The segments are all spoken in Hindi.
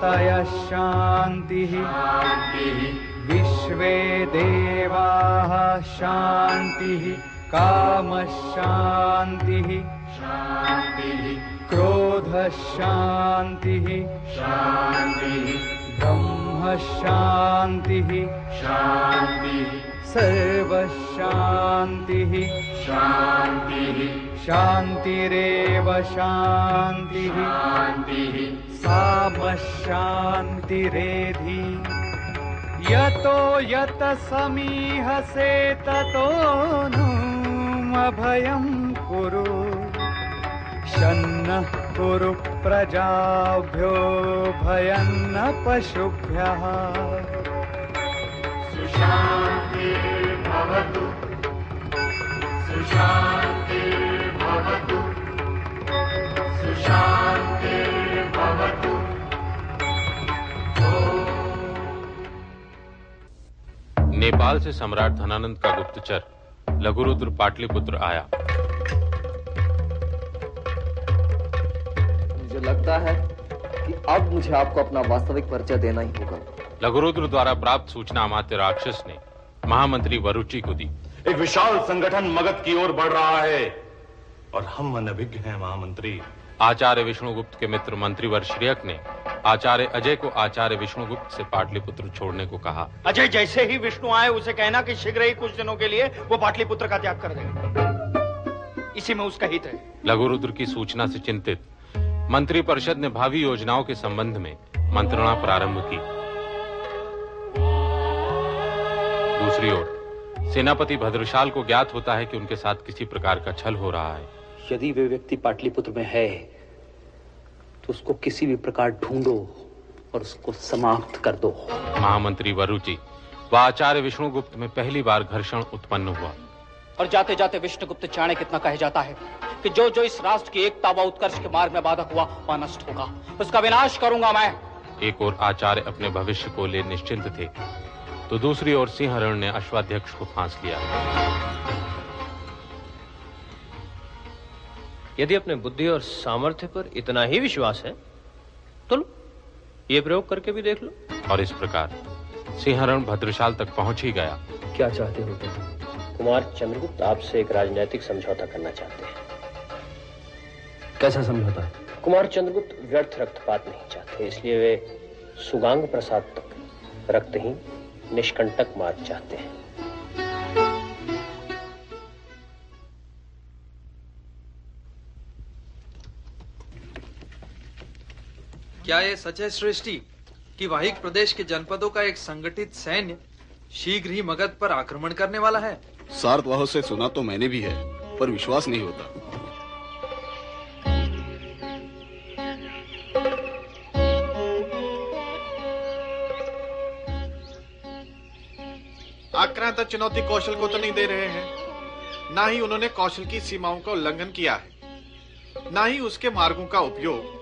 带 सामशान्तिरेधि यतो यत समीहसे ततो नुमभयं कुरु। शन्नः कुरु प्रजाभ्यो भयन्न पशुभ्यः। सुशान्तिर्भवतु सुशान्तिर्भवतु सुशान्तिर्भवतु नेपाल से सम्राट धनानंद का गुप्तचर लघुरुद्र पाटलिपुत्र आया। मुझे लगता है कि अब मुझे आपको अपना वास्तविक परिचय देना ही होगा। लघुरुद्र द्वारा प्राप्त सूचना अमात्य राक्षस ने महामंत्री वरुचि को दी। एक विशाल संगठन मगध की ओर बढ़ रहा है और हम अनभिज्ञ हैं महामंत्री। आचार्य विष्णुगुप्त के मित्र मंत्रीवर श्रेयक ने आचार्य अजय को आचार्य विष्णुगुप्त से पाटलिपुत्र छोड़ने को कहा। अजय जैसे ही विष्णु आए उसे कहना कि शीघ्र ही कुछ दिनों के लिए वो पाटलिपुत्र का त्याग कर देगा। इसी में उसका हित है। लघुरुद्र की सूचना से चिंतित मंत्री परिषद ने भावी योजनाओं के संबंध में मंत्रणा प्रारंभ की। दूसरी ओर सेनापति भद्रशाल को ज्ञात होता है कि उनके साथ किसी प्रकार का छल हो रहा है। यदि वे व्यक्ति पाटलिपुत्र में है तो उसको किसी भी प्रकार ढूंढो और उसको समाप्त कर दो। महामंत्री वरुचि व आचार्य विष्णुगुप्त में पहली बार घर्षण उत्पन्न हुआ। और जाते जाते विष्णुगुप्त चाणे कितना कह जाता है कि जो जो इस राष्ट्र की एकता व उत्कर्ष के मार्ग में बाधक हुआ वह नष्ट होगा। उसका विनाश करूँगा मैं। एक और आचार्य अपने भविष्य को ले निश्चिंत थे तो दूसरी ओर सिंहरण ने अश्वाध्यक्ष को फांस लिया। यदि अपने बुद्धि और सामर्थ्य पर इतना ही विश्वास है तो लो ये प्रयोग करके भी देख लो। और इस प्रकार सिंहरण भद्रशाल तक पहुँच ही गया। क्या चाहते हो कुमार चंद्रगुप्त आपसे एक राजनीतिक समझौता करना चाहते हैं। कैसा समझौता? कुमार चंद्रगुप्त व्यर्थ रक्तपात नहीं चाहते इसलिए वे सुगांग प्रसाद तक रक्तहीन निष्कंटक मार्ग चाहते हैं। क्या ये सच है सृष्टि? कि वाहिक प्रदेश के जनपदों का एक संगठित सैन्य शीघ्र ही मगध पर आक्रमण करने वाला है? सार्तवाह से सुना तो मैंने भी है पर विश्वास नहीं होता। आक्रांता चुनौती कौशल को तो नहीं दे रहे हैं। ना ही उन्होंने कौशल की सीमाओं का उल्लंघन किया है। ना ही उसके मार्गों का उपयोग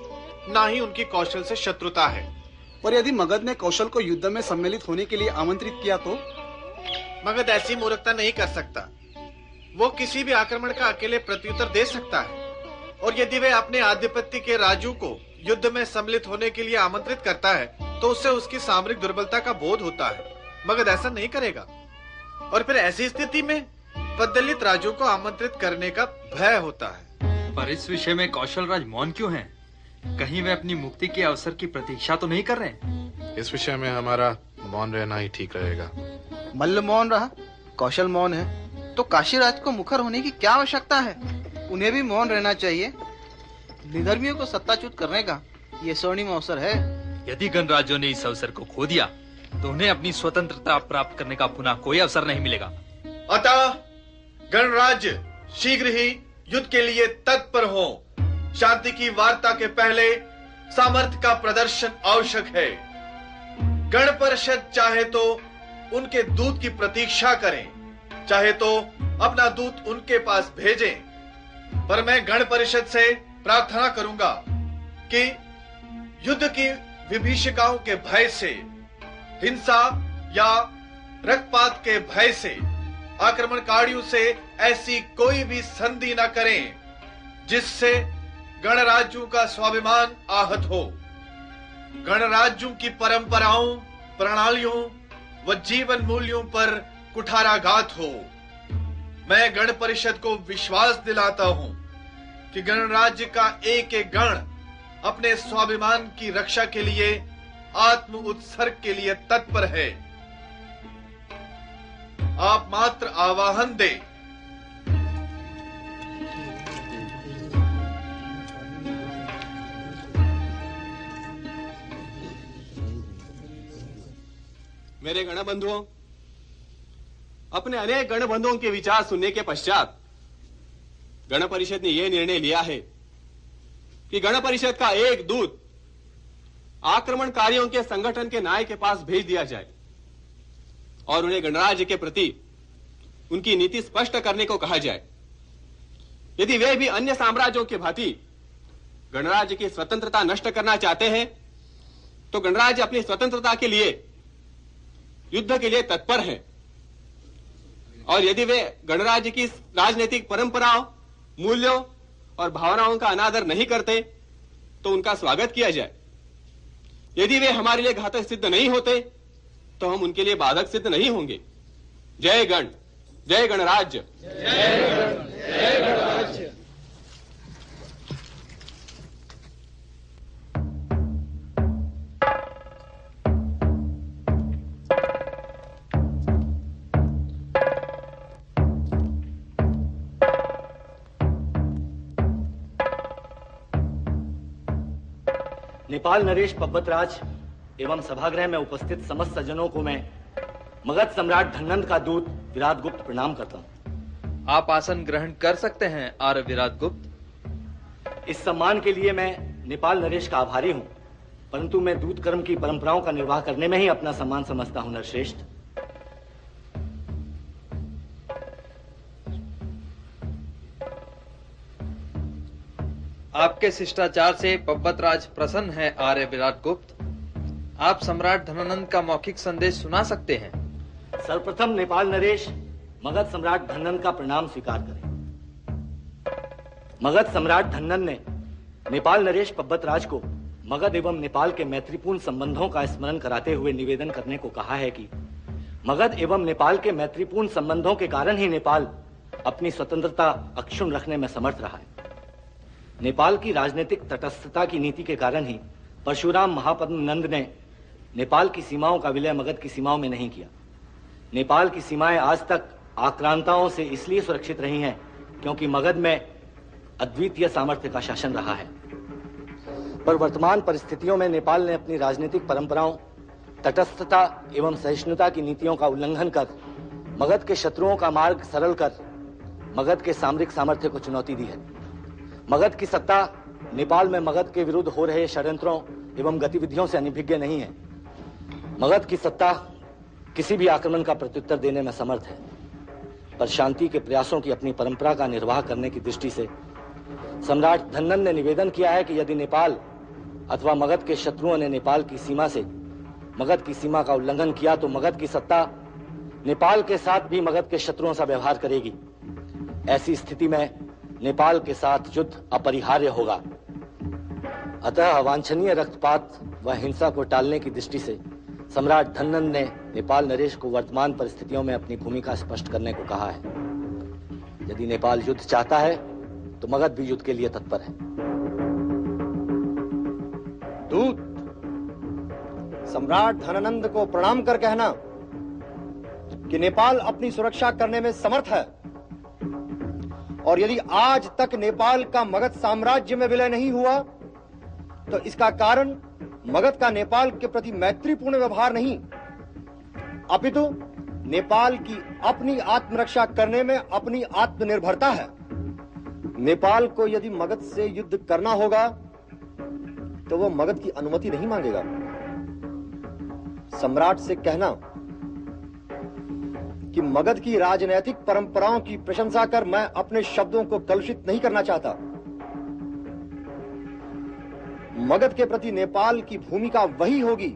ना ही उनकी कौशल से शत्रुता है। पर यदि मगध ने कौशल को युद्ध में सम्मिलित होने के लिए आमंत्रित किया तो? मगध ऐसी मूर्खता नहीं कर सकता। वो किसी भी आक्रमण का अकेले प्रत्युत्तर दे सकता है। और यदि वे अपने आधिपत्य के राजू को युद्ध में सम्मिलित होने के लिए आमंत्रित करता है तो उससे उसकी सामरिक दुर्बलता का बोध होता है। मगध ऐसा नहीं करेगा। और फिर ऐसी स्थिति में प्रदलित राजू को आमंत्रित करने का भय होता है। पर इस विषय में कौशल राज मौन क्यों हैं? कहीं वे अपनी मुक्ति के अवसर की प्रतीक्षा तो नहीं कर रहे इस विषय में हमारा मौन रहना ही ठीक रहेगा। मल्ल मौन रहा कौशल मौन है तो काशीराज को मुखर होने की क्या आवश्यकता है? उन्हें भी मौन रहना चाहिए। निधर्मियों को सत्ताच्युत करने का ये स्वर्णिम अवसर है। यदि गणराज्यों ने इस अवसर को खो दिया तो उन्हें अपनी स्वतंत्रता प्राप्त करने का पुनः कोई अवसर नहीं मिलेगा। अतः गणराज्य शीघ्र ही युद्ध के लिए तत्पर हो। शांति की वार्ता के पहले सामर्थ्य का प्रदर्शन आवश्यक है। गण परिषद चाहे तो उनके दूत की प्रतीक्षा करें, चाहे तो अपना दूत उनके पास भेजें। पर मैं गण परिषद से प्रार्थना करूँगा कि युद्ध की विभीषिकाओं के भय से, हिंसा या रक्तपात के भय से, आक्रमणकारियों से ऐसी कोई भी संधि न करें, जिससे गणराज्यों का स्वाभिमान आहत हो। गणराज्यों की परंपराओं, प्रणालियों व जीवन मूल्यों पर कुठाराघात हो। मैं गण परिषद को विश्वास दिलाता हूँ कि गणराज्य का एक एक गण अपने स्वाभिमान की रक्षा के लिए, आत्म उत्सर्ग के लिए तत्पर है। आप मात्र आवाहन दें मेरे गण बंधुओं अपने अनेक गण बंधुओं के विचार सुनने के पश्चात गण परिषद ने यह निर्णय लिया है कि गण परिषद का एक दूत आक्रमणकारियों के संगठन के नायक के पास भेज दिया जाए और उन्हें गणराज्य के प्रति उनकी नीति स्पष्ट करने को कहा जाए। यदि वे भी अन्य साम्राज्यों के भांति गणराज्य की स्वतंत्रता नष्ट करना चाहते हैं तो गणराज्य अपनी स्वतंत्रता के लिए युद्ध के लिए तत्पर है। और यदि वे गणराज्य की राजनीतिक परंपराओं, मूल्यों और भावनाओं का अनादर नहीं करते तो उनका स्वागत किया जाए। यदि वे हमारे लिए घातक सिद्ध नहीं होते तो हम उनके लिए बाधक सिद्ध नहीं होंगे। जय गण, जय गणराज्य। जय गणराज्य। नेपाल नरेश पब्बतराज एवं सभागृह में उपस्थित समस्त सज्जनों को मैं मगध सम्राट धनंद का दूत विराट गुप्त प्रणाम करता हूँ। आप आसन ग्रहण कर सकते हैं आर विराट गुप्त इस सम्मान के लिए मैं नेपाल नरेश का आभारी हूँ परंतु मैं दूत कर्म की परंपराओं का निर्वाह करने में ही अपना सम्मान समझता हूँ नरश्रेष्ठ। आपके शिष्टाचार से पब्बत राज प्रसन्न है आर्य विराट गुप्त। आप सम्राट धनानंद का मौखिक संदेश सुना सकते हैं। सर्वप्रथम नेपाल नरेश, मगध सम्राट धनंद का प्रणाम स्वीकार करें। मगध सम्राट धनंद ने नेपाल नरेश पब्बत राज को मगध एवं नेपाल के मैत्रीपूर्ण संबंधों का स्मरण कराते हुए निवेदन करने को कहा है कि मगध एवं नेपाल के मैत्रीपूर्ण संबंधों के कारण ही नेपाल अपनी स्वतंत्रता अक्षुण रखने में समर्थ रहा है। नेपाल की राजनीतिक तटस्थता की नीति के कारण ही परशुराम महापद्म नंद ने नेपाल की सीमाओं का विलय मगध की सीमाओं में नहीं किया। नेपाल की सीमाएँ आज तक आक्रांताओं से इसलिए सुरक्षित रही हैं क्योंकि मगध में अद्वितीय सामर्थ्य का शासन रहा है। पर वर्तमान परिस्थितियों में नेपाल ने अपनी राजनीतिक परंपराओं, तटस्थता एवं सहिष्णुता की नीतियों का उल्लंघन कर, मगध के शत्रुओं का मार्ग सरल कर, मगध के सामरिक सामर्थ्य को चुनौती दी है। मगध की सत्ता नेपाल में मगध के विरुद्ध हो रहे षड्यंत्रों एवं गतिविधियों से अनिभिज्ञ नहीं है। मगध की सत्ता किसी भी आक्रमण का प्रत्युत्तर देने में समर्थ है, पर शांति के प्रयासों की अपनी परंपरा का निर्वाह करने की दृष्टि से सम्राट धन्नन ने निवेदन किया है कि यदि नेपाल अथवा मगध के शत्रुओं ने नेपाल की सीमा से मगध की सीमा का उल्लंघन किया तो मगध की सत्ता नेपाल के साथ भी मगध के शत्रुओं सा व्यवहार करेगी। ऐसी स्थिति में नेपाल के साथ युद्ध अपरिहार्य होगा। अतः अवांछनीय रक्तपात व हिंसा को टालने की दृष्टि से सम्राट धन्नन ने नेपाल नरेश को वर्तमान परिस्थितियों में अपनी भूमिका स्पष्ट करने को कहा है। यदि नेपाल युद्ध चाहता है तो मगध भी युद्ध के लिए तत्पर है। दूत, सम्राट धनानंद को प्रणाम कर कहना कि नेपाल अपनी सुरक्षा करने में समर्थ है। और यदि आज तक नेपाल का मगध साम्राज्य में विलय नहीं हुआ तो इसका कारण मगध का नेपाल के प्रति मैत्रीपूर्ण व्यवहार नहीं। अपितु नेपाल की अपनी आत्मरक्षा करने में अपनी आत्मनिर्भरता है। नेपाल को यदि मगध से युद्ध करना होगा तो वो मगध की अनुमति नहीं मांगेगा। सम्राट से कहना कि मगध की राजनैतिक परंपराओं की प्रशंसा कर मैं अपने शब्दों को कलुषित नहीं करना चाहता। मगध के प्रति नेपाल की भूमिका वही होगी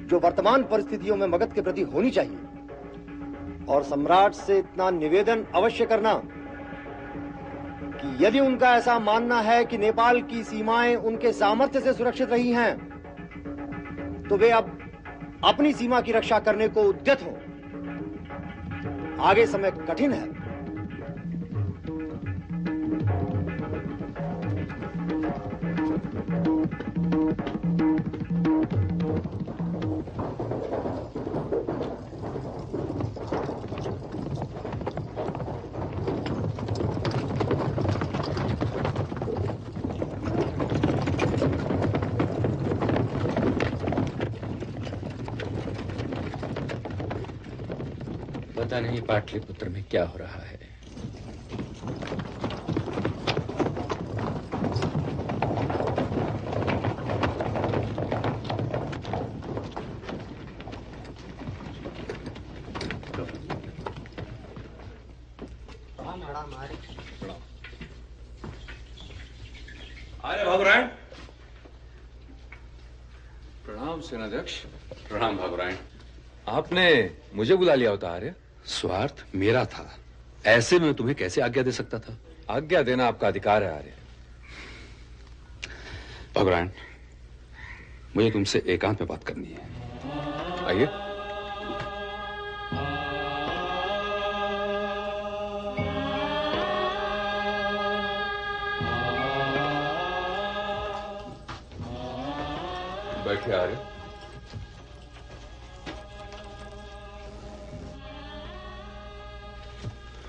जो वर्तमान परिस्थितियों में मगध के प्रति होनी चाहिए। और सम्राट से इतना निवेदन अवश्य करना कि यदि उनका ऐसा मानना है कि नेपाल की सीमाएँ उनके सामर्थ्य से सुरक्षित रही हैं तो वे अब अपनी सीमा की रक्षा करने को उद्यत हो। आगे समय कठिन है। पता नहीं पाटलिपुत्र में क्या हो रहा है। अरे भगुरायण प्रणाम सेनाध्यक्ष। प्रणाम भगुरायण आपने मुझे बुला लिया होता आर्य। स्वार्थ मेरा था। ऐसे में तुम्हें कैसे आज्ञा दे सकता था? आज्ञा देना आपका अधिकार है, आर्य। भगवान, मुझे तुमसे एकांत में बात करनी है। आइए। बैठे आ आर्य।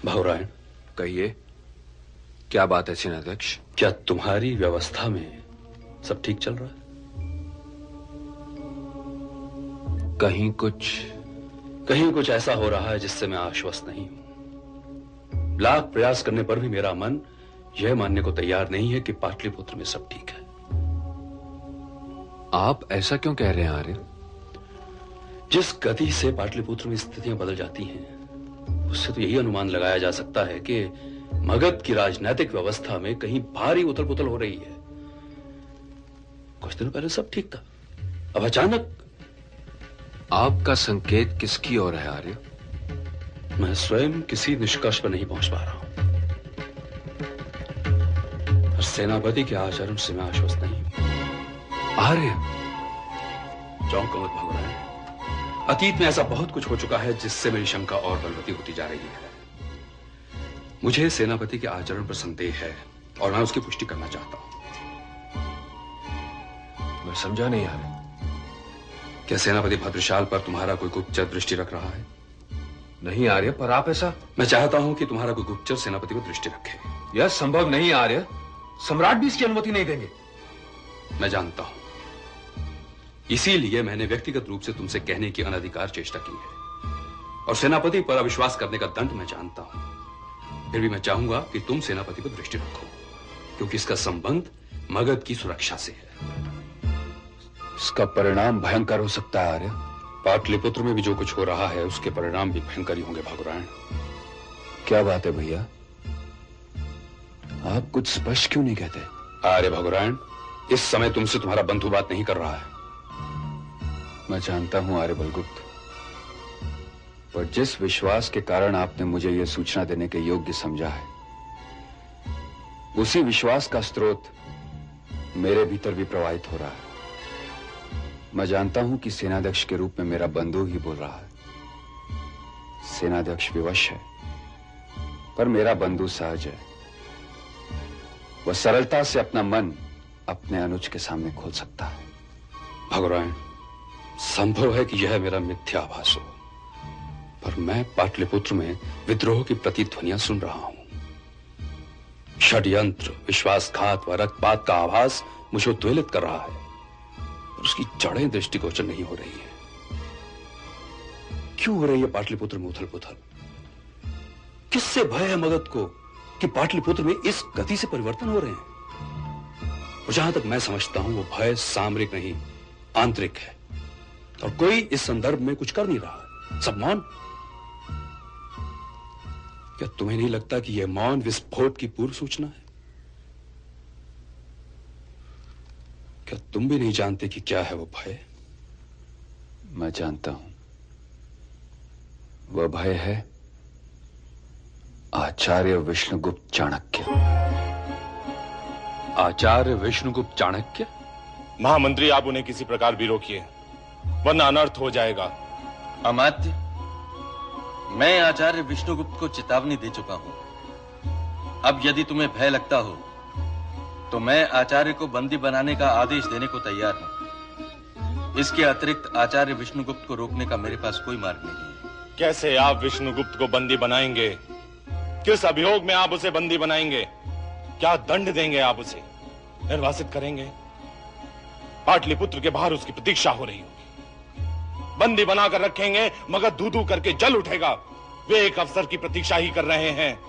भगवान कहिए क्या बात है सेनाध्यक्ष क्या तुम्हारी व्यवस्था में सब ठीक चल रहा है? कहीं कुछ कहीं कुछ ऐसा हो रहा है जिससे मैं आश्वस्त नहीं हूँ। लाख प्रयास करने पर भी मेरा मन यह मानने को तैयार नहीं है कि पाटलिपुत्र में सब ठीक है। आप ऐसा क्यों कह रहे हैं आर्य जिस गति से पाटलिपुत्र में स्थितियाँ बदल जाती हैं उससे तो यही अनुमान लगाया जा सकता है कि मगध की राजनीतिक व्यवस्था में कहीं भारी उथल पुथल हो रही है। कुछ दिनों पहले सब ठीक था। अब अचानक आपका संकेत किसकी ओर है आर्य? मैं स्वयं किसी निष्कर्ष पर नहीं पहुँच पा रहा हूँ। और सेनापति के आचरण से मैं आश्वस्त नहीं आर्य! चौंको मत भगवान अतीत में ऐसा बहुत कुछ हो चुका है जिससे मेरी शंका और बलवती होती जा रही है। मुझे सेनापति के आचरण पर संदेह है और मैं उसकी पुष्टि करना चाहता हूँ। मैं समझा नहीं आर्य क्या सेनापति भद्रशाल पर तुम्हारा कोई गुप्तचर दृष्टि रख रहा है? नहीं आर्य पर आप ऐसा मैं चाहता हूँ कि तुम्हारा कोई गुप्तचर सेनापति पर दृष्टि रखे। यह संभव नहीं आर्य। सम्राट भी इसकी अनुमति नहीं देंगे। मैं जानता हूँ। इसीलिए मैंने व्यक्तिगत रूप से तुमसे कहने की अनधिकार चेष्टा की है। और सेनापति पर अविश्वास करने का दंड मैं जानता हूँ। फिर भी मैं चाहूँगा कि तुम सेनापति पर दृष्टि रखो क्योंकि इसका संबंध मगध की सुरक्षा से है। इसका परिणाम भयंकर हो सकता है आर्य। पाटलिपुत्र में भी जो कुछ हो रहा है उसके परिणाम भी भयंकर ही होंगे भागुरायण क्या बात है भैया? आप कुछ स्पष्ट क्यों नहीं कहते? आर्य भगुरायण इस समय तुमसे तुम्हारा बंधु बात नहीं कर रहा है। मैं जानता हूँ आर्य बलगुप्त, पर जिस विश्वास के कारण आपने मुझे यह सूचना देने के योग्य समझा है, उसी विश्वास का स्रोत मेरे भीतर भी प्रवाहित हो रहा है। मैं जानता हूँ कि सेनाध्यक्ष के रूप में मेरा बंधु ही बोल रहा है। सेनाध्यक्ष विवश है, पर मेरा बंधु सहज है। वह सरलता से अपना मन अपने अनुज के सामने खोल सकता है। भगवान। संभव है कि यह मेरा मिथ्याभास हो। पर मैं पाटलिपुत्र में विद्रोह की प्रतिध्वनियाँ सुन रहा हूँ। षड्यंत्र, विश्वासघात व रक्तपात का आभास मुझे उद्वेलित कर रहा है। और उसकी जड़ें दृष्टिगोचर नहीं हो रही है। क्यों हो रही है पाटलिपुत्र में उथल पुथल किससे भय है मगध को कि पाटलिपुत्र में इस गति से परिवर्तन हो रहे हैं? जहाँ तक मैं समझता हूँ, वो भय सामरिक नहीं, आंतरिक है। और कोई इस संदर्भ में कुछ कर नहीं रहा। सब मौन क्या तुम्हें नहीं लगता कि यह मौन विस्फोट की पूर्व सूचना है? क्या तुम भी नहीं जानते कि क्या है वो भय? मैं जानता हूँ। वह भय है आचार्य विष्णुगुप्त चाणक्य। आचार्य विष्णुगुप्त चाणक्य? महामंत्री आप उन्हें किसी प्रकार भी रोकिए। वरना अनर्थ हो जाएगा। अमात्य मैं आचार्य विष्णुगुप्त को चेतावनी दे चुका हूँ। अब यदि तुम्हें भय लगता हो तो मैं आचार्य को बंदी बनाने का आदेश देने को तैयार हूँ। इसके अतिरिक्त आचार्य विष्णुगुप्त को रोकने का मेरे पास कोई मार्ग नहीं है। कैसे आप विष्णुगुप्त को बंदी बनाएँगे? किस अभियोग में आप उसे बंदी बनाएँगे? क्या दंड देंगे आप उसे? निर्वासित करेंगे? पाटलिपुत्र के बाहर उसकी प्रतीक्षा हो रही होगी। बंदी बनाकर रखेंगे मगर धू धू करके जल उठेगा। वे एक अफसर की प्रतीक्षा ही कर रहे हैं।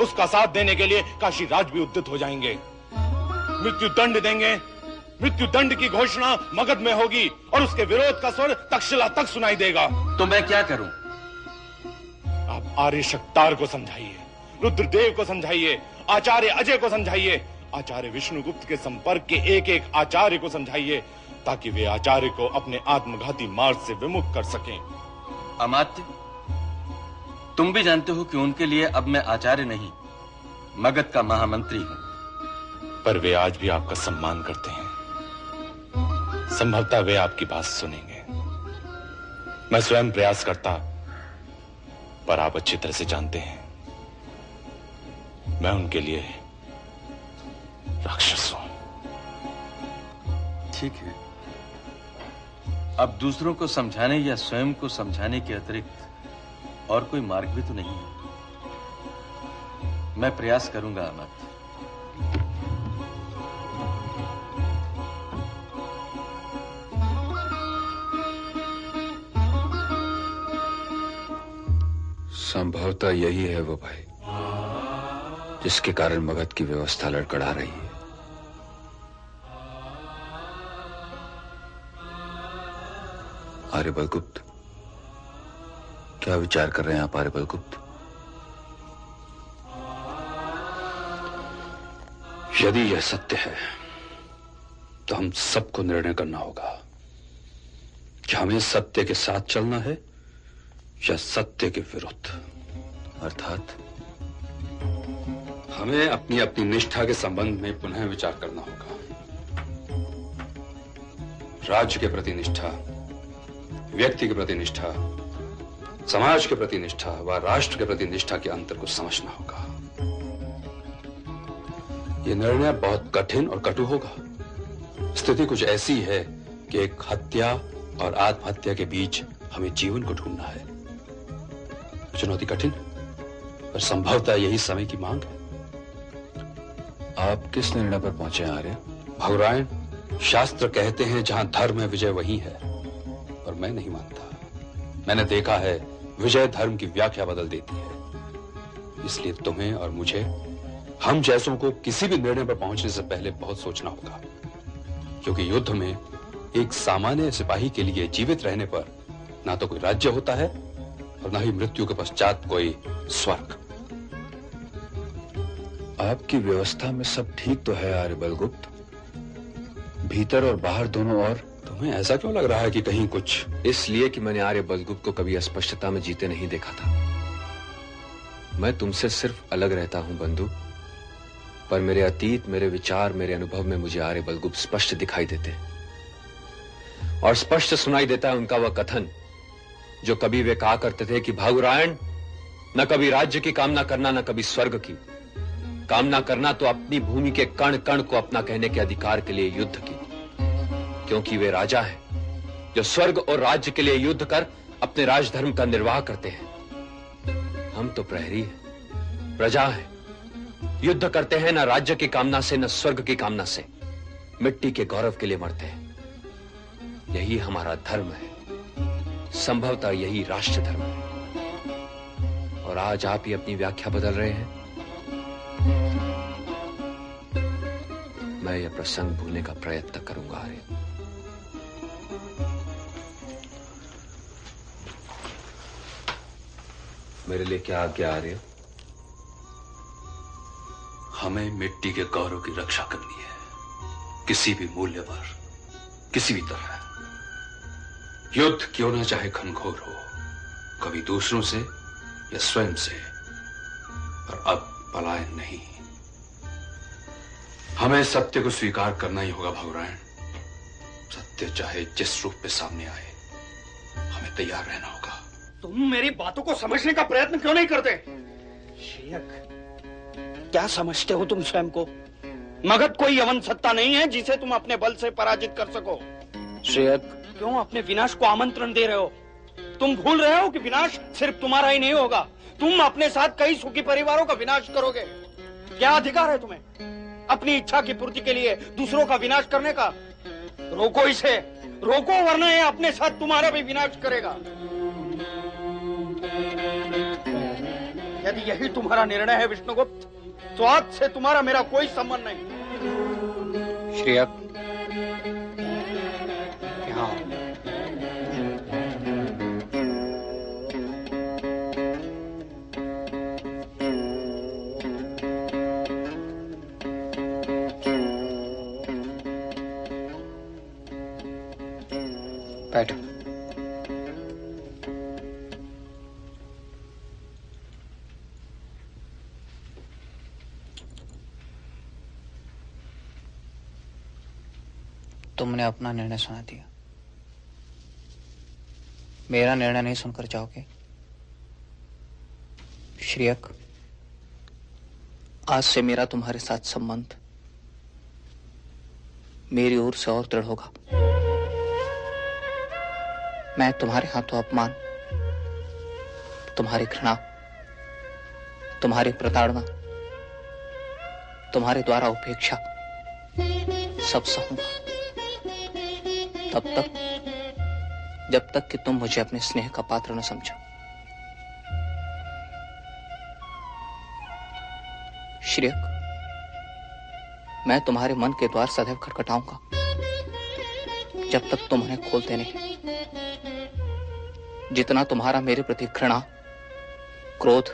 उसका साथ देने के लिए काशी राज भी उद्यत हो जाएँगे। मृत्यु दंड देंगे। मृत्यु दंड की घोषणा मगध में होगी और उसके विरोध का स्वर तक्षशिला तक सुनाई देगा। तो मैं क्या करूँ? आप आर्य शक्तार को समझाइए रुद्रदेव को समझाइए आचार्य अजय को समझाइए आचार्य विष्णुगुप्त के संपर्क के एक एक आचार्य को समझाइए। ताकि वे आचार्य को अपने आत्मघाती मार्ग से विमुख कर सकें। अमात्य तुम भी जानते हो कि उनके लिए अब मैं आचार्य नहीं मगध का महामंत्री हूँ। पर वे आज भी आपका सम्मान करते हैं। संभवतः वे आपकी बात सुनेंगे। मैं स्वयं प्रयास करता पर आप अच्छी तरह से जानते हैं। मैं उनके लिए राक्षस हूँ। ठीक है। अब दूसरों को समझाने या स्वयं को समझाने के अतिरिक्त और कोई मार्ग भी तो नहीं है। मैं प्रयास करूँगा, अमत। संभवतः यही है वो भाई, जिसके कारण मगध की व्यवस्था लड़खड़ा रही है। आर्यबल गुप्त क्या विचार कर रहे हैं आप आर्यबल गुप्त यदि यह सत्य है तो हम सबको निर्णय करना होगा। कि हमें सत्य के साथ चलना है या सत्य के विरुद्ध। अर्थात हमें अपनी अपनी निष्ठा के संबंध में पुनः विचार करना होगा। राज्य के प्रति निष्ठा व्यक्ति के प्रति निष्ठा, समाज के प्रति निष्ठा व राष्ट्र के प्रति निष्ठा के अंतर को समझना होगा। यह निर्णय बहुत कठिन और कटु होगा। स्थिति कुछ ऐसी है कि एक हत्या और आत्महत्या के बीच हमें जीवन को ढूंढना है। चुनौती कठिन, पर संभवतः यही समय की मांग है। आप किस निर्णय पर पहुँचे आर्य? भगवान शास्त्र कहते हैं जहाँ धर्म है, विजय वही है। पर मैं नहीं मानता। मैंने देखा है, विजय धर्म की व्याख्या बदल देती है। इसलिए तुम्हें और मुझे, हम जैसों को किसी भी निर्णय पर पहुँचने से पहले बहुत सोचना होगा। क्योंकि युद्ध में एक सामान्य सिपाही के लिए जीवित रहने पर ना तो कोई राज्य होता है और ना ही मृत्यु के पश्चात कोई स्वर्ग। आपकी व्यवस्था में सब ठीक तो है आर्यबल गुप्त भीतर और बाहर दोनों और तुम्हें ऐसा क्यों लग रहा है कि कहीं कुछ? इसलिए कि मैंने आर्य बलगुप्त को कभी अस्पष्टता में जीते नहीं देखा था। मैं तुमसे सिर्फ़ अलग रहता हूँ, बंधु। पर मेरे अतीत, मेरे विचार, मेरे अनुभव में मुझे आर्य बलगुप्त स्पष्ट दिखाई देते और स्पष्ट सुनाई देता है उनका वह कथन, जो कभी वे कहा करते थे कि भागुरायण न कभी राज्य की कामना करना, न कभी स्वर्ग की। कामना करना तो अपनी भूमि के कण कण को अपना कहने के अधिकार के लिए युद्ध की। क्योंकि वे राजा हैं, जो स्वर्ग और राज्य के लिए युद्ध कर अपने राजधर्म का निर्वाह करते हैं। हम तो प्रहरी हैं, प्रजा है। युद्ध करते हैं न राज्य की कामना से, न स्वर्ग की कामना से। मिट्टी के गौरव के लिए मरते हैं। यही हमारा धर्म है। संभवतः यही राष्ट्र धर्म है। और आज आप ही अपनी व्याख्या बदल रहे हैं। मैं यह प्रसंग भूलने का प्रयत्न करूँगा आर्य मेरे लिए क्या आज्ञा आर्य हमें मिट्टी के गौरव की रक्षा करनी है। किसी भी मूल्य पर, किसी भी तरह। युद्ध क्यों ना चाहे घनघोर हो, कभी दूसरों से या स्वयं से। पर अब पलायन नहीं। हमें सत्य को स्वीकार करना ही होगा भगवान सत्य चाहे जिस रूप में सामने आए, हमें तैयार रहना होगा। तुम मेरी बातों को समझने का प्रयत्न क्यों नहीं करते? श्रेयक क्या समझते हो तुम स्वयं को? मगध कोई यवन सत्ता नहीं है जिसे तुम अपने बल से पराजित कर सको। श्रेयक। क्यों अपने विनाश को आमंत्रण दे रहे हो? तुम भूल रहे हो कि विनाश सिर्फ़ तुम्हारा ही नहीं होगा। तुम अपने साथ कई सुखी परिवारों का विनाश करोगे। क्या अधिकार है तुम्हें? अपनी इच्छा की पूर्ति के लिए दूसरों का विनाश करने का? रोको इसे। रोको वरना ये अपने साथ तुम्हारा भी विनाश करेगा। यदि यही तुम्हारा निर्णय है, विष्णुगुप्त तो आज से तुम्हारा मेरा कोई संबंध नहीं। श्रेयक यहाँ। बैठो। तुमने अपना निर्णय सुना दिया। मेरा निर्णय नहीं सुनकर जाओगे। श्रेयक, आज से मेरा तुम्हारे साथ संबंध मेरी ओर से और दृढ़ होगा। मैं तुम्हारे हाथों अपमान, तुम्हारी घृणा, तुम्हारी प्रताड़ना, तुम्हारे द्वारा उपेक्षा सब सहूँगा। तब तक, जब तक कि तुम मुझे अपने स्नेह का पात्र न समझो। श्रेयक, मैं तुम्हारे मन के द्वार सदैव खटखटाऊँगा, जब तक तुम उन्हें खोलते नहीं। जितना तुम्हारा मेरे प्रति घृणा, क्रोध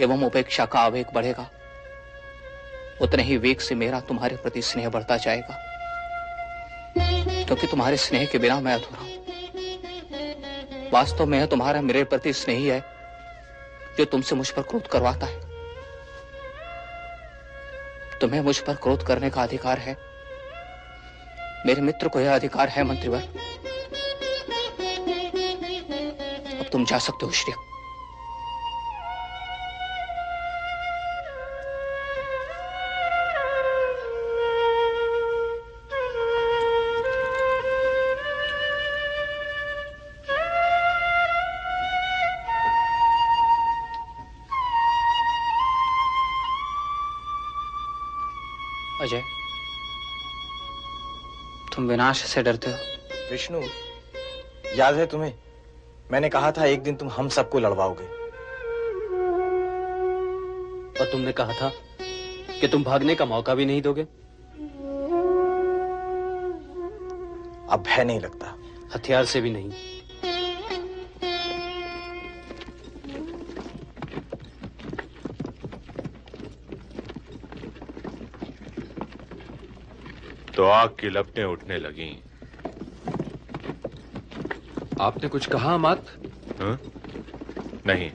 एवं उपेक्षा का आवेग बढ़ेगा, उतने ही वेग से मेरा तुम्हारे प्रति स्नेह बढ़ता जाएगा। क्योंकि तुम्हारे स्नेह के बिना मैं अधूरा हूँ। वास्तव में तुम्हारा मेरे प्रति स्नेह ही, जो तुमसे मुझ पर क्रोध करवाता है। तुम्हें मुझ पर क्रोध करने का अधिकार है। मेरे मित्र को यह अधिकार है, मंत्रीवर। अब तुम जा सकते हो श्री विनाश से डरते हो। विष्णु याद है तुम्हें? मैंने कहा था एक दिन तुम हम सबको लड़वाओगे। और तुमने कहा था कि तुम भागने का मौका भी नहीं दोगे। अब भय नहीं लगता। हथियार से भी नहीं। तो आग की लपटें उठने लगी। आपने कुछ कहा मत हाँ? नहीं।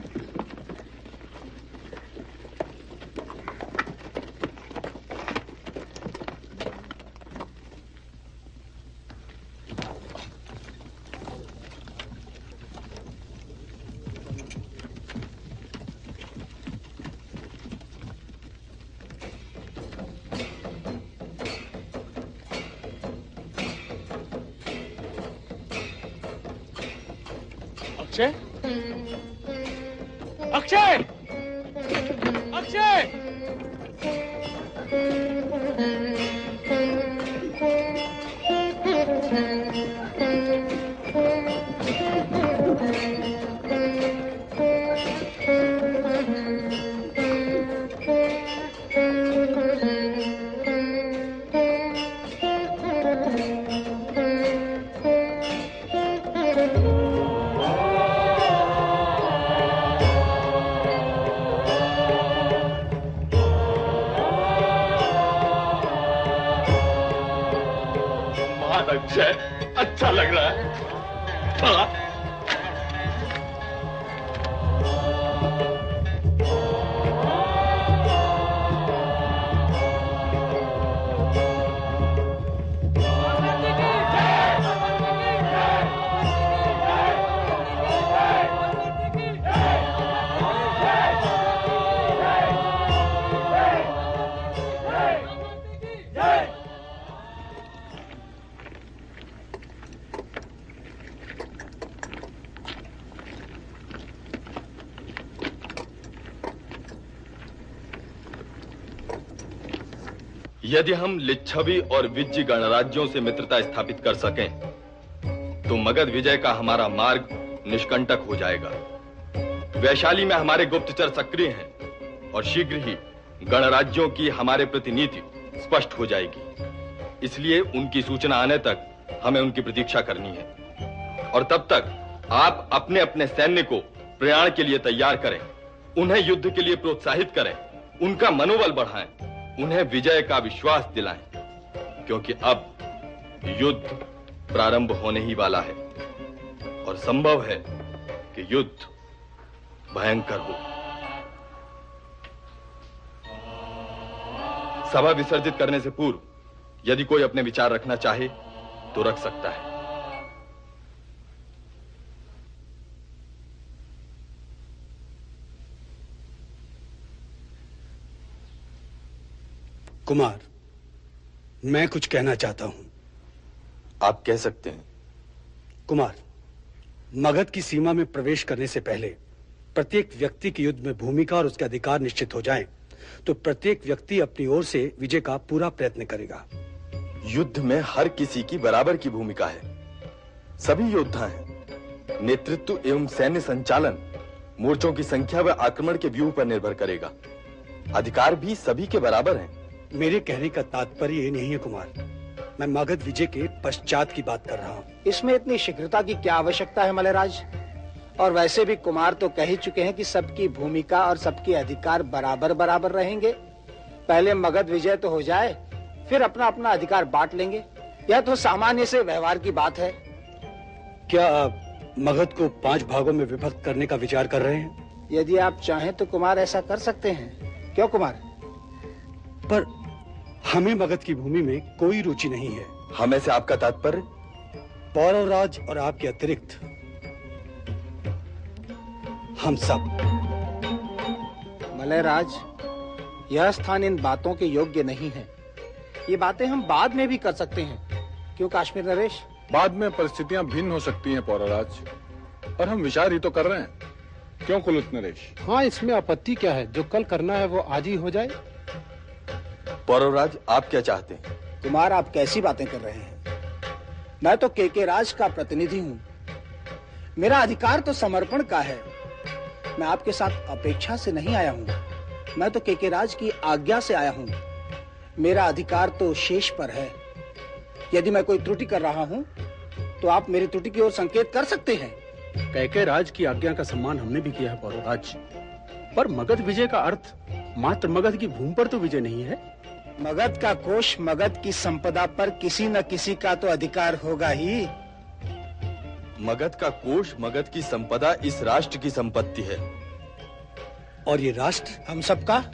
अक्षय यदि हम लिच्छवी और विज्जी गणराज्यों से मित्रता स्थापित कर सकें तो मगध विजय का हमारा मार्ग निष्कंटक हो जाएगा। वैशाली में हमारे गुप्तचर सक्रिय हैं और शीघ्र ही गणराज्यों की हमारे प्रतिनिधि स्पष्ट हो जाएगी। इसलिए उनकी सूचना आने तक हमें उनकी प्रतीक्षा करनी है। और तब तक आप अपने अपने सैन्य को प्रयाण के लिए तैयार करें, उन्हें युद्ध के लिए प्रोत्साहित करें, उनका मनोबल बढ़ाएँ। उन्हें विजय का विश्वास दिलाएँ, क्योंकि अब युद्ध प्रारंभ होने ही वाला है और संभव है कि युद्ध भयंकर हो। सभा विसर्जित करने से पूर्व, यदि कोई अपने विचार रखना चाहे तो रख सकता है। कुमार मैं कुछ कहना चाहता हूँ। आप कह सकते हैं। कुमार मगध की सीमा में प्रवेश करने से पहले प्रत्येक व्यक्ति की युद्ध में भूमिका और उसके अधिकार निश्चित हो जाएँ, तो प्रत्येक व्यक्ति अपनी ओर से विजय का पूरा प्रयत्न करेगा। युद्ध में हर किसी की बराबर की भूमिका है। सभी योद्धा हैं। नेतृत्व एवं सैन्य संचालन मोर्चों की संख्या व आक्रमण के व्यूह पर निर्भर करेगा। अधिकार भी सभी के बराबर हैं। मेरे कहने का तात्पर्य ये नहीं है कुमार। मैं मगध विजय के पश्चात की बात कर रहा हूँ। इसमें इतनी शीघ्रता की क्या आवश्यकता है मलयराज और वैसे भी कुमार तो कह ही चुके हैं कि सबकी भूमिका और सबके अधिकार बराबर बराबर रहेंगे। पहले मगध विजय तो हो जाए फिर अपना अपना अधिकार बांट लेंगे। यह तो सामान्य से व्यवहार की बात है। क्या आप मगध को पाँच भागों में विभक्त करने का विचार कर रहे हैं? यदि आप चाहें तो कुमार ऐसा कर सकते हैं। क्यों कुमार? पर हमें मगध की भूमि में कोई रुचि नहीं है। हमें से आपका तात्पर्य? पौरव राज और आपके अतिरिक्त हम सब। मलयराज यह स्थान इन बातों के योग्य नहीं है। ये बातें हम बाद में भी कर सकते हैं। क्यों काश्मीर नरेश? बाद में परिस्थितियाँ भिन्न हो सकती हैं पौराराज और हम विचार ही तो कर रहे हैं। क्यों कुलुत नरेश? हाँ इसमें आपत्ति क्या है? जो कल करना है वो आज ही हो जाए। पौरवराज आप क्या चाहते हैं? कुमार आप कैसी बातें कर रहे हैं? मैं तो के के राज का प्रतिनिधि हूँ। मेरा अधिकार तो समर्पण का है। मैं आपके साथ अपेक्षा से नहीं आया हूँ। मैं तो के के राज की आज्ञा से आया हूँ। मेरा अधिकार तो शेष पर है। यदि मैं कोई त्रुटि कर रहा हूँ तो आप मेरी त्रुटि की ओर संकेत कर सकते हैं। कैके राज की आज्ञा का सम्मान हमने भी किया है पौरवराज पर मगध विजय का अर्थ मात्र मगध की भूमि पर तो विजय नहीं है। मगध का कोष मगध की संपदा पर किसी न किसी का तो अधिकार होगा ही। मगध का कोष मगध की संपदा इस राष्ट्र की संपत्ति है। और ये राष्ट्र हम सबका?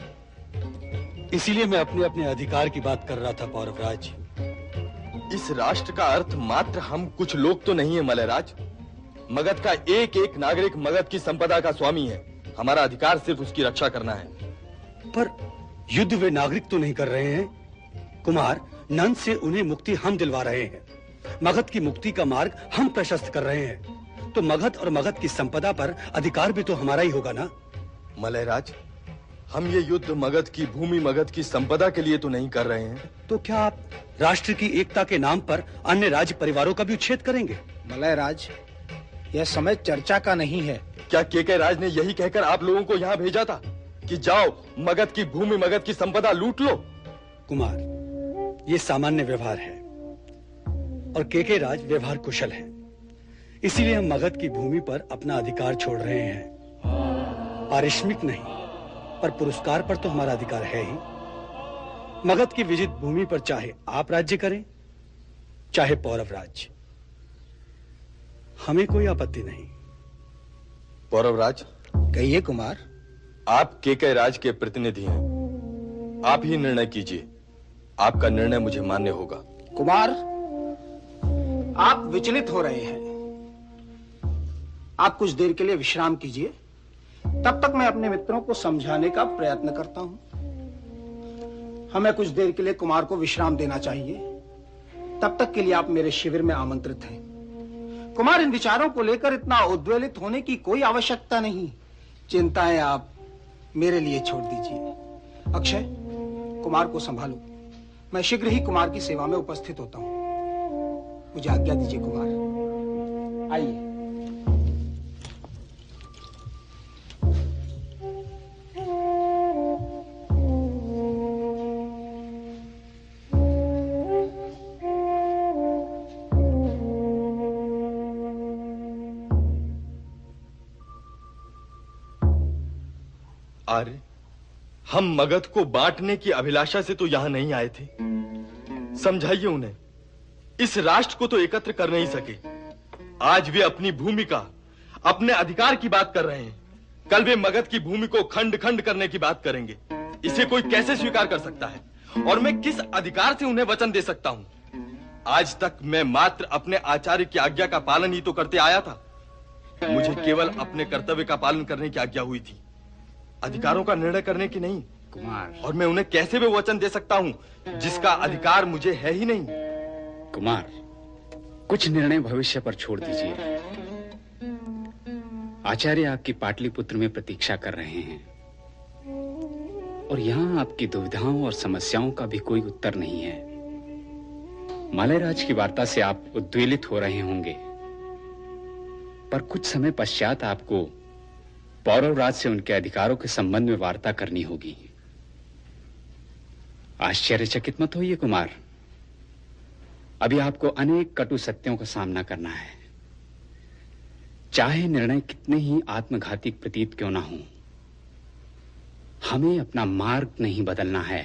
इसीलिए मैं अपने अपने अधिकार की बात कर रहा था पौरवराज। इस राष्ट्र का अर्थ मात्र हम कुछ लोग तो नहीं है मलयराज। मगध का एक एक नागरिक मगध की संपदा का स्वामी है। हमारा अधिकार सिर्फ़ उसकी रक्षा करना है। पर युद्ध वे नागरिक तो नहीं कर रहे हैं। कुमार नंद से उन्हें मुक्ति हम दिलवा रहे हैं। मगध की मुक्ति का मार्ग हम प्रशस्त कर रहे हैं। तो मगध और मगध की संपदा पर अधिकार भी तो हमारा ही होगा ना? मलयराज हम ये युद्ध मगध की भूमि मगध की संपदा के लिए तो नहीं कर रहे हैं। तो क्या आप राष्ट्र की एकता के नाम पर अन्य राज्य परिवारों का भी उच्छेद करेंगे? मलय राज यह समय चर्चा का नहीं है। क्या के के राज ने यही कहकर आप लोगों को यहाँ भेजा था? कि जाओ मगध की भूमि मगध की संपदा लूट लो। कुमार ये सामान्य व्यवहार है और केके राज व्यवहार कुशल है। इसीलिए हम मगध की भूमि पर अपना अधिकार छोड़ रहे हैं। पारिश्रमिक नहीं पर पुरस्कार पर तो हमारा अधिकार है ही। मगध की विजित भूमि पर चाहे आप राज्य करें चाहे पौरव राज्य हमें कोई आपत्ति नहीं। पौरव राज? कहिए कुमार। आप के के राज के प्रतिनिधि हैं। आप ही निर्णय कीजिए। आपका निर्णय मुझे मान्य होगा। कुमार, आप विचलित हो रहे हैं। आप कुछ देर के लिए विश्राम कीजिए। तब तक मैं अपने मित्रों को समझाने का प्रयत्न करता हूँ। हमें कुछ देर के लिए कुमार को विश्राम देना चाहिए। तब तक के लिए आप मेरे शिविर में आमंत्रित हैं। कुमार, इन विचारों को लेकर इतना उद्वेलित होने की कोई आवश्यकता नहीं। चिंताएँ आप मेरे लिए छोड़ दीजिए। अक्षय, कुमार को संभालो। मैं शीघ्र ही कुमार की सेवा में उपस्थित होता हूँ। मुझे आज्ञा दीजिए, कुमार। आइए। हम मगध को बांटने की अभिलाषा से तो यहाँ नहीं आए थे। समझाइए उन्हें, इस राष्ट्र को तो एकत्र कर नहीं सके। आज वे अपनी भूमिका, अपने अधिकार की बात कर रहे हैं। कल वे मगध की भूमि को खंड खंड करने की बात करेंगे। इसे कोई कैसे स्वीकार कर सकता है? और मैं किस अधिकार से उन्हें वचन दे सकता हूँ? आज तक मैं मात्र अपने आचार्य की आज्ञा का पालन ही तो करते आया था। मुझे केवल अपने कर्तव्य का पालन करने की आज्ञा हुई थी। अधिकारों का निर्णय करने की नहीं। कुमार। और मैं उन्हें कैसे भी वचन दे सकता हूँ जिसका अधिकार मुझे है ही नहीं। कुमार कुछ निर्णय भविष्य पर छोड़ दीजिए। आचार्य आपकी पाटलिपुत्र में प्रतीक्षा कर रहे हैं। और यहाँ आपकी दुविधाओं और समस्याओं का भी कोई उत्तर नहीं है। मालयराज की वार्ता से आप उद्वेलित हो रहे होंगे। पर कुछ समय पश्चात आपको पौरव राज से उनके अधिकारों के संबंध में वार्ता करनी होगी। आश्चर्यचकित मत होइए कुमार। अभी आपको अनेक कटु सत्यों का सामना करना है। चाहे निर्णय कितने ही आत्मघाती प्रतीत क्यों ना हो, हमें अपना मार्ग नहीं बदलना है।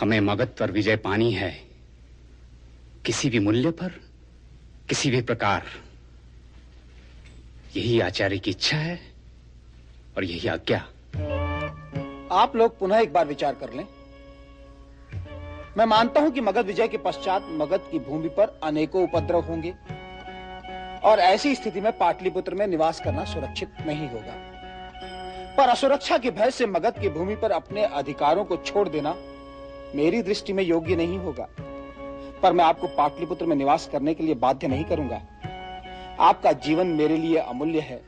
हमें मगध पर विजय पानी है। किसी भी मूल्य पर, किसी भी प्रकार। यही आचार्य की इच्छा है और यही आज्ञा। आप लोग पुनः एक बार विचार कर लें। मैं मानता हूँ कि मगध विजय के पश्चात मगध की भूमि पर अनेकों उपद्रव होंगे और ऐसी स्थिति में पाटलिपुत्र में निवास करना सुरक्षित नहीं होगा। पर असुरक्षा के भय से मगध की भूमि पर अपने अधिकारों को छोड़ देना मेरी दृष्टि में योग्य नहीं होगा। पर मैं आपको पाटलिपुत्र में निवास करने के लिए बाध्य नहीं करूँगा। आपका जीवन मेरे लिए अमूल्य है।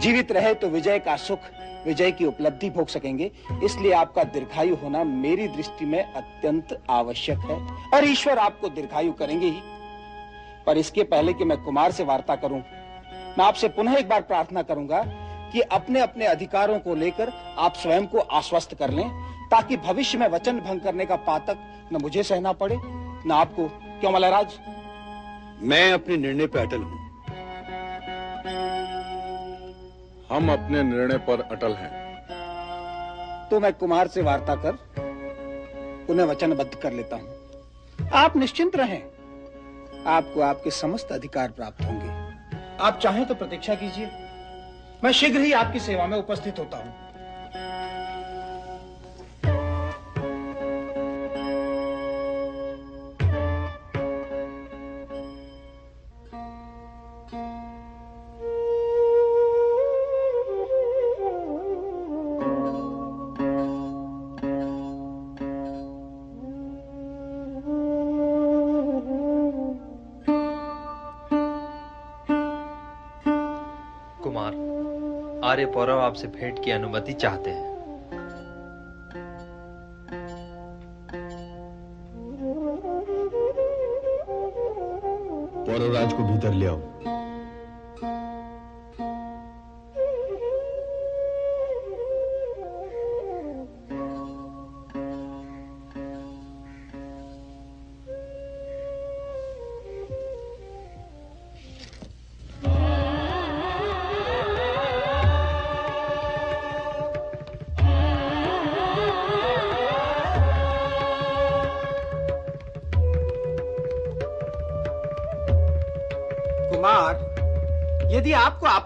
जीवित रहे तो विजय का सुख, विजय की उपलब्धि भोग सकेंगे। इसलिए आपका दीर्घायु होना मेरी दृष्टि में अत्यंत आवश्यक है। और ईश्वर आपको दीर्घायु करेंगे ही। पर इसके पहले कि मैं कुमार से वार्ता करूँ, मैं आपसे पुनः एक बार प्रार्थना करूँगा कि अपने अपने अधिकारों को लेकर आप स्वयं को आश्वस्त कर लें, ताकि भविष्य में वचन भंग करने का पातक न मुझे सहना पड़े, न आपको। क्यों मलाराज? मैं अपने निर्णय पर अटल हूँ। हम अपने निर्णय पर अटल हैं। तो मैं कुमार से वार्ता कर उन्हें वचनबद्ध कर लेता हूँ। आप निश्चिंत रहें। आपको आपके समस्त अधिकार प्राप्त होंगे। आप चाहें तो प्रतीक्षा कीजिए। मैं शीघ्र ही आपकी सेवा में उपस्थित होता हूँ। आर्य पौरव आपसे भेंट की अनुमति चाहते हैं। पौरव राज को भीतर ले आओ।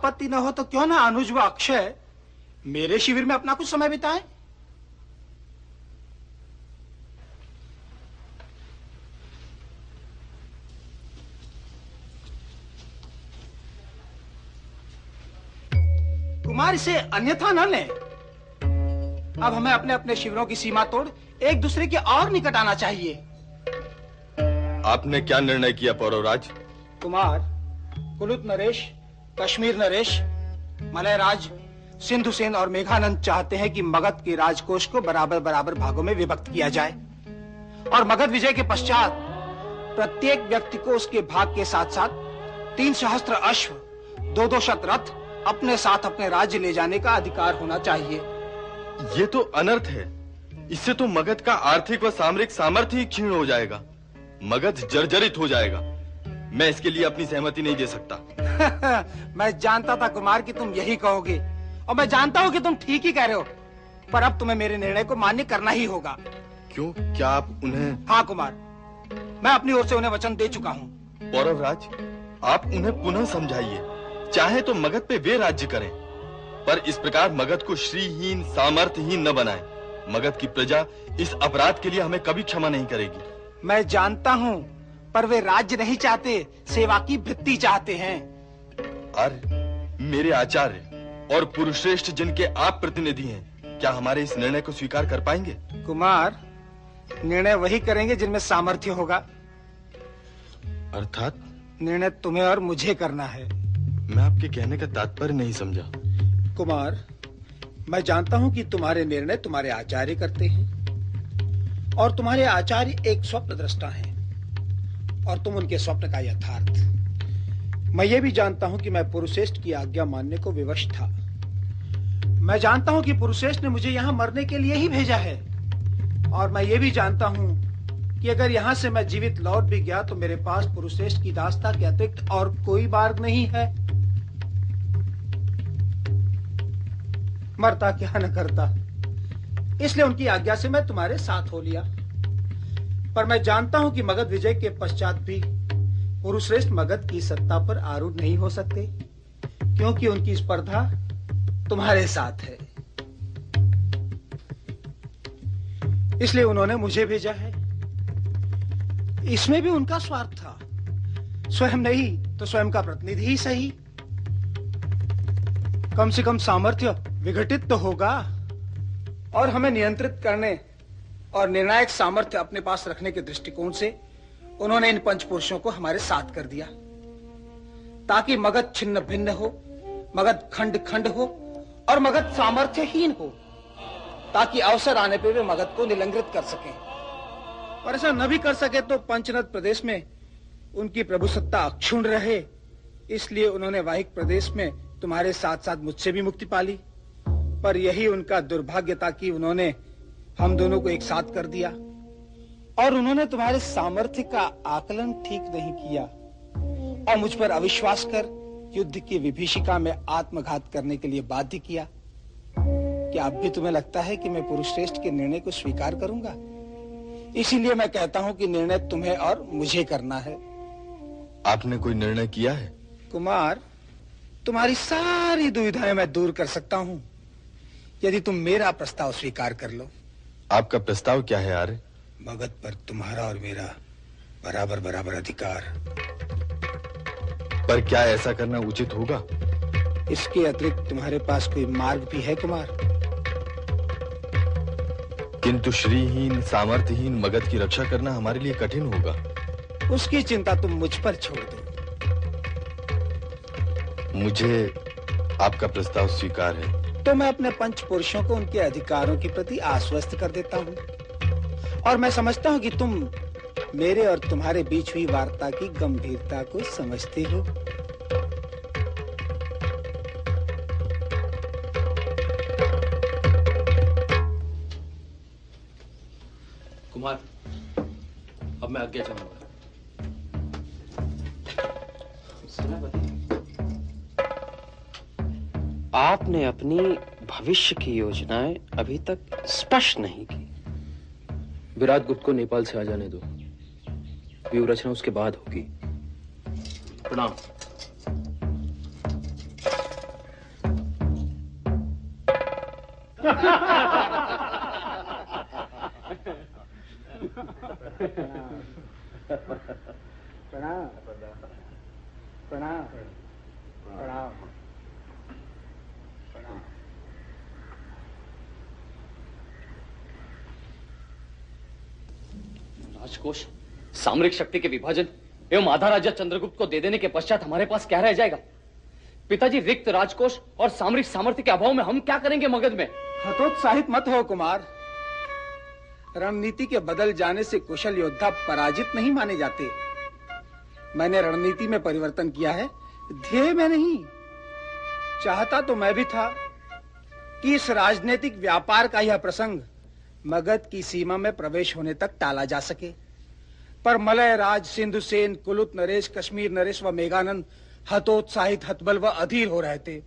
आपत्ति न हो तो क्यों ना अनुज व अक्षय मेरे शिविर में अपना कुछ समय बिताएँ? कुमार इसे अन्यथा न लें। अब हमें अपने अपने शिविरों की सीमा तोड़ एक दूसरे के और निकट आना चाहिए। आपने क्या निर्णय किया पौरवराज कुमार कुलुत नरेश कश्मीर नरेश, मलयराज, सिंधु सेन और मेघानंद चाहते हैं कि मगध के राजकोष को बराबर बराबर भागों में विभक्त किया जाए। और मगध विजय के पश्चात प्रत्येक व्यक्ति को उसके भाग के साथ साथ तीन सहस्त्र अश्व, दो दो शत रथ अपने साथ अपने राज्य ले जाने का अधिकार होना चाहिए। ये तो अनर्थ है। इससे तो मगध का आर्थिक व सामरिक सामर्थ्य ही क्षीण हो जाएगा। मगध जर्जरित हो जाएगा। मैं इसके लिए अपनी सहमति नहीं दे सकता। मैं जानता था कुमार कि तुम यही कहोगे। और मैं जानता हूँ कि तुम ठीक ही कह रहे हो। पर अब तुम्हें मेरे निर्णय को मान्य करना ही होगा। क्यों? क्या आप उन्हें हाँ कुमार। मैं अपनी ओर से उन्हें वचन दे चुका हूँ। पौरवराज आप उन्हें पुनः समझाइए। चाहे तो मगध पे वे राज्य करें पर इस प्रकार मगध को श्रीहीन सामर्थ्यहीन न बनाए। मगध की प्रजा इस अपराध के लिए हमें कभी क्षमा नहीं करेगी। मैं जानता हूँ पर वे राज्य नहीं चाहते सेवा की वृत्ति चाहते हैं। आर्य मेरे आचार्य और पुरुषश्रेष्ठ जिनके आप प्रतिनिधि हैं क्या हमारे इस निर्णय को स्वीकार कर पाएँगे? कुमार निर्णय वही करेंगे जिनमें सामर्थ्य होगा। अर्थात? निर्णय तुम्हें और मुझे करना है। मैं आपके कहने का तात्पर्य नहीं समझा। कुमार मैं जानता हूँ कि तुम्हारे निर्णय तुम्हारे आचार्य करते हैं और तुम्हारे आचार्य एक स्वप्न दृष्टा हैं और तुम उनके स्वप्न का यथार्थ। मैं ये भी जानता हूँ कि मैं पुरुषेष्ठ की आज्ञा मानने को विवश था। मैं जानता हूँ कि पुरुषेष्ठ ने मुझे यहाँ मरने के लिए ही भेजा है। और मैं ये भी जानता हूँ कि अगर यहाँ से मैं जीवित लौट भी गया तो मेरे पास पुरुषेष्ठ की दास्ता के अतिरिक्त और कोई मार्ग नहीं है। मरता क्या न करता। इसलिए उनकी आज्ञा से मैं तुम्हारे साथ हो लिया। पर मैं जानता हूँ कि मगध विजय के पश्चात भी पुरुषश्रेष्ठ मगध की सत्ता पर आरूढ़ नहीं हो सकते, क्योंकि उनकी स्पर्धा तुम्हारे साथ है। इसलिए उन्होंने मुझे भेजा है। इसमें भी उनका स्वार्थ था। स्वयं नहीं तो स्वयं का प्रतिनिधि ही सही। कम से कम सामर्थ्य विघटित तो होगा, और हमें नियंत्रित करने और निर्णायक सामर्थ्य अपने पास रखने के दृष्टिकोण से उन्होंने इन पंच पुरुषों को हमारे साथ कर दिया। ताकि मगध छिन्न भिन्न हो, मगध खंड खंड हो, और मगध सामर्थ्यहीन हो, ताकि अवसर आने पर वे मगध को निलंग्रित कर सकें। और ऐसा न भी कर सके तो पंचनद प्रदेश में उनकी प्रभुसत्ता अक्षुण रहे। इसलिए उन्होंने वाहिक प्रदेश में तुम्हारे साथ साथ मुझसे भी मुक्ति पाली। पर यही उनका दुर्भाग्य था कि उन्होंने हम दोनों को एक साथ कर दिया। और उन्होंने तुम्हारे सामर्थ्य का आकलन ठीक नहीं किया। और मुझ पर अविश्वास कर युद्ध की विभीषिका में आत्मघात करने के लिए बाध्य किया। क्या अब भी तुम्हें लगता है कि मैं पुरुष श्रेष्ठ के निर्णय को स्वीकार करूँगा? इसीलिए मैं कहता हूँ कि निर्णय तुम्हें और मुझे करना है। आपने कोई निर्णय किया है? कुमार तुम्हारी सारी दुविधाएँ मैं दूर कर सकता हूँ। यदि तुम मेरा प्रस्ताव स्वीकार कर लो। आपका प्रस्ताव क्या है आर्य? मगध पर तुम्हारा और मेरा बराबर बराबर अधिकार। पर क्या ऐसा करना उचित होगा? इसके अतिरिक्त तुम्हारे पास कोई मार्ग भी है कुमार? किंतु श्रीहीन सामर्थ्यहीन मगध की रक्षा करना हमारे लिए कठिन होगा। उसकी चिंता तुम मुझ पर छोड़ दो। मुझे आपका प्रस्ताव स्वीकार है। तो मैं अपने पंच पुरुषों को उनके अधिकारों के प्रति आश्वस्त कर देता हूँ। और मैं समझता हूँ कि तुम मेरे और तुम्हारे बीच हुई वार्ता की गंभीरता को समझते हो। कुमार अब मैं आज्ञा चाहूँगा आपने अपनी भविष्य की योजनाएँ अभी तक स्पष्ट नहीं की। विराट गुप्त को नेपाल से आ जाने दो। व्यू रचना उसके बाद होगी। प्रणाम। प्रणाम। प्रणाम। प्रणाम। राजकोष, सामरिक शक्ति के विभाजन एवं आधा राज्य चंद्रगुप्त को दे देने के पश्चात हमारे पास क्या रह जाएगा? पिताजी, रिक्त राजकोष और सामरिक सामर्थ्य के अभाव में हम क्या करेंगे मगध में? हतोत्साहित मत हो, कुमार। रणनीति के बदल जाने से कुशल योद्धा पराजित नहीं माने जाते। मैंने रणनीति में परिवर्तन किया है, ध्येय में नहीं। चाहता तो मैं भी था कि इस राजनीतिक व्यापार का यह प्रसंग मगध की सीमा में प्रवेश होने तक टाला जा सके। पर मलय राज सिंधु सेन कुलुत नरेश कश्मीर नरेश व मेघानंद हतोत्साहित हतबल व अधीर हो रहे थे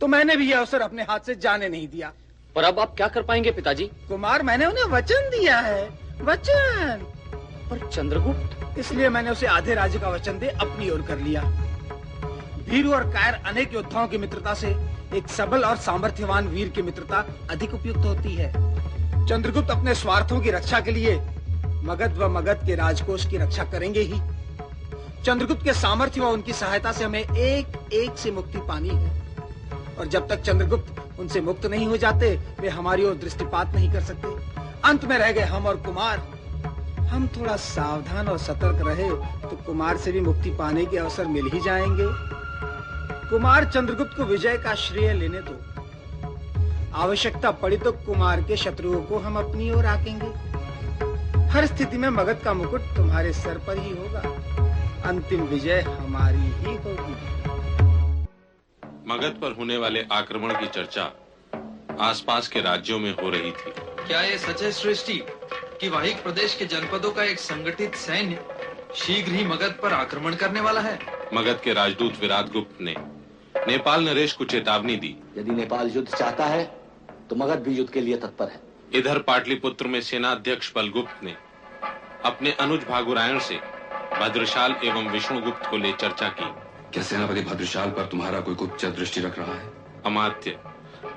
तो मैंने भी यह अवसर अपने हाथ से जाने नहीं दिया। पर अब आप क्या कर पाएँगे पिताजी? कुमार मैंने उन्हें वचन दिया है। वचन! पर चंद्रगुप्त? इसलिए मैंने उसे आधे राज्य का वचन दे अपनी ओर कर लिया। भीरू और कायर अनेक योद्धाओं की मित्रता से एक सबल और सामर्थ्यवान वीर की मित्रता अधिक उपयुक्त होती है। चंद्रगुप्त अपने स्वार्थों की रक्षा के लिए मगध व मगध के राजकोष की रक्षा करेंगे ही। चंद्रगुप्त के सामर्थ्य व उनकी सहायता से हमें एक एक से मुक्ति पानी है। और जब तक चंद्रगुप्त उनसे मुक्त नहीं हो जाते, वे हमारी ओर दृष्टिपात नहीं कर सकते। अंत में रह गए हम और कुमार। हम थोड़ा सावधान और सतर्क रहे तो कुमार से भी मुक्ति पाने के अवसर मिल ही जाएँगे। कुमार चंद्रगुप्त को विजय का श्रेय लेने दो। आवश्यकता पड़ी तो कुमार के शत्रुओं को हम अपनी ओर आकेंगे। हर स्थिति में मगध का मुकुट तुम्हारे सर पर ही होगा। अंतिम विजय हमारी ही होगी। मगध पर होने वाले आक्रमण की चर्चा आसपास के राज्यों में हो रही थी। क्या ये सच है सृष्टि कि वाहिक प्रदेश के जनपदों का एक संगठित सैन्य शीघ्र ही मगध पर आक्रमण करने वाला है? मगध के राजदूत विराट गुप्त ने नेपाल नरेश को चेतावनी दी। यदि नेपाल युद्ध चाहता है तो मगध भी युद्ध के लिए तत्पर है। इधर पाटलिपुत्र में सेनाध्यक्ष बलगुप्त ने अपने अनुज भागुरायण से भद्रशाल एवं विष्णुगुप्त को ले चर्चा की। क्या सेनापति भद्रशाल पर तुम्हारा कोई गुप्त दृष्टि रख रहा है? अमात्य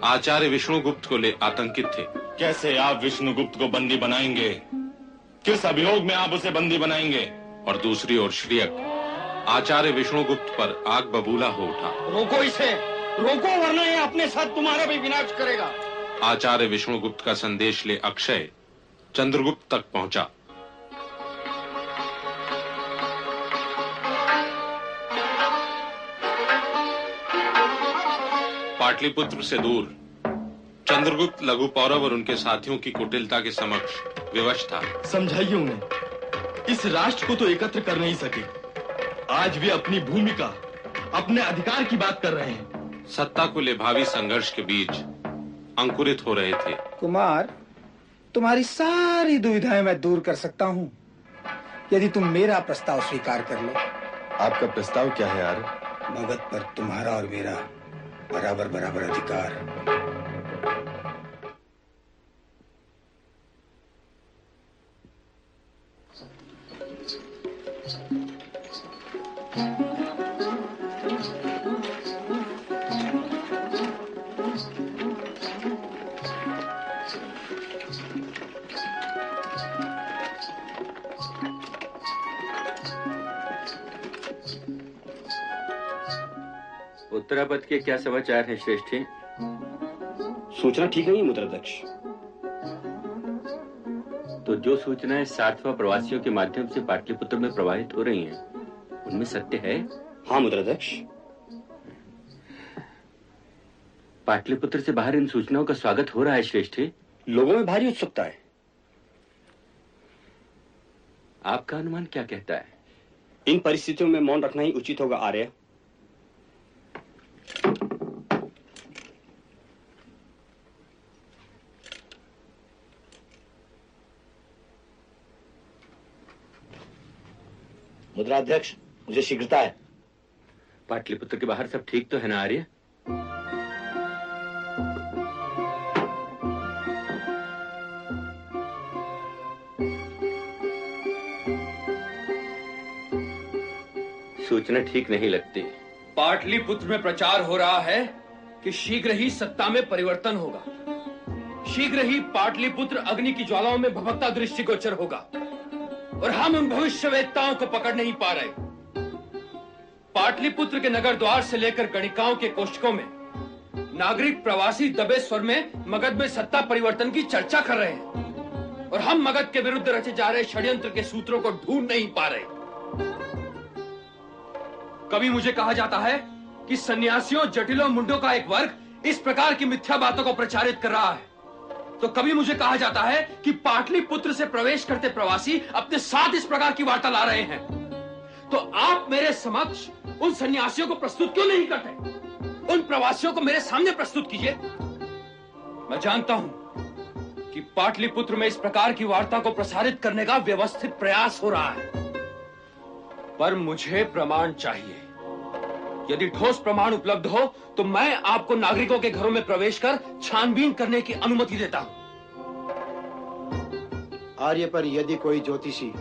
आचार्य विष्णुगुप्त को ले आतंकित थे। कैसे आप विष्णुगुप्त को बंदी बनाएँगे? किस अभियोग में आप उसे बंदी बनाएँगे? और दूसरी ओर श्रीयक आचार्य विष्णुगुप्त पर आग बबूला हो उठा। रोको इसे! रोको वरना ये अपने साथ तुम्हारा भी विनाश करेगा। आचार्य विष्णुगुप्त का संदेश ले अक्षय चंद्रगुप्त तक पहुँचा। पाटलिपुत्र से दूर चंद्रगुप्त लघु पौरव और उनके साथियों की कुटिलता के समक्ष विवश था। समझाइए उन्हें इस राष्ट्र को तो एकत्र कर नहीं सके। आज वे अपनी भूमिका अपने अधिकार की बात कर रहे हैं। सत्ता को ले भावी संघर्ष के बीच अंकुरित हो रहे थे। कुमार तुम्हारी सारी दुविधाएँ मैं दूर कर सकता हूँ। यदि तुम मेरा प्रस्ताव स्वीकार कर लो। आपका प्रस्ताव क्या है यार मगध पर तुम्हारा और मेरा बराबर बराबर अधिकार। उत्तरापद के क्या समाचार हैं श्रेष्ठी? सूचना ठीक नहीं है मुद्राध्यक्ष। तो जो सूचनाएँ सार्थवा प्रवासियों के माध्यम से पाटलिपुत्र में प्रवाहित हो रही हैं उनमें सत्य है? हाँ मुद्राध्यक्ष। पाटलिपुत्र से बाहर इन सूचनाओं का स्वागत हो रहा है श्रेष्ठी। लोगों में भारी उत्सुकता है। आपका अनुमान क्या कहता है? इन परिस्थितियों में मौन रखना ही उचित होगा आर्य। मुद्राध्यक्ष, मुझे शीघ्रता है। पाटलिपुत्र के बाहर सब ठीक तो है ना, आर्य? सूचना ठीक नहीं लगती। पाटलिपुत्र में प्रचार हो रहा है कि शीघ्र ही सत्ता में परिवर्तन होगा। शीघ्र ही पाटलिपुत्र अग्नि की ज्वालाओं में भभकता दृष्टिगोचर होगा। और हम उन भविष्यवेत्ताओं को पकड़ नहीं पा रहे। पाटलिपुत्र के नगर द्वार से लेकर गणिकाओं के कोष्ठकों में, नागरिक प्रवासी दबे स्वर में मगध में सत्ता परिवर्तन की चर्चा कर रहे हैं। और हम मगध के विरुद्ध रचे जा रहे षड्यंत्र के सूत्रों को ढूंढ नहीं पा रहे। कभी मुझे कहा जाता है कि सन्यासियों जटिलों मुंडों का एक वर्ग इस प्रकार की मिथ्या बातों को प्रचारित कर रहा है। तो कभी मुझे कहा जाता है कि पाटलिपुत्र से प्रवेश करते प्रवासी अपने साथ इस प्रकार की वार्ता ला रहे हैं। तो आप मेरे समक्ष उन सन्यासियों को प्रस्तुत क्यों नहीं करते? उन प्रवासियों को मेरे सामने प्रस्तुत कीजिए। मैं जानता हूँ कि पाटलिपुत्र में इस प्रकार की वार्ता को प्रसारित करने का व्यवस्थित प्रयास हो रहा है। पर मुझे प्रमाण चाहिए। यदि ठोस प्रमाण उपलब्ध हो तो मैं आपको नागरिकों के घरों में प्रवेश कर छानबीन करने की अनुमति देता हूँ। आर्य पर यदि कोई ज्योतिषी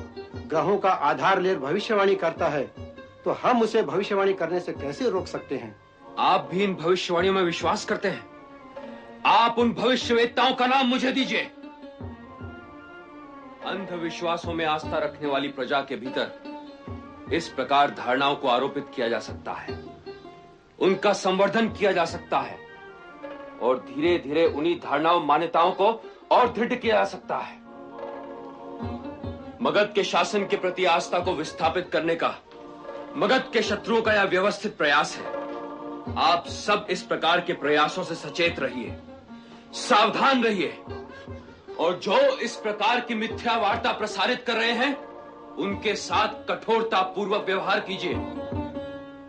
ग्रहों का आधार ले भविष्यवाणी करता है तो हम उसे भविष्यवाणी करने से कैसे रोक सकते हैं? आप भी इन भविष्यवाणियों में विश्वास करते हैं। आप उन भविष्यवेत्ताओं का नाम मुझे दीजिए। अंधविश्वासों में आस्था रखने वाली प्रजा के भीतर इस प्रकार धारणाओं को आरोपित किया जा सकता है। उनका संवर्धन किया जा सकता है और धीरे धीरे उन्हीं धारणाओं, मान्यताओं को और दृढ़ किया जा सकता है। मगध के शासन के प्रति आस्था को विस्थापित करने का, मगध के शत्रुओं का यह व्यवस्थित प्रयास है। आप सब इस प्रकार के प्रयासों से सचेत रहिए, सावधान रहिए और जो इस प्रकार की मिथ्या वार्ता प्रसारित कर रहे हैं उनके साथ कठोरता पूर्वक व्यवहार कीजिए।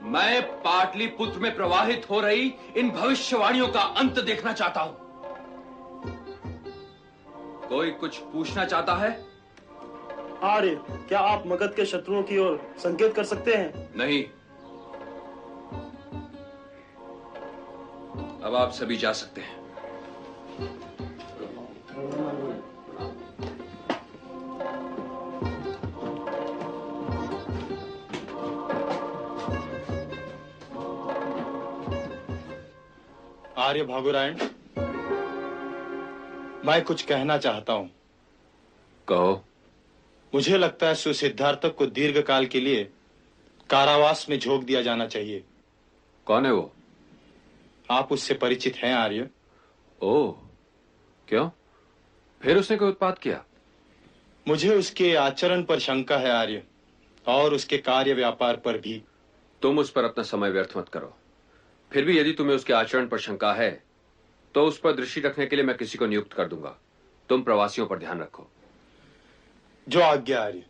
मैं पाटलिपुत्र में प्रवाहित हो रही इन भविष्यवाणियों का अंत देखना चाहता हूँ। कोई कुछ पूछना चाहता है? आर्य क्या आप मगध के शत्रुओं की ओर संकेत कर सकते हैं? नहीं। अब आप सभी जा सकते हैं। आर्य भागुरायण मैं कुछ कहना चाहता हूँ। कहो। मुझे लगता है सुसिद्धार्थक को दीर्घ काल के लिए कारावास में झोंक दिया जाना चाहिए। कौन है वो? आप उससे परिचित हैं आर्य। ओ क्यों? फिर उसने कोई उत्पाद किया? मुझे उसके आचरण पर शंका है आर्य और उसके कार्य व्यापार पर भी। तुम उस पर अपना समय व्यर्थ मत करो। फिर भी यदि तुम्हें उसके आचरण पर शंका है तो उस पर दृष्टि रखने के लिए मैं किसी को नियुक्त कर दूँगा। तुम प्रवासियों पर ध्यान रखो। जो आज्ञा आर्य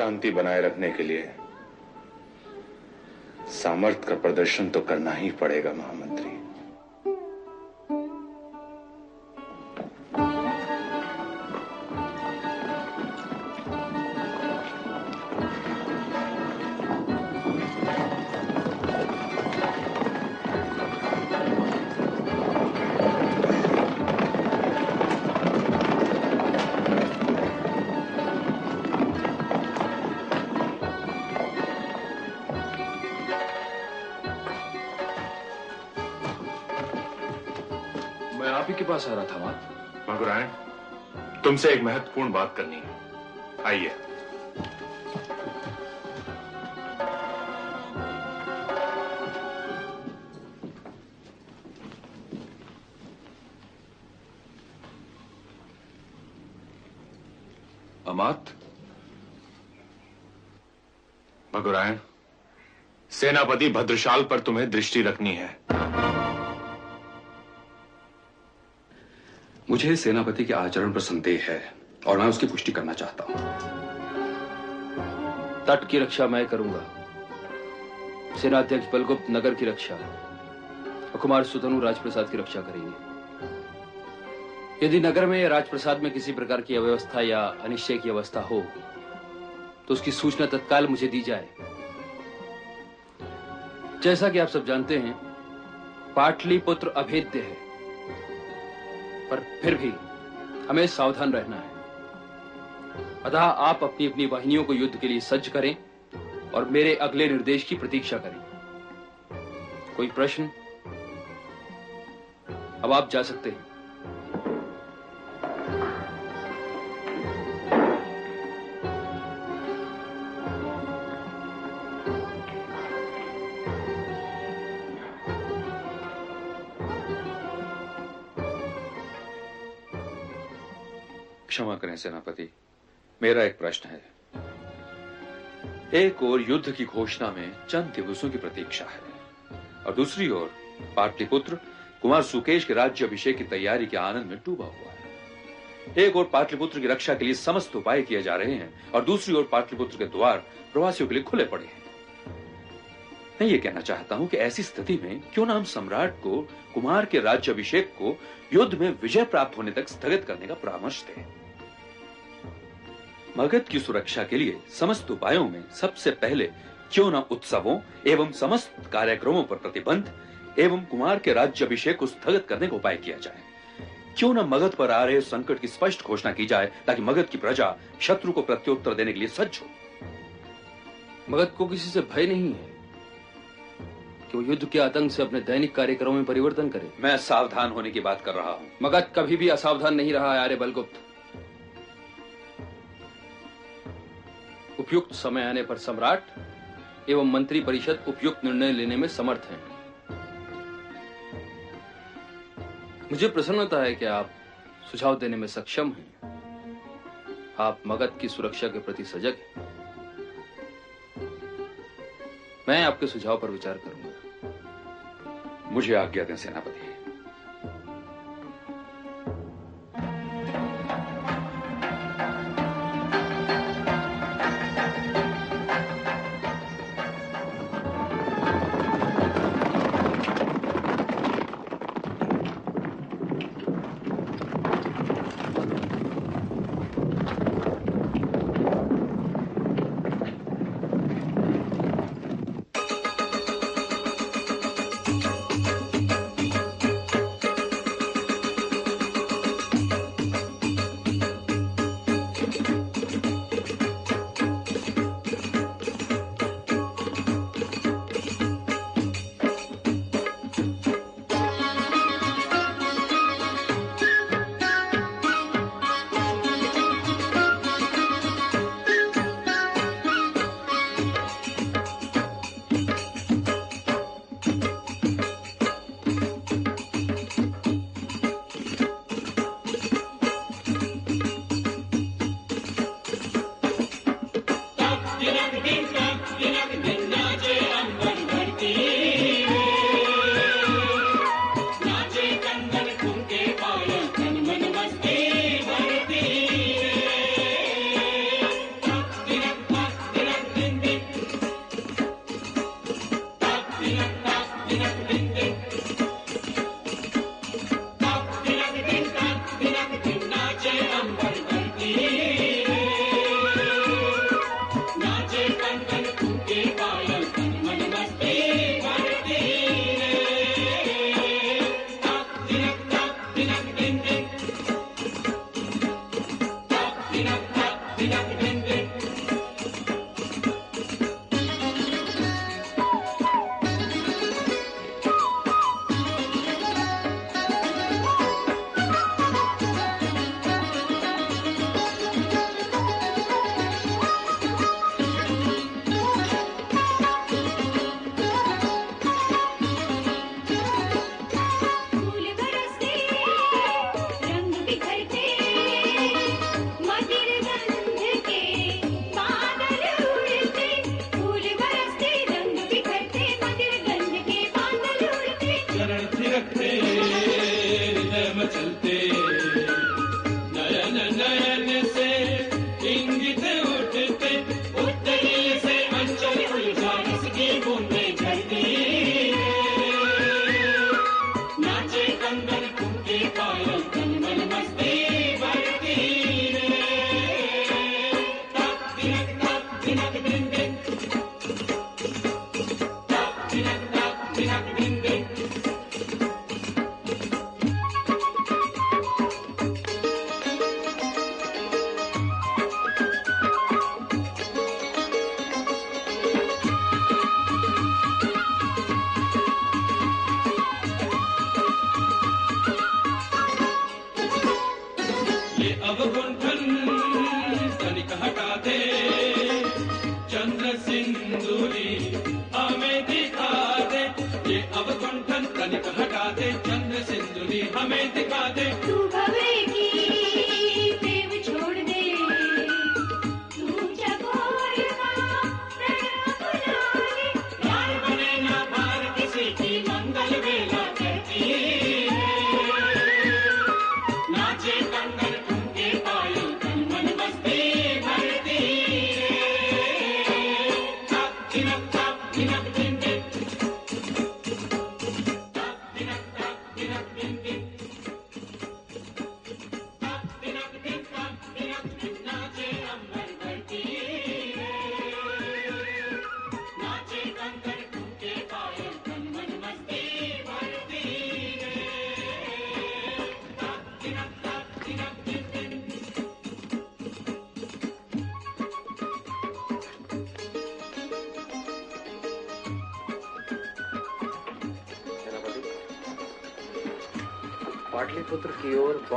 शांति बनाए रखने के लिए सामर्थ्य का प्रदर्शन तो करना ही पड़ेगा महामंत्री। पास आ रहा था बात? मगुरायन तुमसे एक महत्वपूर्ण बात करनी है। आइए। अमात? मगुरायन सेनापति भद्रशाल पर तुम्हें दृष्टि रखनी है। मुझे सेनापति के आचरण पर संदेह है और मैं उसकी पुष्टि करना चाहता हूँ। तट की रक्षा मैं करूँगा। सेनाध्यक्ष बलगुप्त नगर की रक्षा और कुमार सुधनु राजप्रसाद की रक्षा करेंगे। यदि नगर में या राजप्रसाद में किसी प्रकार की अव्यवस्था या अनिश्चय की अवस्था हो तो उसकी सूचना तत्काल मुझे दी जाए। जैसा कि आप सब जानते हैं, पाटलिपुत्र अभेद्य है। फिर भी हमें सावधान रहना है। अतः आप अपनी अपनी वाहिनियों को युद्ध के लिए सज्ज करें और मेरे अगले निर्देश की प्रतीक्षा करें। कोई प्रश्न? अब आप जा सकते हैं। सेनापति, मेरा एक प्रश्न है। एक ओर युद्ध की घोषणा में चंद दिवसों की प्रतीक्षा है, और दूसरी ओर पाटलिपुत्र कुमार सुकेश के राज्य अभिषेक की तैयारी के आनंद में डूबा हुआ है। एक ओर पाटलिपुत्र की रक्षा के लिए समस्त उपाय किए जा रहे हैं, और दूसरी ओर पाटलिपुत्र के द्वार प्रवासियों के लिए खुले पड़े हैं। मैं ये कहना चाहता हूँ कि ऐसी स्थिति में क्यों ना हम सम्राट को, कुमार के राज्य अभिषेक को युद्ध में विजय प्राप्त होने तक स्थगित करने का परामर्श दें। मगध की सुरक्षा के लिए समस्त उपायों में सबसे पहले क्यों न उत्सवों एवं समस्त कार्यक्रमों पर प्रतिबंध एवं कुमार के राज्य अभिषेक को स्थगित करने का उपाय किया जाए। क्यों न मगध पर आ रहे संकट की स्पष्ट घोषणा की जाए ताकि मगध की प्रजा शत्रु को प्रत्युत्तर देने के लिए सज्ज हो। मगध को किसी से भय नहीं है कि वो युद्ध के आतंक से अपने दैनिक कार्यक्रमों में परिवर्तन करे। मैं सावधान होने की बात कर रहा हूँ। मगध कभी भी असावधान नहीं रहा है आर्य बलगुप्त उपयुक्त समय आने पर सम्राट एवं मंत्री परिषद उपयुक्त निर्णय लेने में समर्थ हैं। मुझे प्रसन्नता है कि आप सुझाव देने में सक्षम हैं। आप मगध की सुरक्षा के प्रति सजग हैं। मैं आपके सुझाव पर विचार करूँगा। मुझे आज्ञा दें, सेनापति।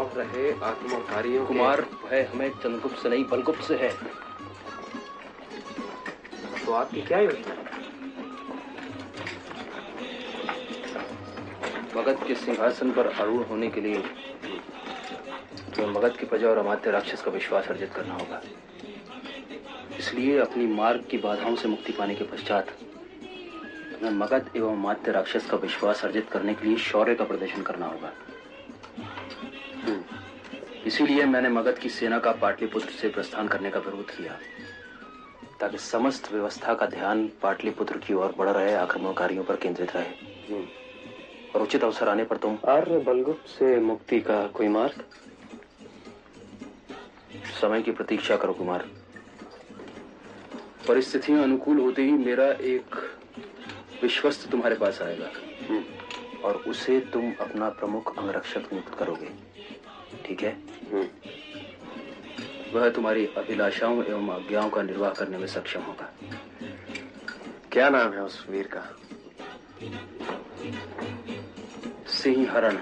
की रहे आक्रमणकारियों कुमार भय हमें चंद्रगुप्त से नहीं बलगुप्त से है। तो आपकी क्या योजना मगध के सिंहासन पर आरूढ़ होने के लिए हमें मगध की प्रजा और अमात्य राक्षस का विश्वास अर्जित करना होगा। इसलिए अपनी मार्ग की बाधाओं से मुक्ति पाने के पश्चात हमें मगध एवं मात्य राक्षस का विश्वास अर्जित करने के लिए शौर्य का प्रदर्शन करना होगा। इसीलिए मैंने मगध की सेना का पाटलिपुत्र से प्रस्थान करने का विरोध किया ताकि समस्त व्यवस्था का ध्यान पाटलिपुत्र की ओर बढ़ रहे आक्रमणकारियों पर केंद्रित रहे। और उचित अवसर आने पर तुम आर्य बलगुप्त से मुक्ति का कोई मार्ग? समय की प्रतीक्षा करो कुमार। परिस्थितियाँ अनुकूल होते ही मेरा एक विश्वस्त तुम्हारे पास आएगा। और उसे तुम अपना प्रमुख अंगरक्षक नियुक्त करोगे। ठीक है? वह तुम्हारी अभिलाषाओं एवं आज्ञाओं का निर्वाह करने में सक्षम होगा। क्या नाम है उस वीर का? सिंह हरण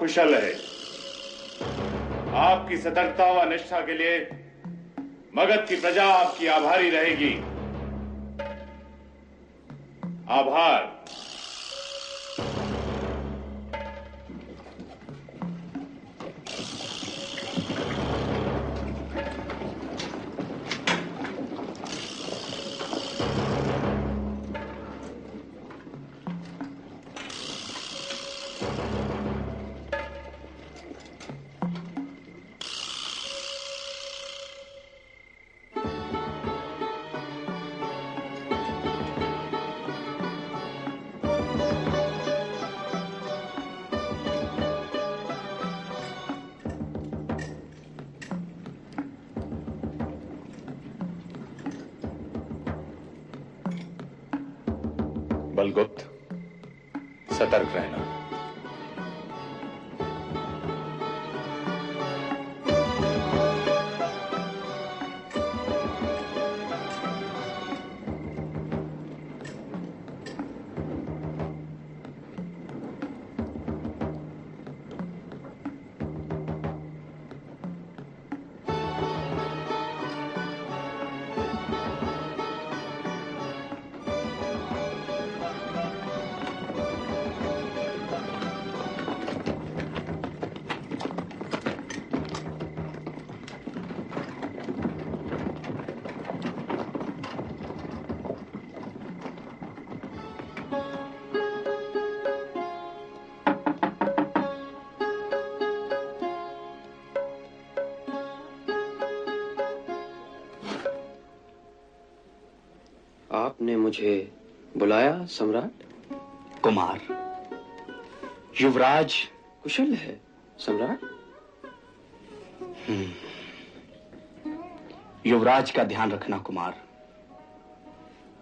कुशल है। आपकी सतर्कता व निष्ठा के लिए मगध की प्रजा आपकी आभारी रहेगी। सतर्क रहना आपने मुझे बुलाया सम्राट? कुमार युवराज। कुशल है सम्राट। हम्म। युवराज का ध्यान रखना कुमार।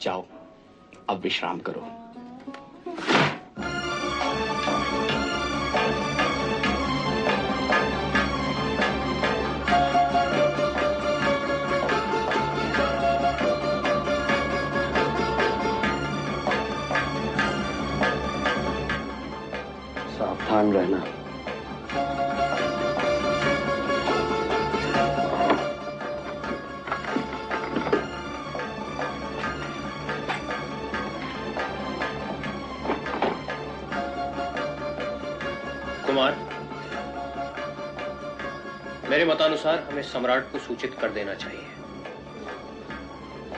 जाओ अब विश्राम करो। हमें सम्राट को सूचित कर देना चाहिए।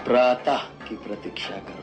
प्रातः की प्रतीक्षा करो।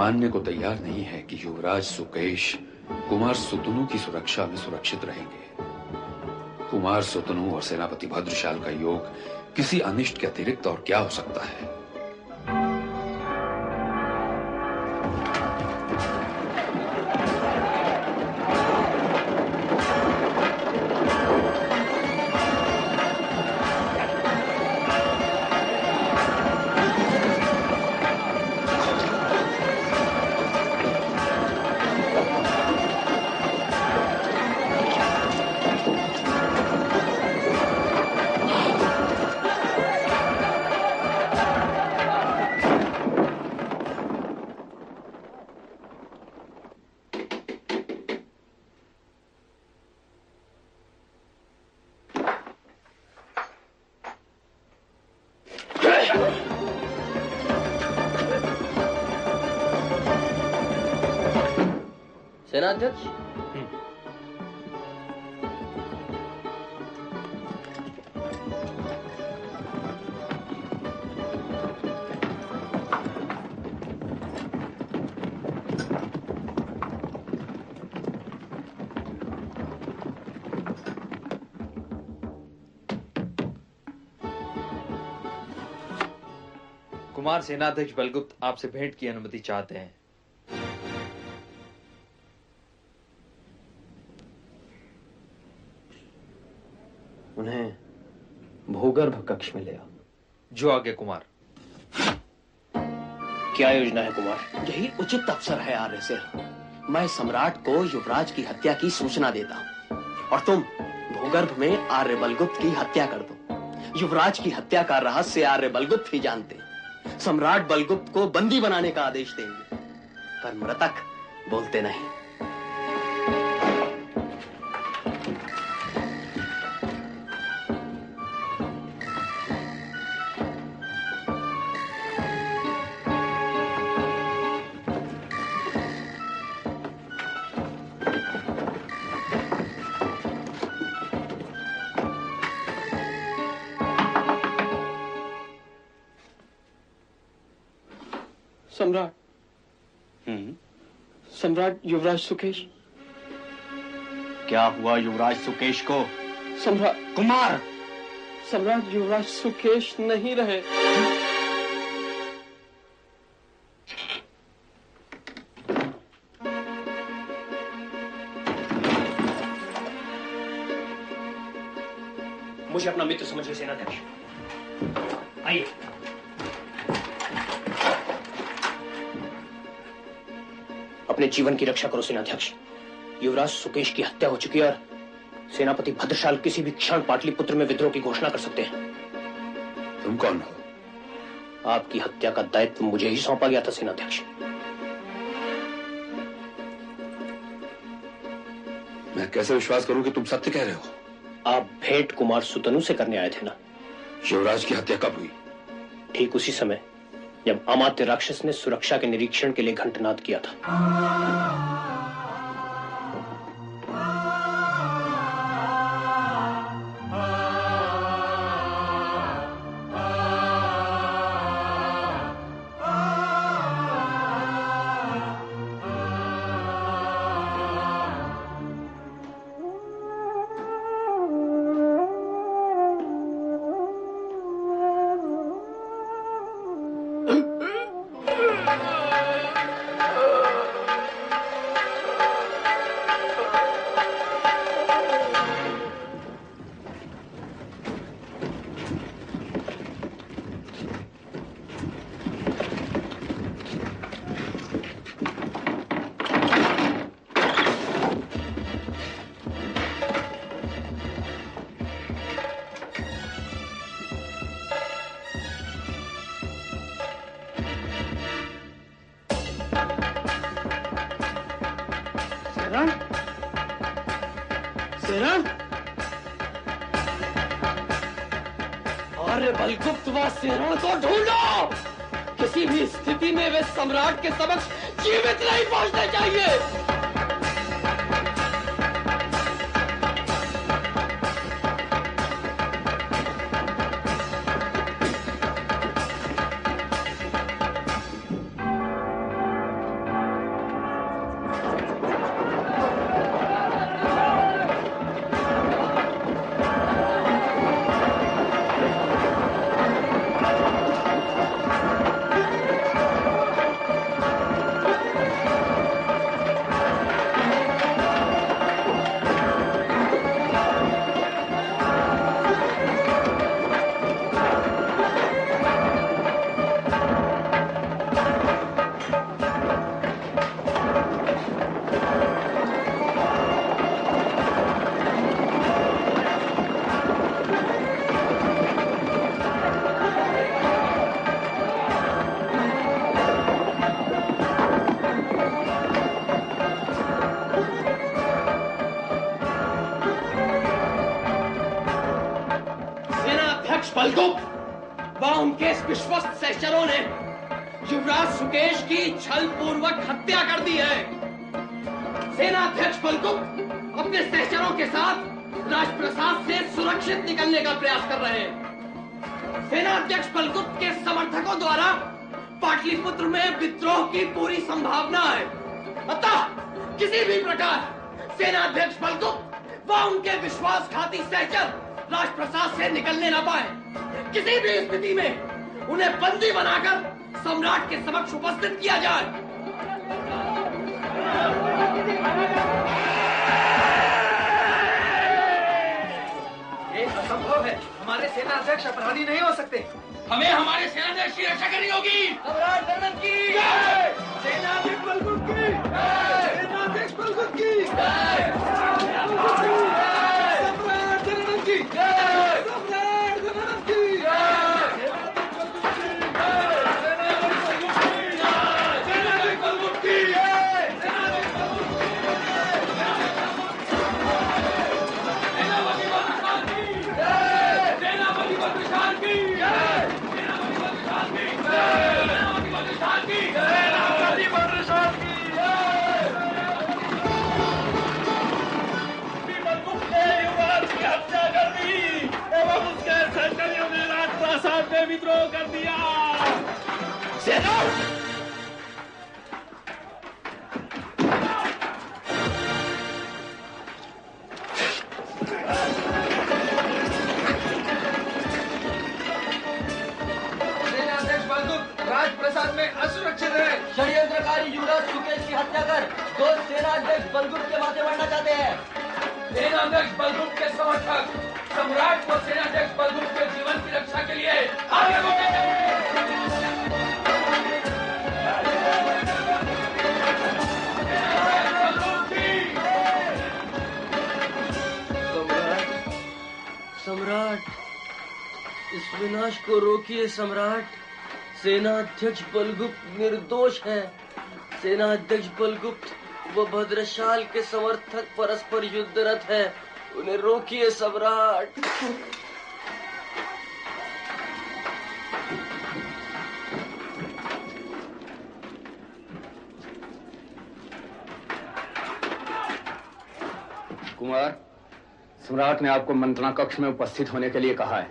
मानने को तैयार नहीं है कि युवराज सुकेश कुमार सुतनु की सुरक्षा में सुरक्षित रहेंगे। कुमार सुतनु और सेनापति भद्रशाल का योग किसी अनिष्ट के अतिरिक्त और क्या हो सकता है? कुमार सेनाध्यक्ष बलगुप्त आपसे भेंट की अनुमति चाहते हैं। उन्हें भूगर्भ कक्ष में ले आओ। जो आगे कुमार। क्या योजना है कुमार? यही उचित अवसर है आर्य से। मैं सम्राट को युवराज की हत्या की सूचना देता हूँ। और तुम भूगर्भ में आर्य बलगुप्त की हत्या कर दो। युवराज की हत्या का रहस्य आर्य बलगुप्त ही जानते। हैं। सम्राट बलगुप्त को बंदी बनाने का आदेश देंगे पर मृतक बोलते नहीं। सम्राट युवराज सुकेश। क्या हुआ युवराज सुकेश को? सम्राट कुमार! सम्राट युवराज सुकेश नहीं रहे। मुझे अपना मित्र समझिए सेनाध्यक्ष जीवन की रक्षा करो सेनाध्यक्ष। युवराज सुकेश की हत्या हो चुकी है और सेनापति भद्रशाल किसी भी क्षण पाटलिपुत्र में विद्रोह की घोषणा कर सकते हैं। तुम कौन हो? आपकी हत्या का दायित्व मुझे ही सौंपा गया था सेनाध्यक्ष। मैं कैसे विश्वास करूँ कि तुम सत्य कह रहे हो? आप भेंट कुमार सुतनु से करने आए थे ना? युवराज की हत्या कब हुई? ठीक उसी समय। जब अमात्य राक्षस ने सुरक्षा के निरीक्षण के लिए घंटनाद किया था। राजप्रसाद से सुरक्षित निकलने का प्रयास कर रहे हैं। सेनाध्यक्ष बलगुप्त के समर्थकों द्वारा पाटलिपुत्र में विद्रोह की पूरी संभावना है। अतः किसी भी प्रकार सेनाध्यक्ष बलगुप्त व उनके विश्वासघाती सहचर राजप्रसाद से निकलने न पाए। किसी भी स्थिति में उन्हें बंदी बनाकर सम्राट के समक्ष उपस्थित किया जाए। असंभव है। हमारे सेना अध्यक्ष अपराधी नहीं हो सकते। हमें हमारे सेना अध्यक्ष की रक्षा करनी होगी। की। सेना अध्यक्ष की। सेना अध्यक्ष की। में विद्रोह कर दिया। सेना राजप्रसाद में असुरक्षित है। षड्यंत्रकारी युवराज सुकेश की हत्या कर दो सेनाध्यक्ष बलगुप्त के माथे बढ़ना चाहते हैं। सेनाध्यक्ष बलगुप्त के समर्थक सम्राट को सेनाध्यक्ष बलगुप्त के जीवन की रक्षा के लिए आगे बढ़े सम्राट, इस विनाश को रोकिए सम्राट। सेनाध्यक्ष बलगुप्त निर्दोष है। सेनाध्यक्ष बलगुप्त, व भद्रशाल के समर्थक परस्पर युद्धरत है। उन्हें रोकिए सम्राट। कुमार, सम्राट ने आपको मंत्रणा कक्ष में उपस्थित होने के लिए कहा है।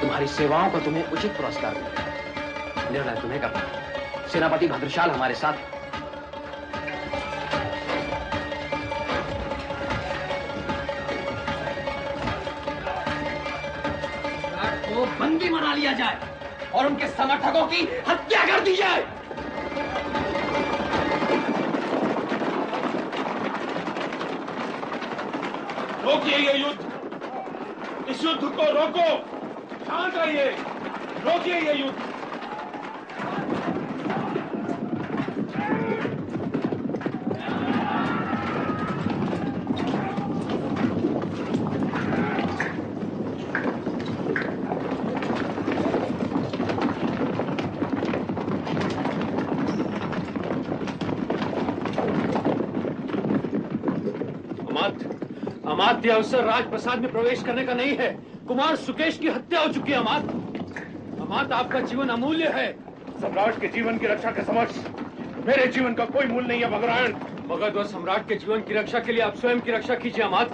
तुम्हारी सेवाओं का तुम्हें उचित पुरस्कार मिलेगा निर्णय तुम्हें करना। सेनापति भद्रशाल हमारे साथ। को बंदी बना लिया जाए और उनके समर्थकों की हत्या कर दी जाए। रोकिए ये युद्ध। इस युद्ध को रोको। शांत रहिए। रोकिए ये युद्ध। ये अवसर राजप्रसाद में प्रवेश करने का नहीं है। कुमार सुकेश की हत्या हो चुकी है अमात। अमात आपका जीवन अमूल्य है। सम्राट के जीवन की रक्षा के समक्ष मेरे जीवन का कोई मूल्य नहीं है भगरायण मगध और सम्राट के जीवन की रक्षा के लिए आप स्वयं की रक्षा कीजिए अमात।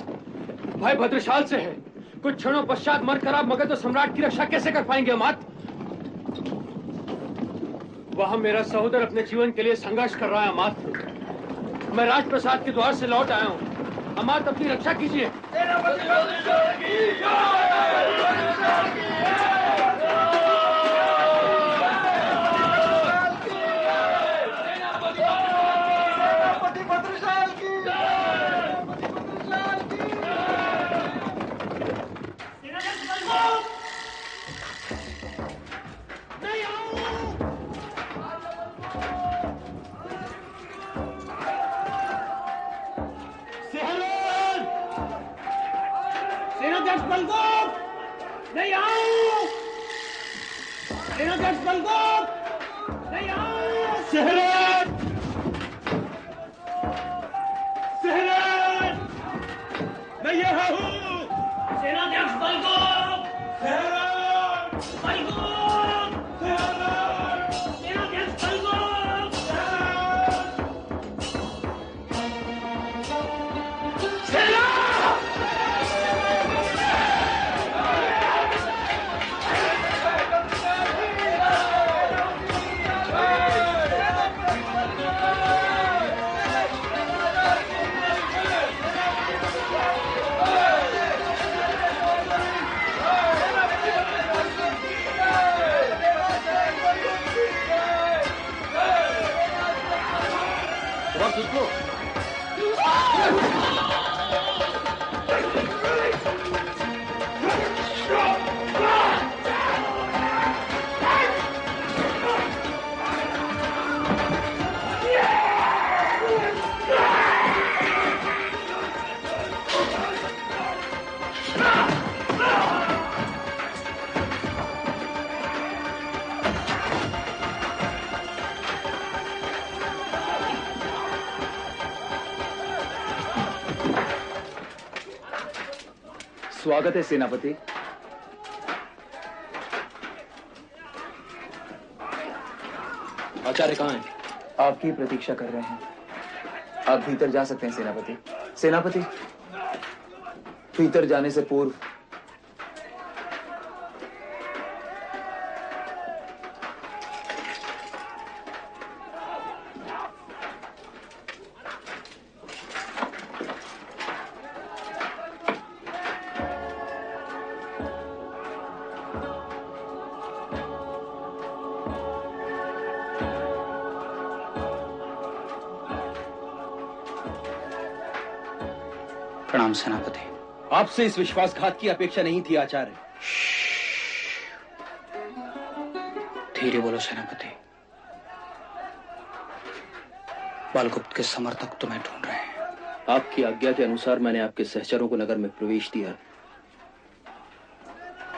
भाई भद्रशाल से है। कुछ क्षणों पश्चात मरकर आप मगध और सम्राट की रक्षा कैसे कर पाएँगे अमात? वह मेरा सहोदर अपने जीवन के लिए संघर्ष कर रहा है अमात। मैं राजप्रसाद के द्वार से लौट आया हूँ। अमात अपनी रक्षा कीजिए। सेनाध्यक्ष बलगोप नहीं आओ सहराज सहराज मैं यहाँ हूँ सेनाध्यक्ष स्वागत है सेनापति। आचार्य कहाँ हैं? आपकी प्रतीक्षा कर रहे हैं। आप भीतर जा सकते हैं सेनापति। सेनापति भीतर जाने से पूर्व आपसे इस विश्वासघात की अपेक्षा नहीं थी, आचार्य। धीरे बोलो सेनापति बालगुप्त के समर्थक तुम्हें ढूंढ रहे हैं आपकी आज्ञा के अनुसार मैंने आपके सहचरों को नगर में प्रवेश दिया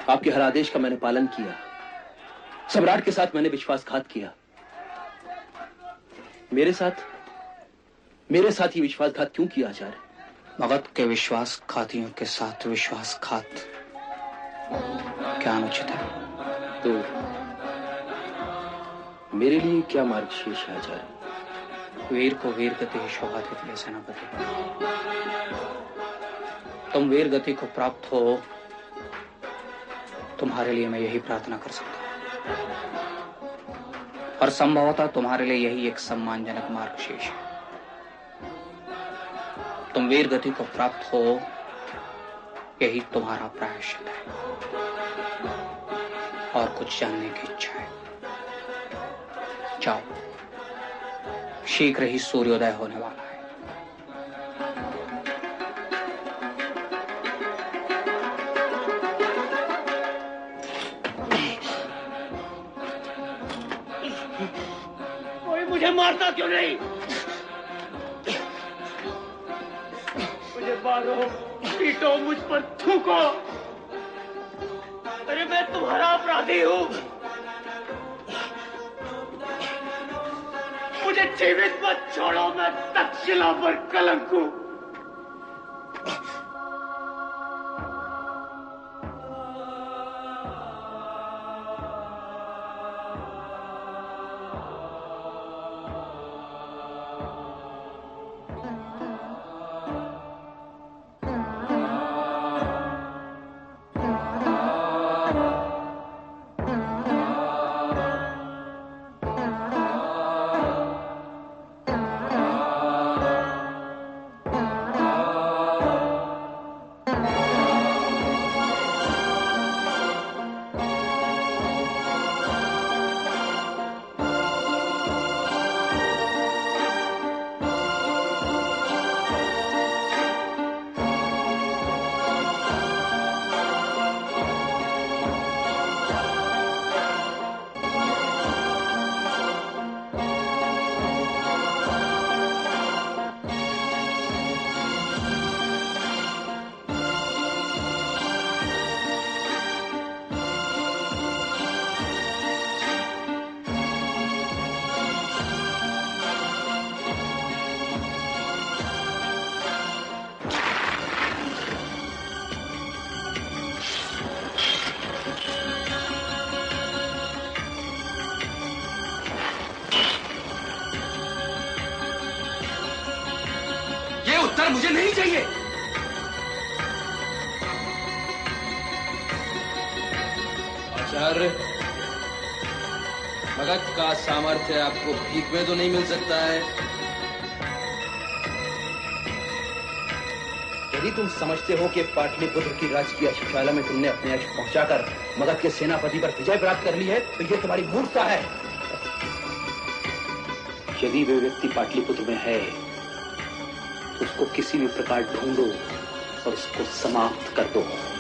आपके हर आदेश का मैंने पालन किया सम्राट के साथ मैंने विश्वासघात किया मेरे साथ मेरे साथ ही विश्वासघात क्यों किया आचार्य मगध के विश्वासघातियों के साथ विश्वासघात क्या अनुचित है? तो मेरे लिए क्या मार्ग शेष है आचार्य? वीर को वीर गति ही शोभा देती है सेनापति। तुम वीर गति को प्राप्त हो तुम्हारे लिए मैं यही प्रार्थना कर सकता हूँ। और संभवतः तुम्हारे लिए यही एक सम्मानजनक मार्ग शेष है। तुम वीर गति को प्राप्त हो, यही तुम्हारा प्रायश्चित है। और कुछ जानने की इच्छा है। जाओ। शीघ्र ही सूर्योदय होने वाला है। मुझे मारता क्यों नहीं? मारो पीटो मुझ पर थूको। अरे, मैं तुम्हारा अपराधी हूँ। मुझे जीवित मत छोड़ो, मैं तक्षशिला पर कलंकू तो सकता है यदि तुम समझते हो कि पाटलिपुत्र की राजकीय शिक्षालय में तुमने अपने यश पहुंचाकर मगध के सेनापति पर विजय प्राप्त कर ली है तो यह तुम्हारी मूर्खता है। यदि वे व्यक्ति पाटलिपुत्र में है, उसको किसी भी प्रकार ढूंढो और उसको समाप्त कर दो।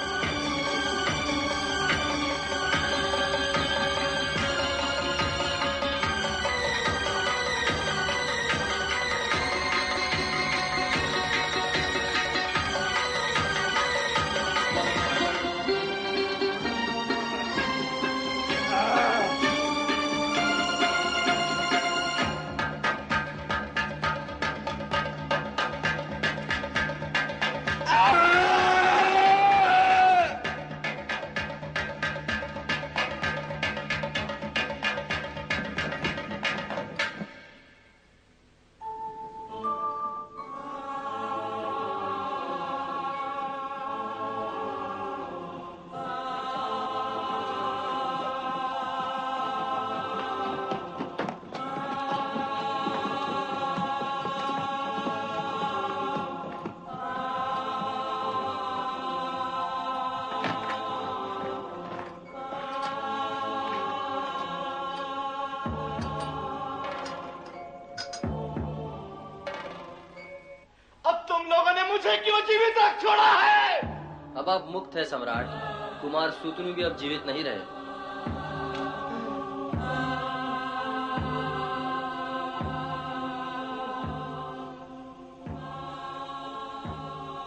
सूतनु भी अब जीवित नहीं रहे।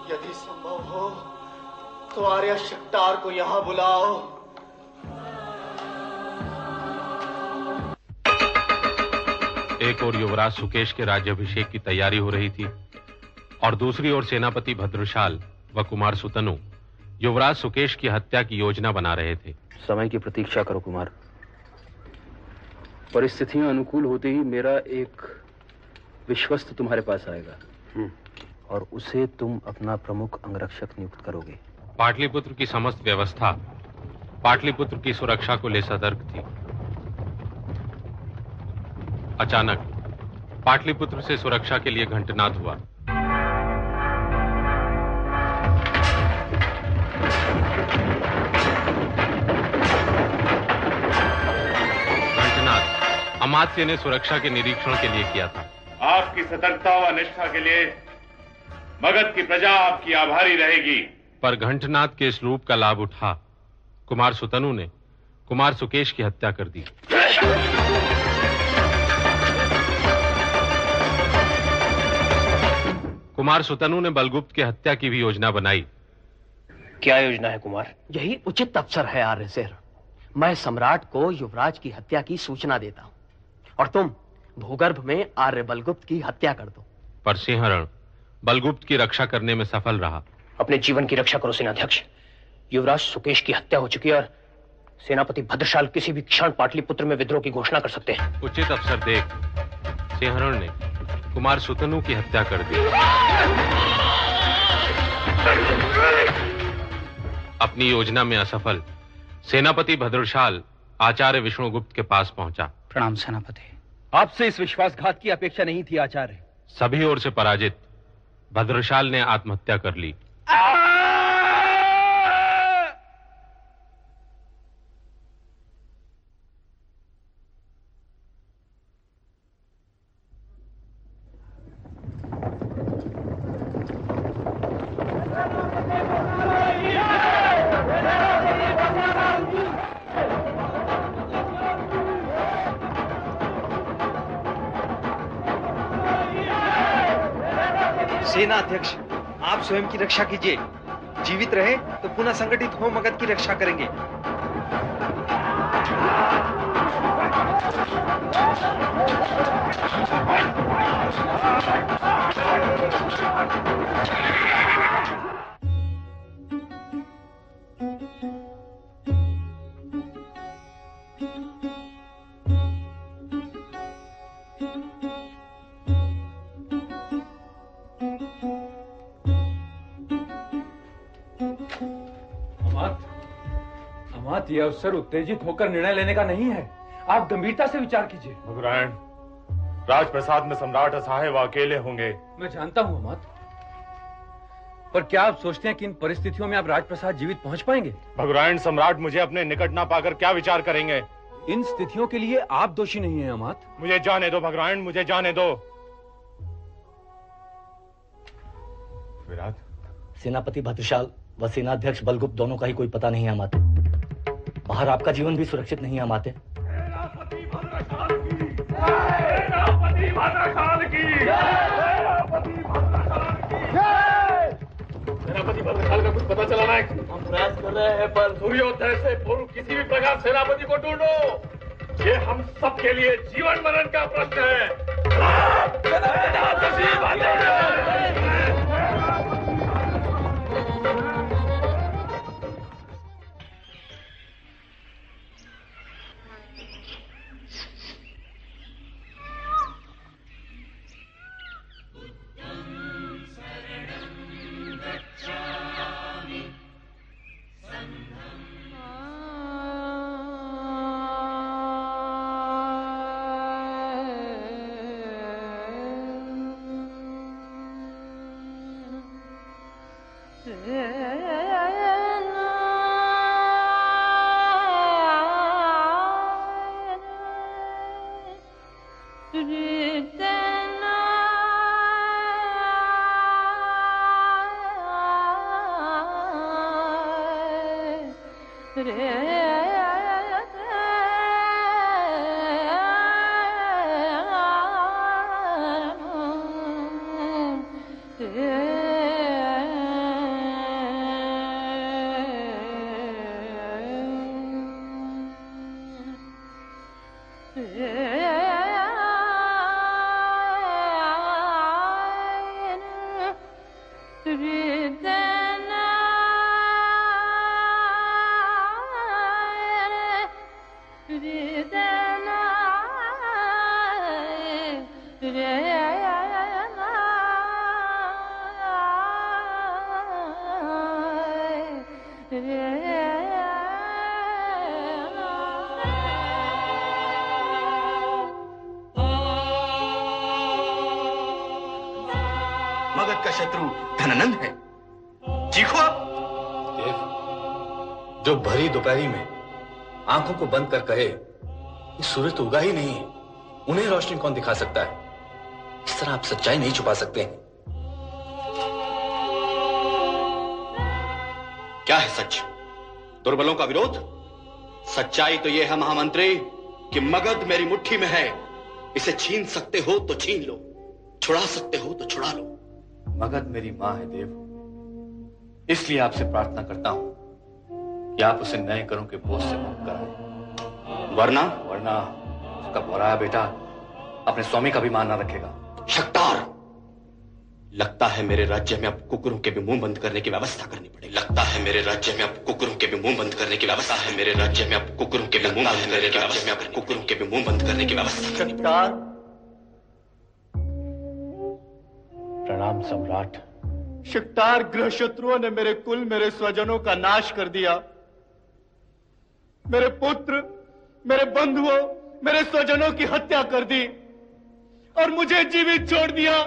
यदि संभव हो तो आर्य शक्तार को यहाँ बुलाओ। एक ओर युवराज सुकेश के राज्याभिषेक की तैयारी हो रही थी और दूसरी ओर सेनापति भद्रशाल व कुमार सुतनु युवराज सुकेश की हत्या की योजना बना रहे थे। समय की प्रतीक्षा करो कुमार। परिस्थितियाँ अनुकूल होते ही मेरा एक विश्वस्त तुम्हारे पास आएगा। और उसे तुम अपना प्रमुख अंगरक्षक नियुक्त करोगे। पाटलिपुत्र की समस्त व्यवस्था पाटलिपुत्र की सुरक्षा को ले सतर्क थी। अचानक पाटलिपुत्र से सुरक्षा के लिए घंटनाद हुआ। अमात्य ने सुरक्षा के निरीक्षण के लिए किया था। आपकी सतर्कता व निष्ठा के लिए मगध की प्रजा आपकी आभारी रहेगी। पर घंटनाथ के इस रूप का लाभ उठा। कुमार सुतनु ने कुमार सुकेश की हत्या कर दी। कुमार सुतनु ने बलगुप्त की हत्या की भी योजना बनाई। क्या योजना है कुमार? यही उचित अवसर है आर्यसेर मैं सम्राट को युवराज की हत्या की सूचना देता हूँ। और तुम भूगर्भ में आर्य बलगुप्त की हत्या कर दो। पर सिंहरण बलगुप्त की रक्षा करने में सफल रहा। अपने जीवन की रक्षा करो सेनाध्यक्ष। युवराज सुकेश की हत्या हो चुकी है और सेनापति भद्रशाल किसी भी क्षण पाटलिपुत्र में विद्रोह की घोषणा कर सकते हैं। उचित अवसर देख सिंहरण ने कुमार सुतनु की हत्या कर दी। अपनी योजना में असफल सेनापति भद्रशाल आचार्य विष्णुगुप्त के पास पहुँचा। प्रणाम सेनापति। आपसे इस विश्वासघात की अपेक्षा नहीं थी आचार्य। सभी ओर से पराजित भद्रशाल ने आत्महत्या कर ली। सेनाध्यक्ष रक्षा कीजिए। जीवित रहे तो पुनः संगठित हो मगध की रक्षा करेंगे। अवसर उत्तेजित होकर निर्णय लेने का नहीं है। आप गंभीरता से विचार कीजिए। भगुरायण राजप्रसाद में सम्राट असहाय व अकेले होंगे। मैं जानता हूँ अमात पर क्या आप सोचते हैं कि इन परिस्थितियों में आप राजप्रसाद जीवित पहुँच पाएँगे? भगुरायण सम्राट मुझे अपने निकट ना पाकर क्या विचार करेंगे? इन स्थितियों के लिए आप दोषी नहीं हैं अमात। मुझे जाने दो भगुरायण मुझे जाने दो। विराट। सेनापति भद्रशाल व सेनाध्यक्ष बलगुप्त दोनों का ही कोई पता नहीं है हमारे बाहर आपका जीवन भी सुरक्षित नहीं है हमारे सेनापति का कुछ पता चला ना हम प्रयास कर रहे हैं, पर सूर्योदय से पूर्व किसी भी प्रकार सेनापति को ढूंढो। ये हम सबके लिए जीवन मरण का प्रश्न है। आँखों को बंद कर कहे कि सूरज तो उगा ही नहीं उन्हें रोशनी कौन दिखा सकता है? इस तरह आप सच्चाई नहीं छुपा सकते क्या है सच? दुर्बलों का विरोध? सच्चाई तो यह है, महामंत्री, कि मगध मेरी मुट्ठी में है। इसे छीन सकते हो तो छीन लो। छुड़ा सकते हो तो छुड़ा लो। मगध मेरी माँ है, देव। इसलिए आपसे प्रार्थना करता हूँ। कि आप उसे नए करों के बोझ से मुक्त कराएँ वरना वरना उसका भौराया बेटा अपने स्वामी का भी मान न रखेगा। शक्तार! लगता है मेरे राज्य में अब कुकुरों के भी मुँह बंद करने की व्यवस्था करनी पड़ेगी लगता है मेरे राज्य में अब कुकुरों के भी मुँह बंद करने की व्यवस्था है मेरे राज्य में अब कुकुरों के भी मुँह बंद करने की व्यवस्था में अब कुकुरों के भी मुँह बंद करने की व्यवस्था करनी शक्तार! प्रणाम सम्राट। शिकतार गृह शत्रुओं ने मेरे कुल मेरे स्वजनों का नाश कर दिया। मेरे पुत्र मेरे बंधुओं मेरे स्वजनों की हत्या कर दी और मुझे जीवित छोड़ दिया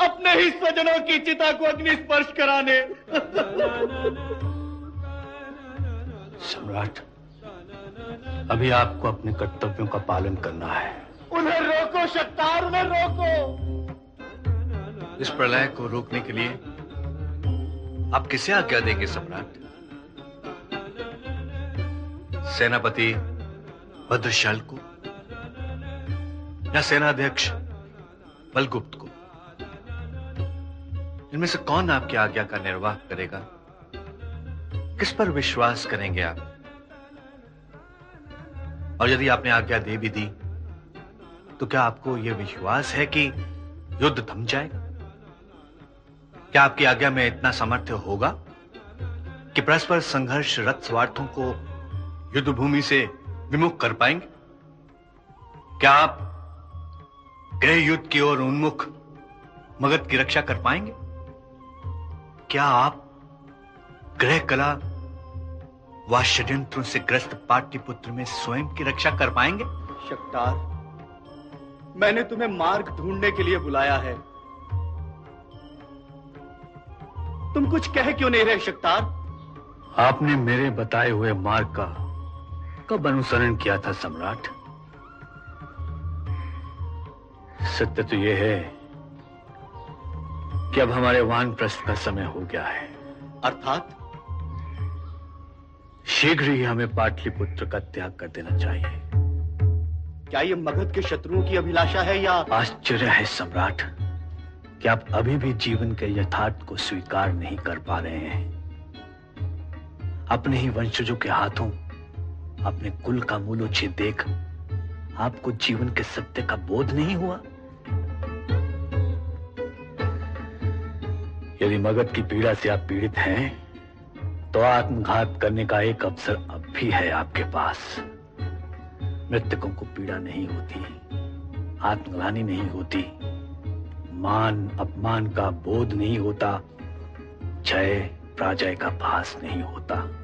अपने ही स्वजनों की चिता को अग्नि स्पर्श कराने। सम्राट अभी आपको अपने कर्तव्यों का पालन करना है। उन्हें रोको शक्तार उन्हें रोको। इस प्रलय को रोकने के लिए आप किसे आज्ञा देंगे सम्राट? सेनापति भद्रशाल को या सेनाध्यक्ष बलगुप्त को। इनमें से कौन आपकी आज्ञा का निर्वाह करेगा? किस पर विश्वास करेंगे आप? और यदि आपने आज्ञा दे भी दी तो क्या आपको यह विश्वास है कि युद्ध थम जाएगा क्या आपकी आज्ञा में इतना सामर्थ्य होगा कि परस्पर संघर्ष रथ स्वार्थों को युद्ध भूमि से विमुख कर पाएँगे? क्या आप गृह युद्ध की ओर उन्मुख मगध की रक्षा कर पाएँगे? क्या आप गृह कला वह षड्यंत्रों से ग्रस्त पाटलिपुत्र में स्वयं की रक्षा कर पाएँगे? शक्तार मैंने तुम्हें मार्ग ढूँढने के लिए बुलाया है। तुम कुछ कह क्यों नहीं रहे शक्तार? आपने मेरे बताए हुए मार्ग का कब अनुसरण किया था सम्राट? सत्य तो यह है कि अब हमारे वानप्रस्थ का समय हो गया है। अर्थात? शीघ्र ही हमें पाटलिपुत्र का त्याग कर देना चाहिए। क्या ये मगध के शत्रुओं की अभिलाषा है या आश्चर्य है सम्राट कि आप अभी भी जीवन के यथार्थ को स्वीकार नहीं कर पा रहे हैं। अपने ही वंशजों के हाथों अपने कुल का मूलोच्छेद देख, आपको जीवन के सत्य का बोध नहीं हुआ? यदि मगध की पीड़ा से आप पीड़ित हैं तो आत्मघात करने का एक अवसर अब भी है आपके पास। मृतकों को पीड़ा नहीं होती आत्मग्लानी नहीं होती, मान, अपमान का बोध नहीं होता, जय, पराजय का भास नहीं होता।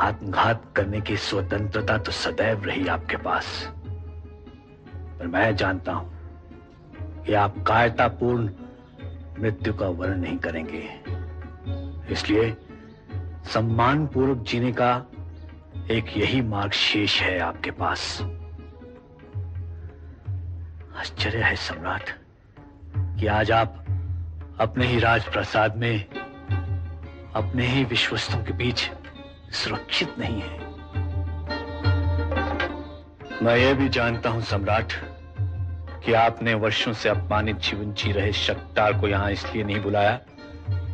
आत्मघात करने की स्वतंत्रता तो सदैव रही आपके पास। पर मैं जानता हूँ कि आप कायरतापूर्ण मृत्यु का वर्ण नहीं करेंगे। इसलिए सम्मान पूर्वक जीने का एक यही मार्ग शेष है आपके पास। आश्चर्य है सम्राट कि आज आप अपने ही राजप्रसाद में अपने ही विश्वस्तों के बीच सुरक्षित नहीं है। मैं ये भी जानता हूँ सम्राट, कि आपने वर्षों से अपमानित जीवन जी रहे शक्तार को यहाँ इसलिए नहीं बुलाया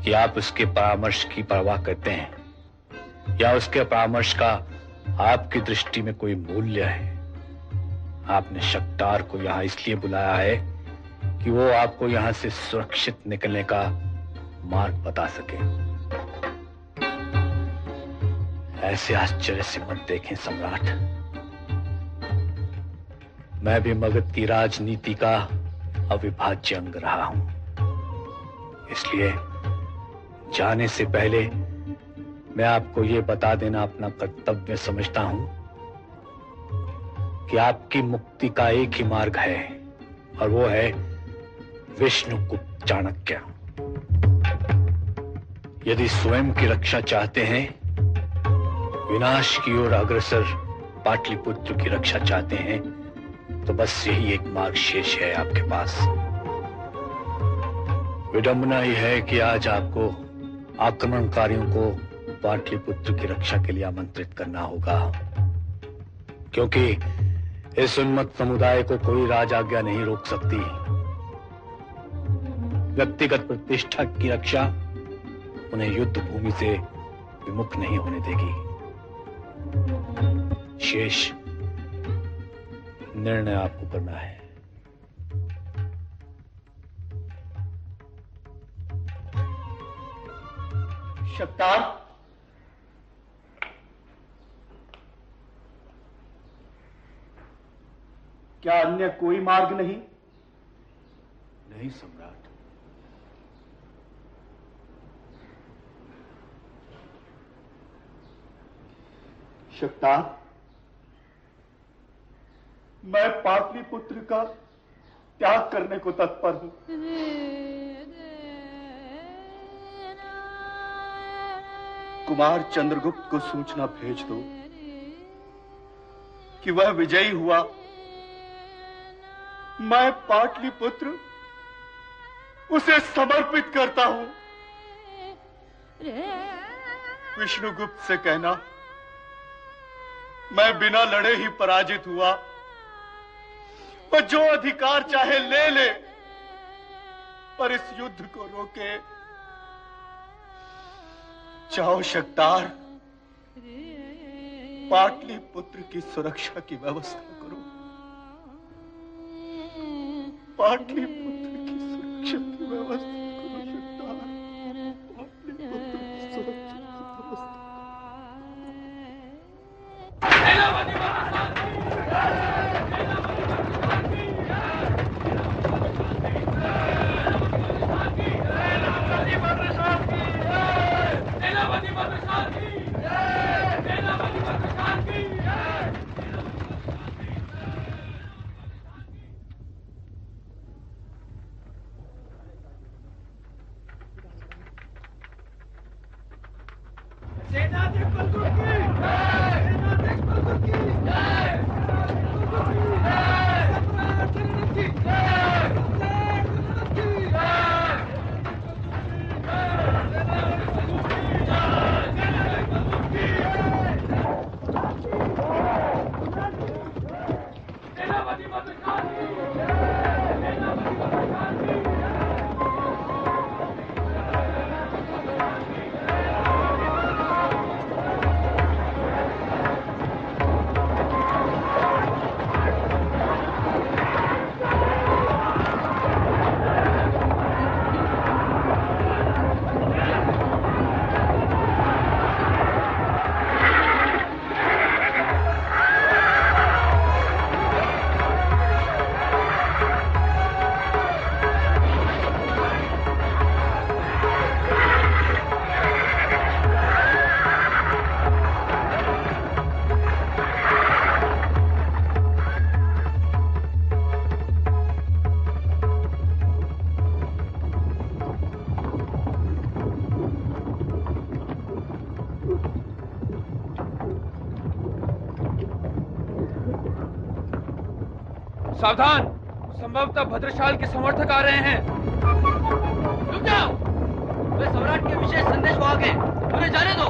कि आप उसके परामर्श की परवाह करते हैं, या उसके परामर्श का आपकी दृष्टि में कोई मूल्य है। आपने शक्तार को यहाँ इसलिए बुलाया है कि वो आपको यहाँ से सुरक्षित निकलने का मार्ग बता सके। ऐसे आश्चर्य से मत देखें सम्राट। मैं भी मगध की राजनीति का अविभाज्य अंग रहा हूँ। इसलिए जाने से पहले मैं आपको यह बता देना अपना कर्तव्य समझता हूँ कि आपकी मुक्ति का एक ही मार्ग है, और वो है विष्णुगुप्त चाणक्य। यदि स्वयं की रक्षा चाहते हैं विनाश की ओर अग्रसर पाटलिपुत्र की रक्षा चाहते हैं तो बस यही एक मार्ग शेष है आपके पास। विडंबना ही है कि आज आपको आक्रमणकारियों को पाटलिपुत्र की रक्षा के लिए आमंत्रित करना होगा। क्योंकि इस उन्मत्त समुदाय को कोई राज आज्ञा नहीं रोक सकती। व्यक्तिगत प्रतिष्ठा की रक्षा उन्हें युद्ध भूमि से विमुख नहीं होने देगी। शेष निर्णय आपको करना है। शक्तार? क्या अन्य कोई मार्ग नहीं? नहीं सम्राट शक्तार मैं पाटलिपुत्र का त्याग करने को तत्पर हूँ। कुमार चंद्रगुप्त को सूचना भेज दो कि वह विजयी हुआ। मैं पाटलिपुत्र उसे समर्पित करता हूँ। विष्णुगुप्त से कहना मैं बिना लड़े ही पराजित हुआ। वह जो अधिकार चाहे ले ले, पर इस युद्ध को रोके। चाहो शक्तार, पाटलिपुत्र की सुरक्षा की व्यवस्था करो। पाटलिपुत्र की सुरक्षा की व्यवस्था सावधान। संभवतः भद्रशाल के समर्थक आ रहे हैं। रुक जाओ। वे सम्राट के विशेष संदेश वाहक हैं उन्हें जाने दो।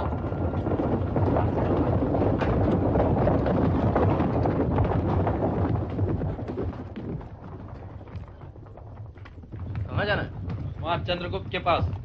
कहाँ जाना है? वहाँ चंद्रगुप्त के पास।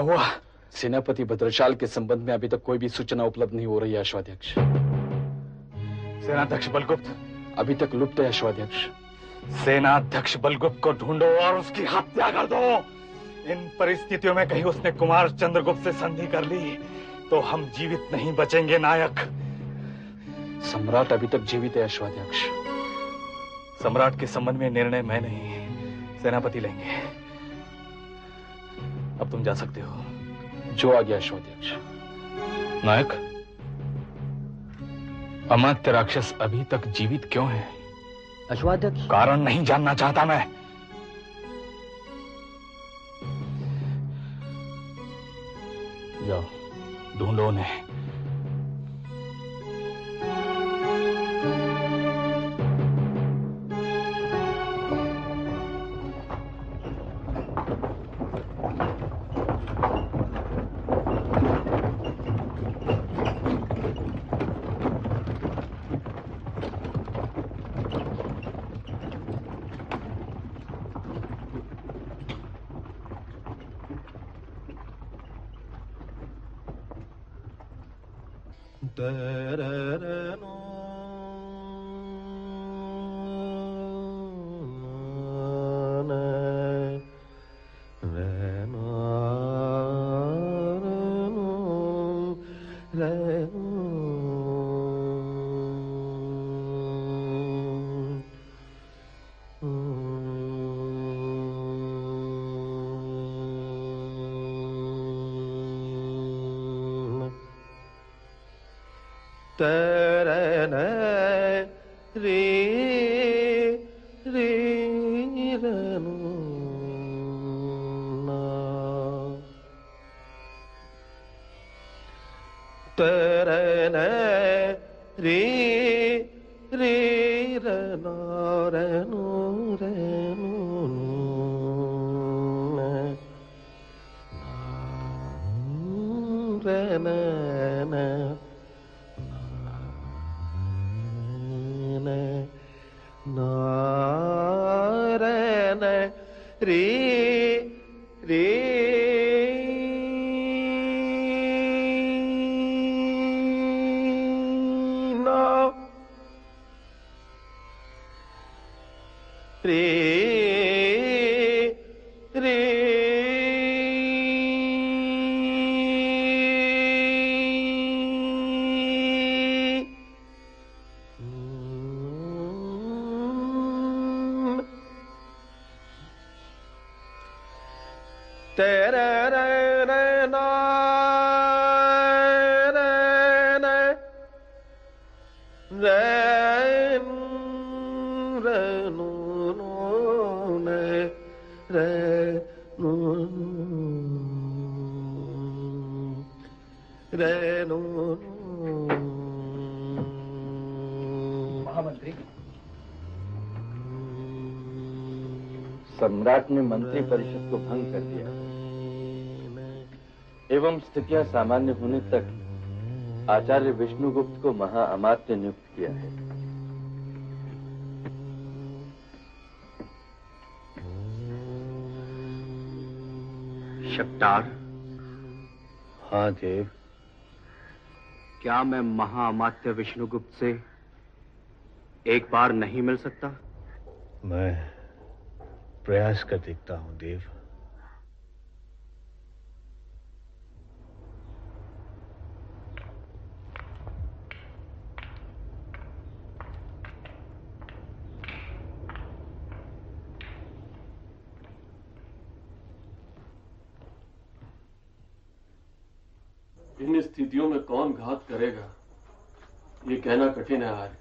हुआ? सेनापति भद्रशाल के संबंध में अभी तक कोई भी सूचना उपलब्ध नहीं हो रही है, अश्वाध्यक्ष। सेनाध्यक्ष बलगुप्त, अभी तक लुप्त है, अश्वाध्यक्ष। सेनाध्यक्ष बलगुप्त को ढूंढो और उसकी हत्या कर दो। इन परिस्थितियों में कहीं उसने कुमार चंद्रगुप्त से संधि कर ली तो हम जीवित नहीं बचेंगे, नायक। सम्राट अभी तक जीवित है, अश्वाध्यक्ष। सम्राट के संबंध में निर्णय मैं नहीं सेनापति लेंगे। अब तुम जा सकते हो। जो आ गया अश्वाध्यक्ष नायक अमात्य राक्षस अभी तक जीवित क्यों है? अश्वाध्यक्ष कारण नहीं जानना चाहता मैं। जाओ ढूंढो उन्हें। सम्राट ने मंत्री परिषद को भंग कर दिया। एवं स्थितियाँ सामान्य होने तक आचार्य विष्णुगुप्त को महाअमात्य नियुक्त किया है। शक्तार। हाँ देव। क्या मैं महाअमात्य विष्णुगुप्त से एक बार नहीं मिल सकता? मैं प्रयास कर देखता हूँ देव इन स्थितियों में कौन घात करेगा ये कहना कठिन है आर्य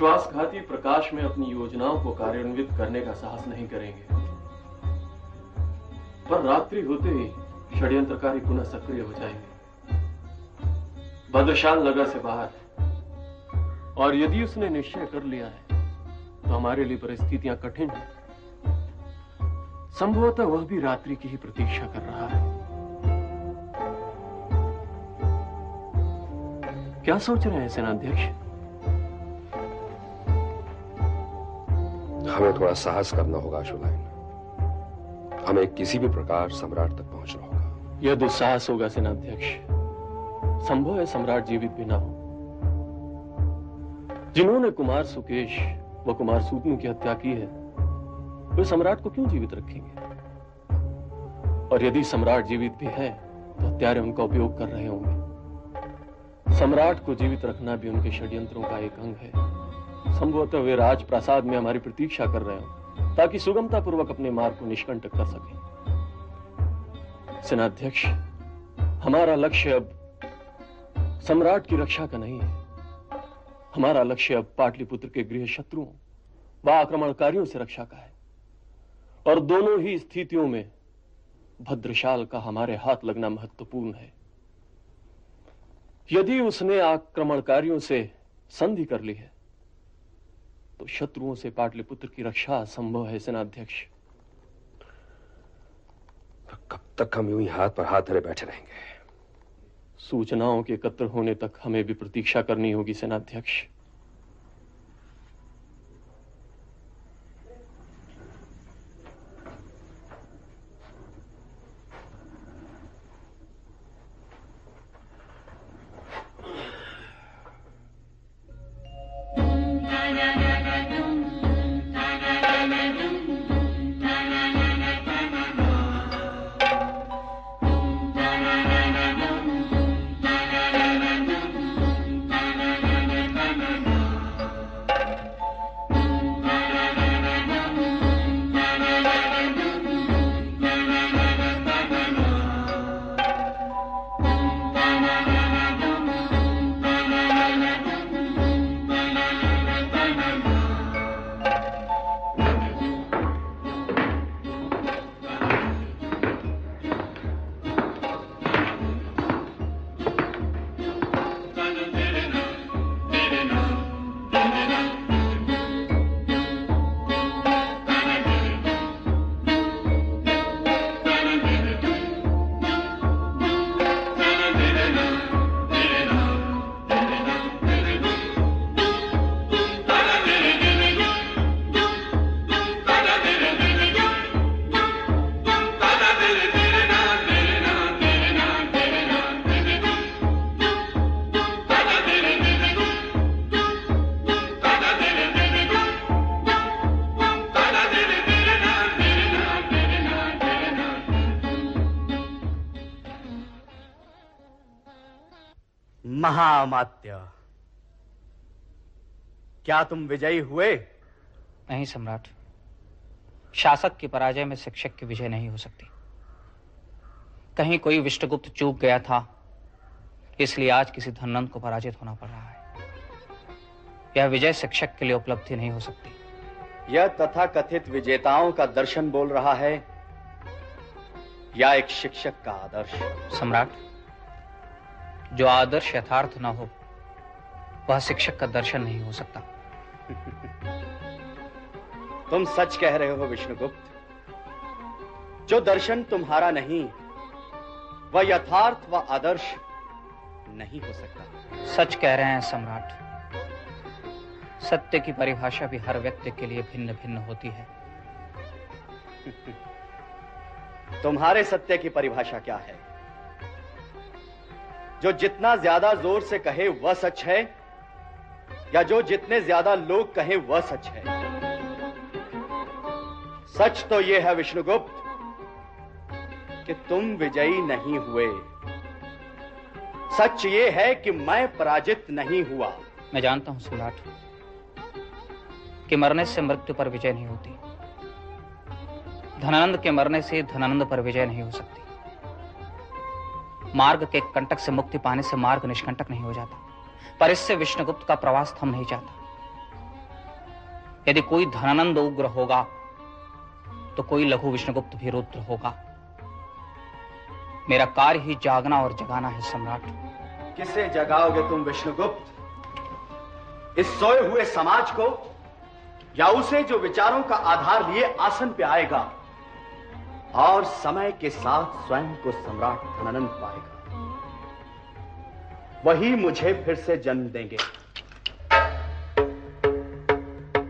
विश्वासघाती प्रकाश में अपनी योजनाओं को कार्यान्वित करने का साहस नहीं करेंगे। पर रात्रि होते ही षड्यंत्रकारी पुनः सक्रिय हो जाएँगे। भद्रशाल नगर से बाहर। और यदि उसने निश्चय कर लिया है तो हमारे लिए परिस्थितियाँ कठिन हैं। संभवतः वह भी रात्रि की ही प्रतीक्षा कर रहा है। क्या सोच रहे हैं सेनाध्यक्ष? हमें थोड़ा साहस करना होगा अशुलायन हमें किसी भी प्रकार सम्राट तक पहुँचना होगा। यह दुस्साहस होगा, सेनाध्यक्ष। संभव है सम्राट जीवित भी ना हो। जिन्होंने कुमार सुकेश व कुमार सूतनु की हत्या की है, वे सम्राट को क्यों जीवित रखेंगे? और यदि सम्राट जीवित भी है तो हत्यारे उनका उपयोग कर रहे होंगे। सम्राट को जीवित रखना भी उनके षड्यंत्रों का एक अंग है। संभवतः वे राज प्रासाद में हमारी प्रतीक्षा कर रहे हो, ताकि सुगमता पूर्वक अपने मार्ग को निष्कंटक कर सके। सेनाध्यक्ष, हमारा लक्ष्य अब सम्राट की रक्षा का नहीं है। हमारा लक्ष्य अब पाटलिपुत्र के गृह शत्रुओं व आक्रमणकारियों से रक्षा का है। और दोनों ही स्थितियों में भद्रशाल का हमारे हाथ लगना महत्वपूर्ण है। यदि उसने आक्रमणकारियों से संधि कर ली है तो शत्रुओं से पाटलिपुत्र की रक्षा असंभव है सेनाध्यक्ष। कब तक हम यूँ ही हाथ पर हाथ धरे बैठे रहेंगे? सूचनाओं के एकत्र होने तक हमें भी प्रतीक्षा करनी होगी सेनाध्यक्ष। महामात्य क्या तुम विजयी हुए? नहीं सम्राट। शासक की पराजय में शिक्षक की विजय नहीं हो सकती। कहीं कोई विष्णुगुप्त चूक गया था इसलिए आज किसी धनंद को पराजित होना पड़ रहा है। यह विजय शिक्षक के लिए उपलब्धि नहीं हो सकती। यह तथा कथित विजेताओं का दर्शन बोल रहा है या एक शिक्षक का आदर्श? सम्राट जो आदर्श यथार्थ न हो वह शिक्षक का दर्शन नहीं हो सकता। तुम सच कह रहे हो विष्णुगुप्त। जो दर्शन तुम्हारा नहीं वह यथार्थ व आदर्श नहीं हो सकता। सच कह रहे हैं सम्राट सत्य की परिभाषा भी हर व्यक्ति के लिए भिन्न भिन्न होती है। तुम्हारे सत्य की परिभाषा क्या है? जो जितना ज़्यादा ज़ोर से कहे वह सच है, या जो जितने ज़्यादा लोग कहे वह सच है। सच तो यह है, विष्णुगुप्त, कि तुम विजयी नहीं हुए। सच ये है कि मैं पराजित नहीं हुआ। मैं जानता हूँ सम्राट कि मरने से मृत्यु पर विजय नहीं होती। धनानंद के मरने से धनानंद पर विजय नहीं हो सकती। मार्ग के कंटक से मुक्ति पाने से मार्ग निष्कंटक नहीं हो जाता। पर इससे विष्णुगुप्त का प्रवास थम नहीं जाता। यदि कोई धनानंद उग्र होगा तो कोई लघु विष्णुगुप्त भी रुद्र होगा। मेरा कार्य ही जागना और जगाना है सम्राट। किसे जगाओगे तुम विष्णुगुप्त? इस सोए हुए समाज को या उसे जो विचारों का आधार लिए आसन पे आएगा और समय के साथ स्वयं को सम्राट धनानंद पाएगा। वही मुझे फिर से जन्म देंगे।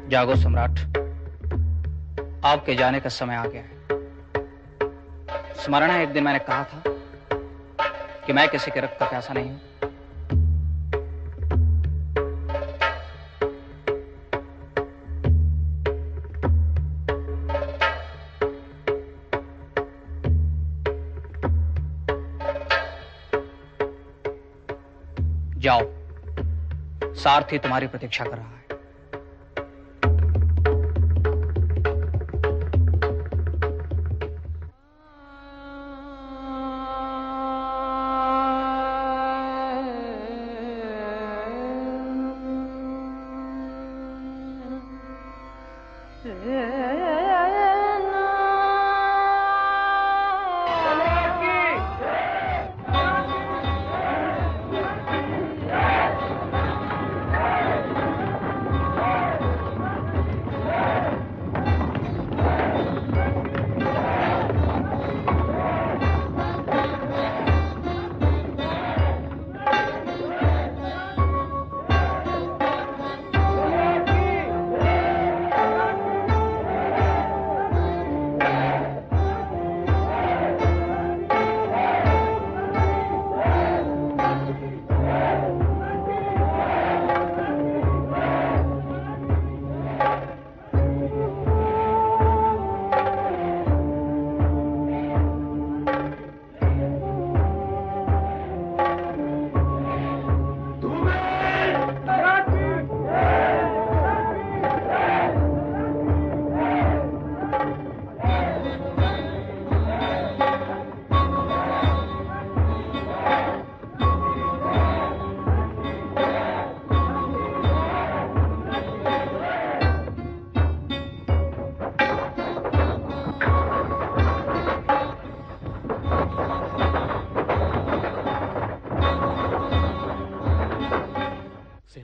जागो सम्राट। आपके जाने का समय आ गया है। स्मरण है एक दिन मैंने कहा था कि मैं किसी के रक्त का प्यासा नहीं हूँ। सारथी तुम्हारी प्रतीक्षा कर रहा है।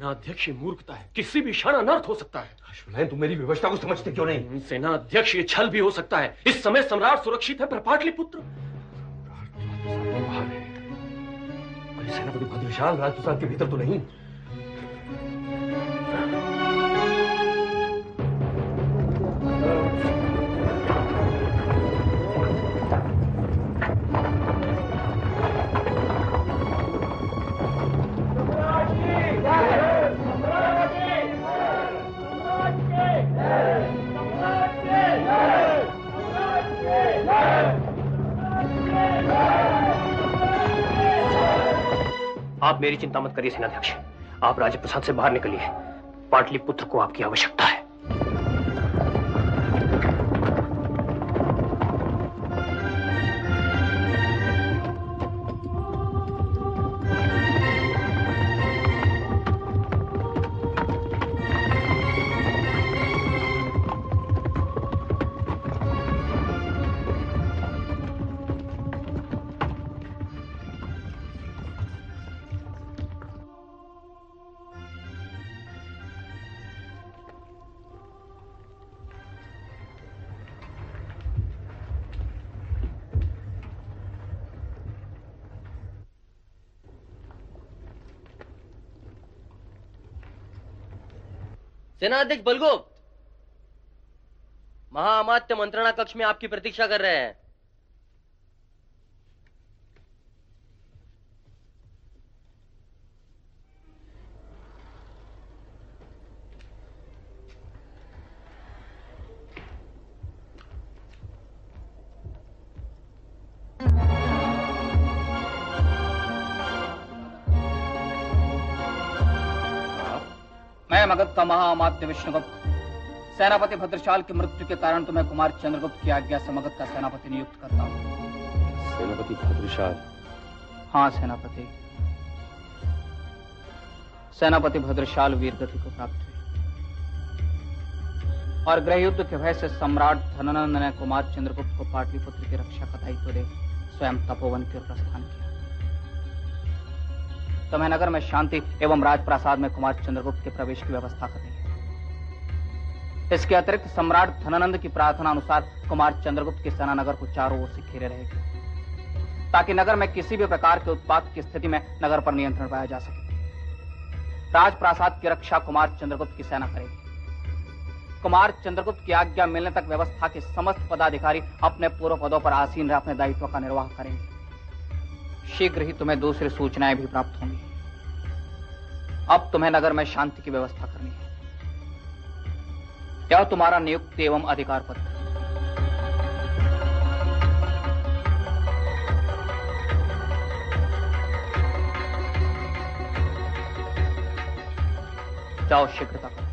सेनाध्यक्ष अध्यक्ष मूर्खता है। किसी भी क्षण अनर्थ हो सकता है। अश्वनयन तुम मेरी व्यवस्था को समझते क्यों नहीं? सेनाध्यक्ष ये छल भी हो सकता है। इस समय सम्राट सुरक्षित है पर पाटलिपुत्र? अरे सेनापति भद्रशाल विशाल राजप्रसाद के भीतर तो नहीं। आप मेरी चिंता मत करिए, सेनाध्यक्ष। आप राजप्रसाद से बाहर निकलिए। पाटलिपुत्र को आपकी आवश्यकता। सेनाध्यक्ष बलगोप महाअमात्य मंत्रणा कक्ष में आपकी प्रतीक्षा कर रहे हैं। मैं मगध का महाअमात्य विष्णुगुप्त। सेनापति भद्रशाल की मृत्यु के कारण तुम्हें कुमार चंद्रगुप्त की आज्ञा से मगध का सेनापति नियुक्त करता हूँ। सेनापति भद्रशाल? हाँ सेनापति। सेनापति भद्रशाल वीरगति को प्राप्त हुई। और गृह युद्ध के भय से सम्राट धनानंद ने कुमार चंद्रगुप्त को पाटलिपुत्र की रक्षा का दायित्व दे स्वयं तपोवन की प्रस्थान किया। तुम्हें नगर में शांति एवं राजप्रासाद में कुमार चंद्रगुप्त के प्रवेश की व्यवस्था करनी है। इसके अतिरिक्त सम्राट धनानंद की प्रार्थना अनुसार कुमार चंद्रगुप्त की सेना नगर को चारों ओर से घेरे रहेगी, ताकि नगर में किसी भी प्रकार के उत्पाद की स्थिति में नगर पर नियंत्रण पाया जा सके। राजप्रासाद की रक्षा कुमार चंद्रगुप्त की सेना करेगी। कुमार चंद्रगुप्त की आज्ञा मिलने तक व्यवस्था के समस्त पदाधिकारी अपने पूर्व पदों पर आसीन रह, अपने दायित्व का निर्वाह करेंगे। शीघ्र ही तुम्हें दूसरी सूचनाएँ भी प्राप्त होंगी। अब तुम्हें नगर में शांति की व्यवस्था करनी है। यह तुम्हारा नियुक्त एवं अधिकार पत्र जाओ शीघ्रता करो।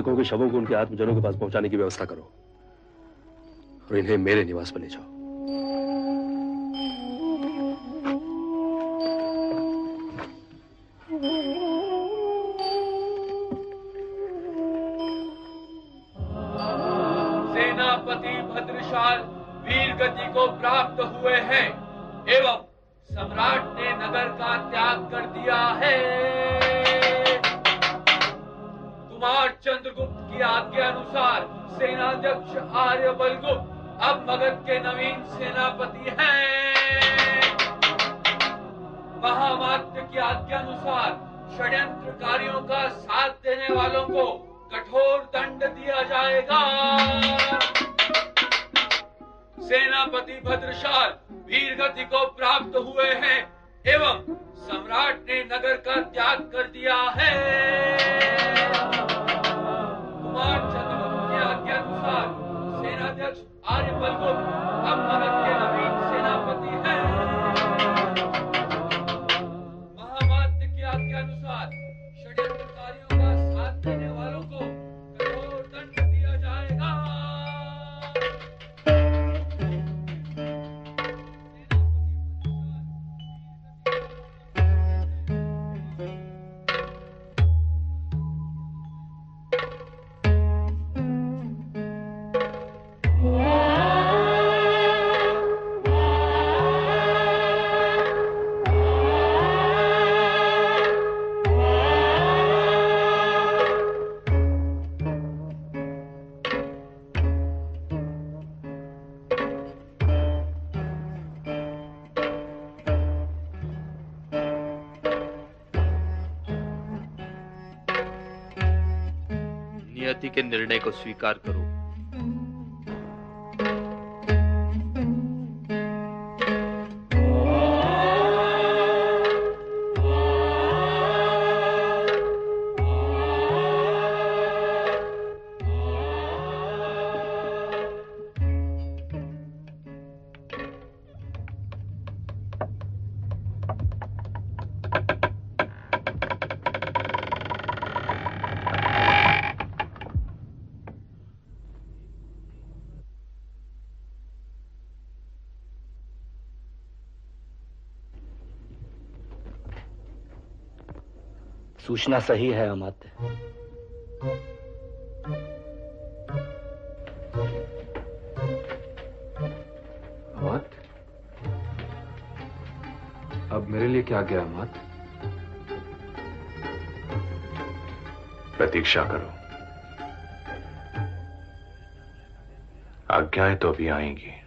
मृतकों के शवों को उनके आत्मजनों के पास पहुँचाने की व्यवस्था करो और इन्हें मेरे निवास पर ले जाओ। स्वीकार सूचना सही है अमात्य। अमात अब मेरे लिए क्या गया अमात प्रतीक्षा करो। आज्ञाएँ तो अभी आएँगी।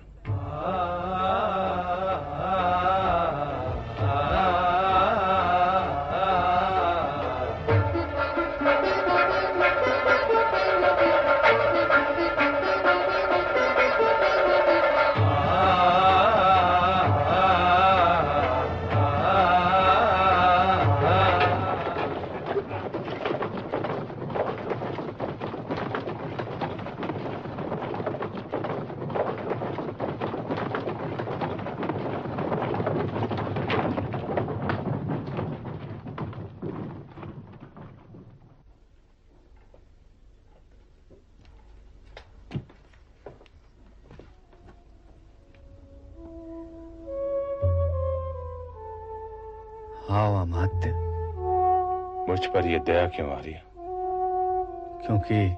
दया क्यों आ रही है? क्योंकि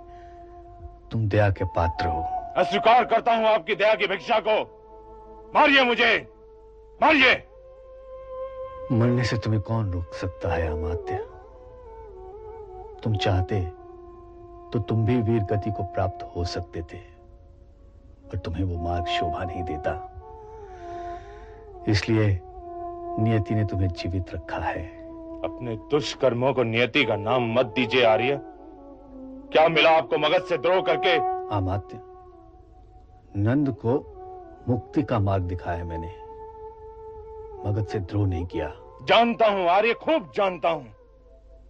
तुम दया के पात्र हो। अस्वीकार करता हूँ आपकी दया की भिक्षा को। मारिए मुझे। मारिए। मरने से तुम्हें कौन रोक सकता है अमात्य? तुम चाहते तो तुम भी वीर गति को प्राप्त हो सकते थे पर तुम्हें वो मार्ग शोभा नहीं देता। इसलिए नियति ने तुम्हें जीवित रखा है। अपने दुष्कर्मों को नियति का नाम मत दीजिए आर्य। क्या मिला आपको मगध से द्रोह करके? अमात्य नंद को मुक्ति का मार्ग दिखाया मैंने। मगध से द्रोह नहीं किया। जानता हूँ आर्य खूब जानता हूँ।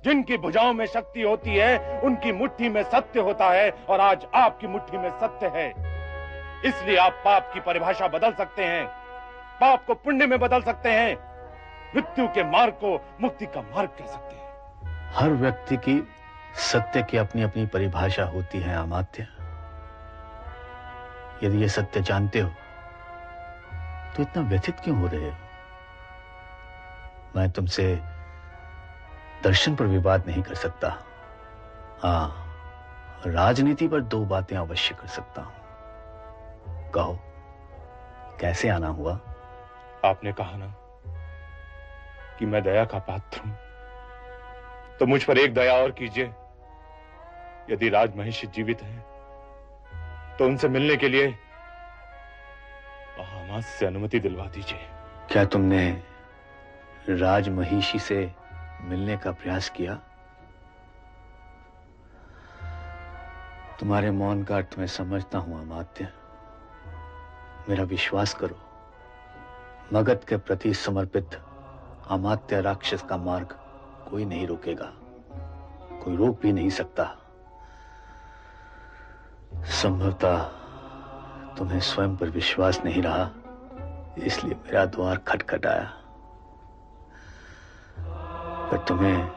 जिनकी भुजाओं में शक्ति होती है उनकी मुट्ठी में सत्य होता है और आज आपकी मुट्ठी में सत्य है। इसलिए आप पाप की परिभाषा बदल सकते हैं। पाप को पुण्य में बदल सकते हैं। मृत्यु के मार्ग को मुक्ति का मार्ग कह सकते हैं। हर व्यक्ति की सत्य की अपनी अपनी परिभाषा होती है अमात्य। यदि ये सत्य जानते हो तो इतना व्यथित क्यों हो रहे हो? मैं तुमसे दर्शन पर विवाद नहीं कर सकता। हाँ राजनीति पर दो बातें अवश्य कर सकता हूँ। कहो कैसे आना हुआ? आपने कहा ना? कि मैं दया का पात्र हूँ। तो मुझ पर एक दया और कीजिए। यदि राज महिषी जीवित हैं तो उनसे मिलने के लिए महामास से अनुमति दिलवा दीजिए। क्या तुमने राज महिषी से मिलने का प्रयास किया? तुम्हारे मौन का अर्थ मैं समझता हूँ, अमात्य। मेरा विश्वास करो, मगध के प्रति समर्पित अमात्य राक्षस का मार्ग कोई नहीं रोकेगा। कोई रोक भी नहीं सकता। संभवतः तुम्हें स्वयं पर विश्वास नहीं रहा, इसलिए मेरा द्वार खटखटाया पर तुम्हें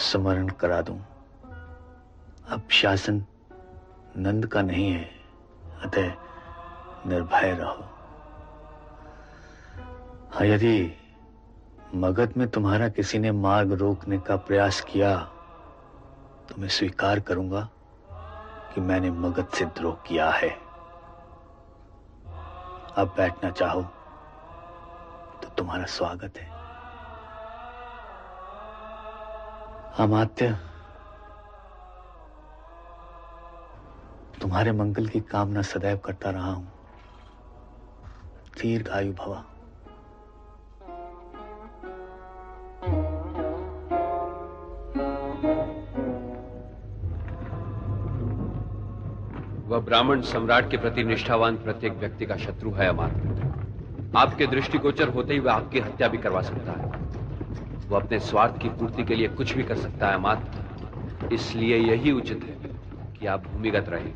स्मरण करा दूँ। अब शासन नंद का नहीं है, अतः निर्भय रहो। हाँ यदि मगध में तुम्हारा किसी ने मार्ग रोकने का प्रयास किया तो मैं स्वीकार करूँगा कि मैंने मगध से द्रोह किया है। अब बैठना चाहो तो तुम्हारा स्वागत है। अमात्य, तुम्हारे मंगल की कामना सदैव करता रहा हूँ। दीर्घ आयु भवा। वह ब्राह्मण सम्राट के प्रति निष्ठावान प्रत्येक व्यक्ति का शत्रु है अमात आपके दृष्टिगोचर होते ही वह आपकी हत्या भी करवा सकता है। वह अपने स्वार्थ की पूर्ति के लिए कुछ भी कर सकता है अमात इसलिए यही उचित है कि आप भूमिगत रहें।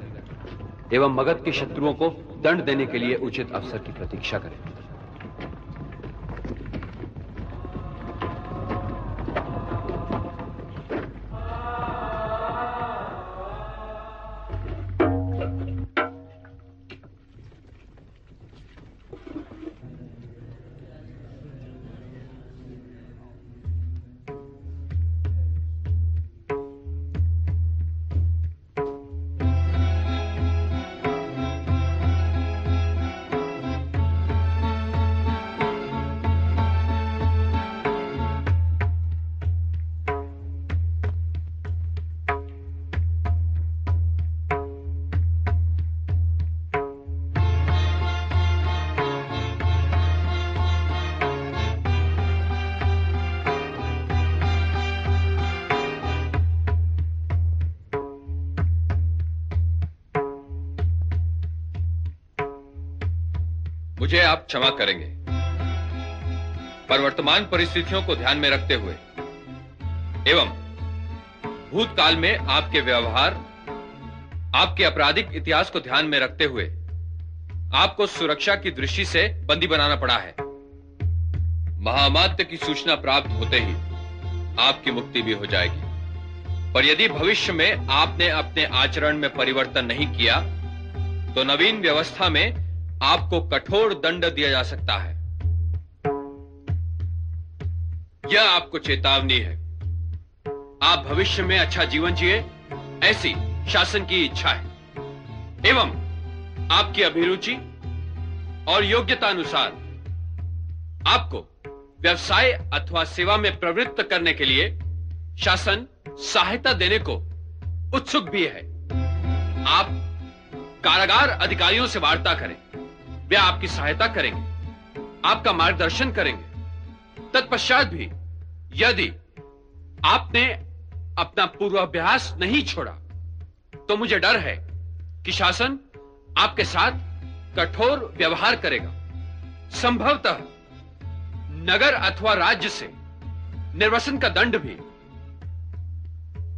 एवं मगध के शत्रुओं को दंड देने के लिए उचित अवसर की प्रतीक्षा करें। क्षमा करेंगे। पर वर्तमान परिस्थितियों को ध्यान में रखते हुए, एवं भूतकाल में आपके व्यवहार, आपके आपराधिक इतिहास को ध्यान में रखते हुए, आपको सुरक्षा की दृष्टि से बंदी बनाना पड़ा है। महामात्य की सूचना प्राप्त होते ही आपकी मुक्ति भी हो जाएगी। पर यदि भविष्य में आपने अपने आचरण में परिवर्तन नहीं किया तो नवीन व्यवस्था में आपको कठोर दंड दिया जा सकता है। यह आपको चेतावनी है। आप भविष्य में अच्छा जीवन जिए, ऐसी शासन की इच्छा है। एवं आपकी अभिरुचि और योग्यता अनुसार आपको व्यवसाय अथवा सेवा में प्रवृत्त करने के लिए शासन सहायता देने को उत्सुक भी है। आप कारागार अधिकारियों से वार्ता करें। वे आपकी सहायता करेंगे, आपका मार्गदर्शन करेंगे। तत्पश्चात भी, यदि आपने अपना पूर्वाभ्यास नहीं छोड़ा तो मुझे डर है कि शासन आपके साथ कठोर व्यवहार करेगा। संभवतः नगर अथवा राज्य से निर्वसन का दंड भी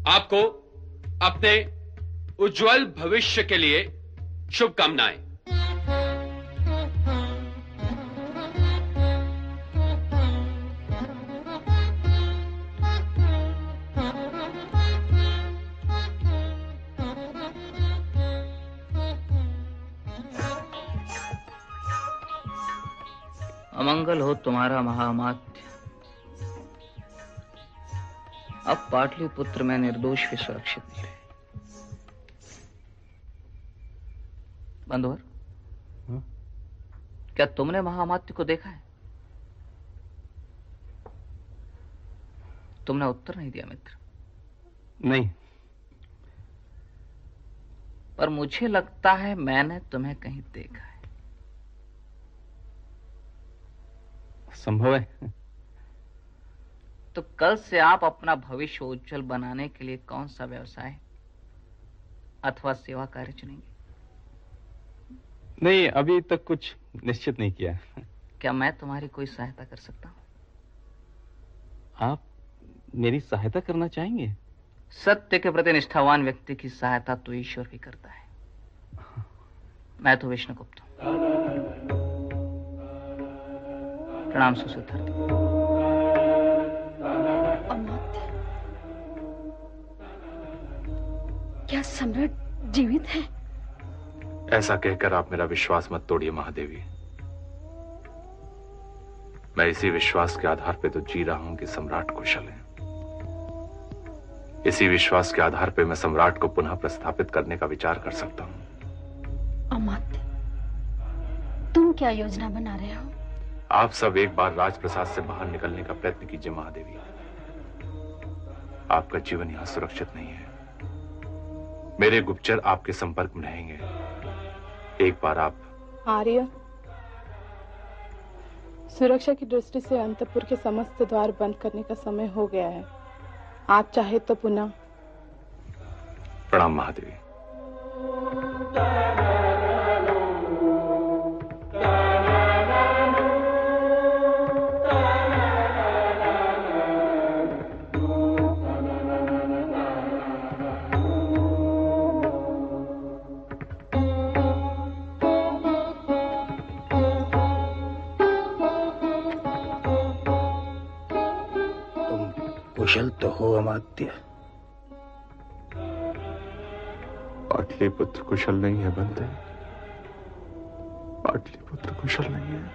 आपको अपने उज्जवल भविष्य के लिए शुभकामनाएँ। अमंगल हो तुम्हारा महामात्य। अब पाटलिपुत्र में निर्दोष भी सुरक्षित रहे। बंधुवर क्या तुमने महामात्य को देखा है? तुमने उत्तर नहीं दिया मित्र। नहीं। पर मुझे लगता है मैंने तुम्हें कहीं देखा संभव है? तो कल से आप अपना भविष्य उज्जवल बनाने के लिए कौन सा व्यवसाय अथवा सेवा कार्य चुनेंगे? नहीं अभी तक कुछ निश्चित नहीं किया। क्या मैं तुम्हारी कोई सहायता कर सकता हूँ? आप मेरी सहायता करना चाहेंगे? सत्य के प्रति निष्ठावान व्यक्ति की सहायता तो ईश्वर भी करता है। मैं तो विष्णुगुप्त हूँ। प्रणाम सुसिद्धार्थ क्या सम्राट जीवित है? ऐसा कहकर आप मेरा विश्वास मत तोड़िए महादेवी। मैं इसी विश्वास के आधार पर तो जी रहा हूँ कि सम्राट कुशल है। इसी विश्वास के आधार पर मैं सम्राट को पुनः प्रस्थापित करने का विचार कर सकता हूँ। अमात्य तुम क्या योजना बना रहे हो? आप सब एक बार राजप्रसाद से बाहर निकलने का प्रयत्न कीजिए महादेवी। आपका जीवन यहाँ सुरक्षित नहीं है। मेरे गुप्तचर आपके संपर्क में रहेंगे। एक बार आप आर्य सुरक्षा की दृष्टि से अंतपुर के समस्त द्वार बंद करने का समय हो गया है। आप चाहे तो पुनः प्रणाम महादेवी। कुशल तो हो अमात्य पाटलिपुत्र कुशल नहीं है बंदे। पाटलिपुत्र कुशल नहीं है।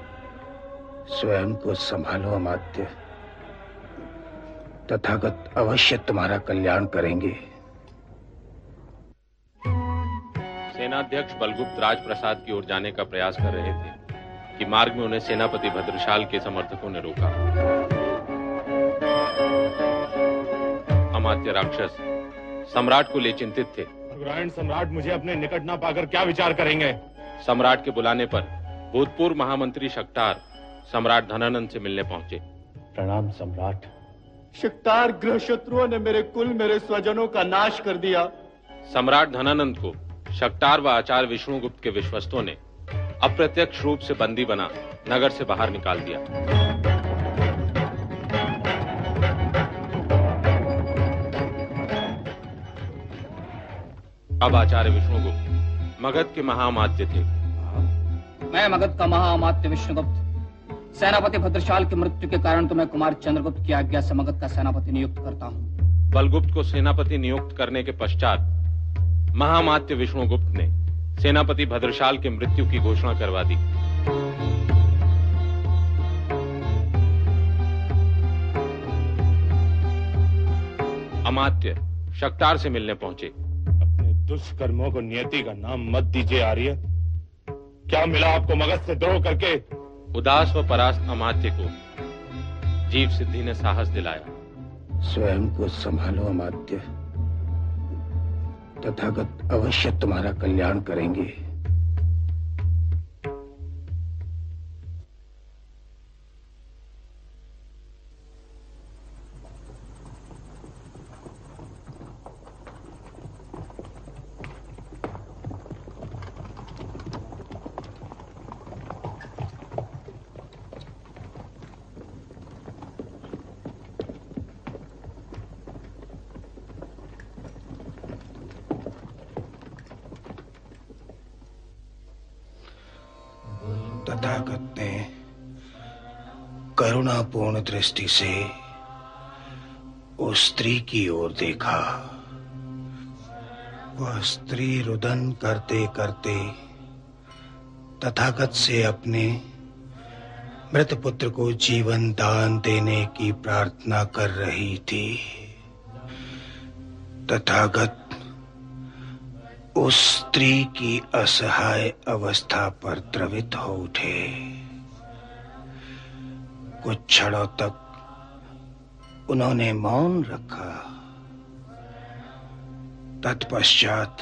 स्वयं को संभालो अमात्य। तथागत अवश्य तुम्हारा कल्याण करेंगे। सेनाध्यक्ष बलगुप्त राज प्रसाद की ओर जाने का प्रयास कर रहे थे कि मार्ग में उन्हें सेनापति भद्रशाल के समर्थकों ने रोका। अमात्य राक्षस सम्राट को ले चिंतित थे। ग्रांड सम्राट मुझे अपने निकट ना पाकर क्या विचार करेंगे? सम्राट के बुलाने पर भूतपूर्व महामंत्री शक्तार सम्राट धनानंद से मिलने पहुँचे। प्रणाम सम्राट। शिकतार ग्रह शत्रुओं ने मेरे कुल मेरे स्वजनों का नाश कर दिया। सम्राट धनानंद को शक्तार व आचार्य विष्णुगुप्त के विश्वस्तों ने अप्रत्यक्ष रूप से बंदी बना नगर से बाहर निकाल दिया। अब आचार्य विष्णुगुप्त मगध के महामात्य थे। मैं मगध का महामात्य विष्णुगुप्त। सेनापति भद्रशाल की मृत्यु के कारण तुम्हें कुमार चंद्रगुप्त की आज्ञा से मगध का सेनापति नियुक्त करता हूँ। बलगुप्त को सेनापति नियुक्त करने के पश्चात महामात्य विष्णुगुप्त ने सेनापति भद्रशाल की मृत्यु की घोषणा करवा दी। अमात्य शक्तार से मिलने पहुँचे। दुष्कर्मों को नियति का नाम मत दीजिए आर्य। क्या मिला आपको मगध से द्रोह करके? उदास व परास्त अमात्य को जीव सिद्धि ने साहस दिलाया। स्वयं को संभालो अमात्य। तथागत अवश्य तुम्हारा कल्याण करेंगे। दृष्टि से उस स्त्री की ओर देखा। वह स्त्री रुदन करते करते तथागत से अपने मृत पुत्र को जीवन दान देने की प्रार्थना कर रही थी। तथागत उस स्त्री की असहाय अवस्था पर द्रवित हो उठे। कुछ क्षणों तक उन्होंने मौन रखा। तत्पश्चात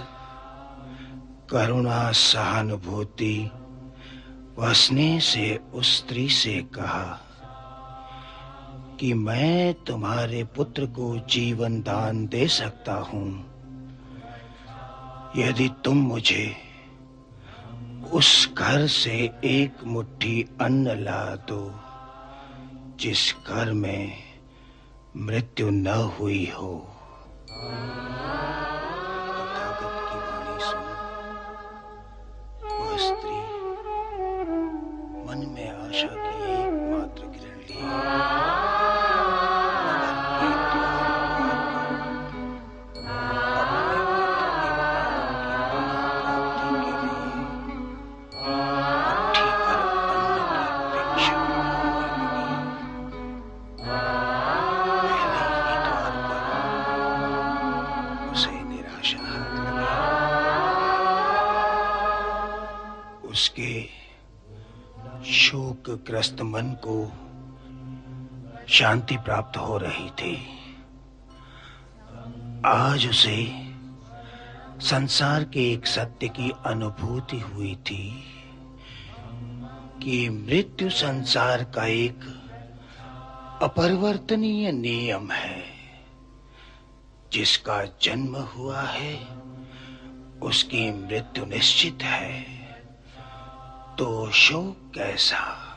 करुणा सहानुभूति व स्नेह से उस स्त्री से कहा, कि मैं तुम्हारे पुत्र को जीवन दान दे सकता हूँ। यदि तुम मुझे उस घर से एक मुट्ठी अन्न ला दो जिस घर में मृत्यु न हुई हो। तथागत की वाणी सुन। वह स्त्री मन में आशा की शोकग्रस्त मन को शांति प्राप्त हो रही थी। आज उसे संसार के एक सत्य की अनुभूति हुई थी कि मृत्यु संसार का एक अपरिवर्तनीय नियम है। जिसका जन्म हुआ है, उसकी मृत्यु निश्चित है। तो शोक कैसा?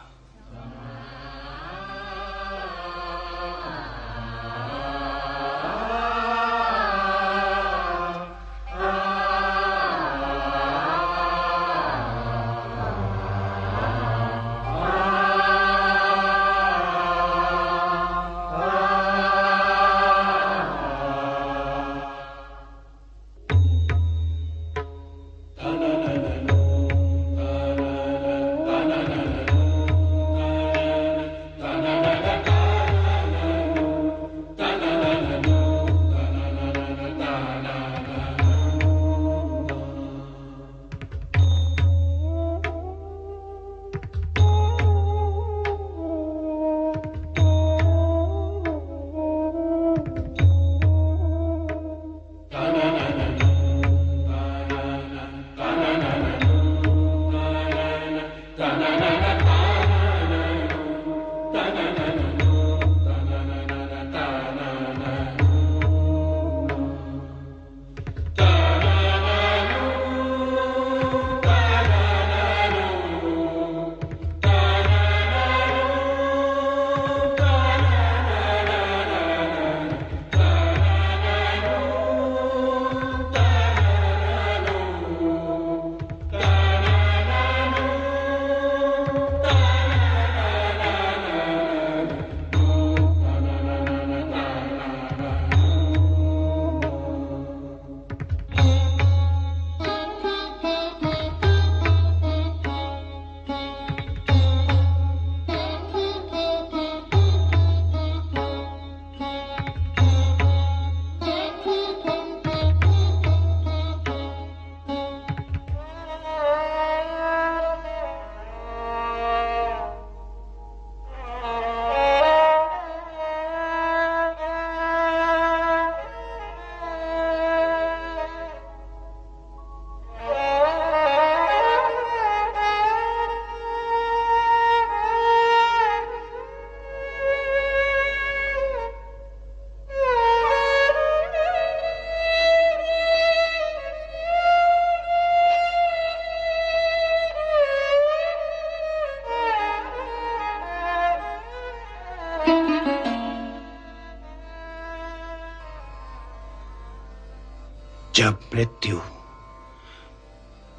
जब मृत्यु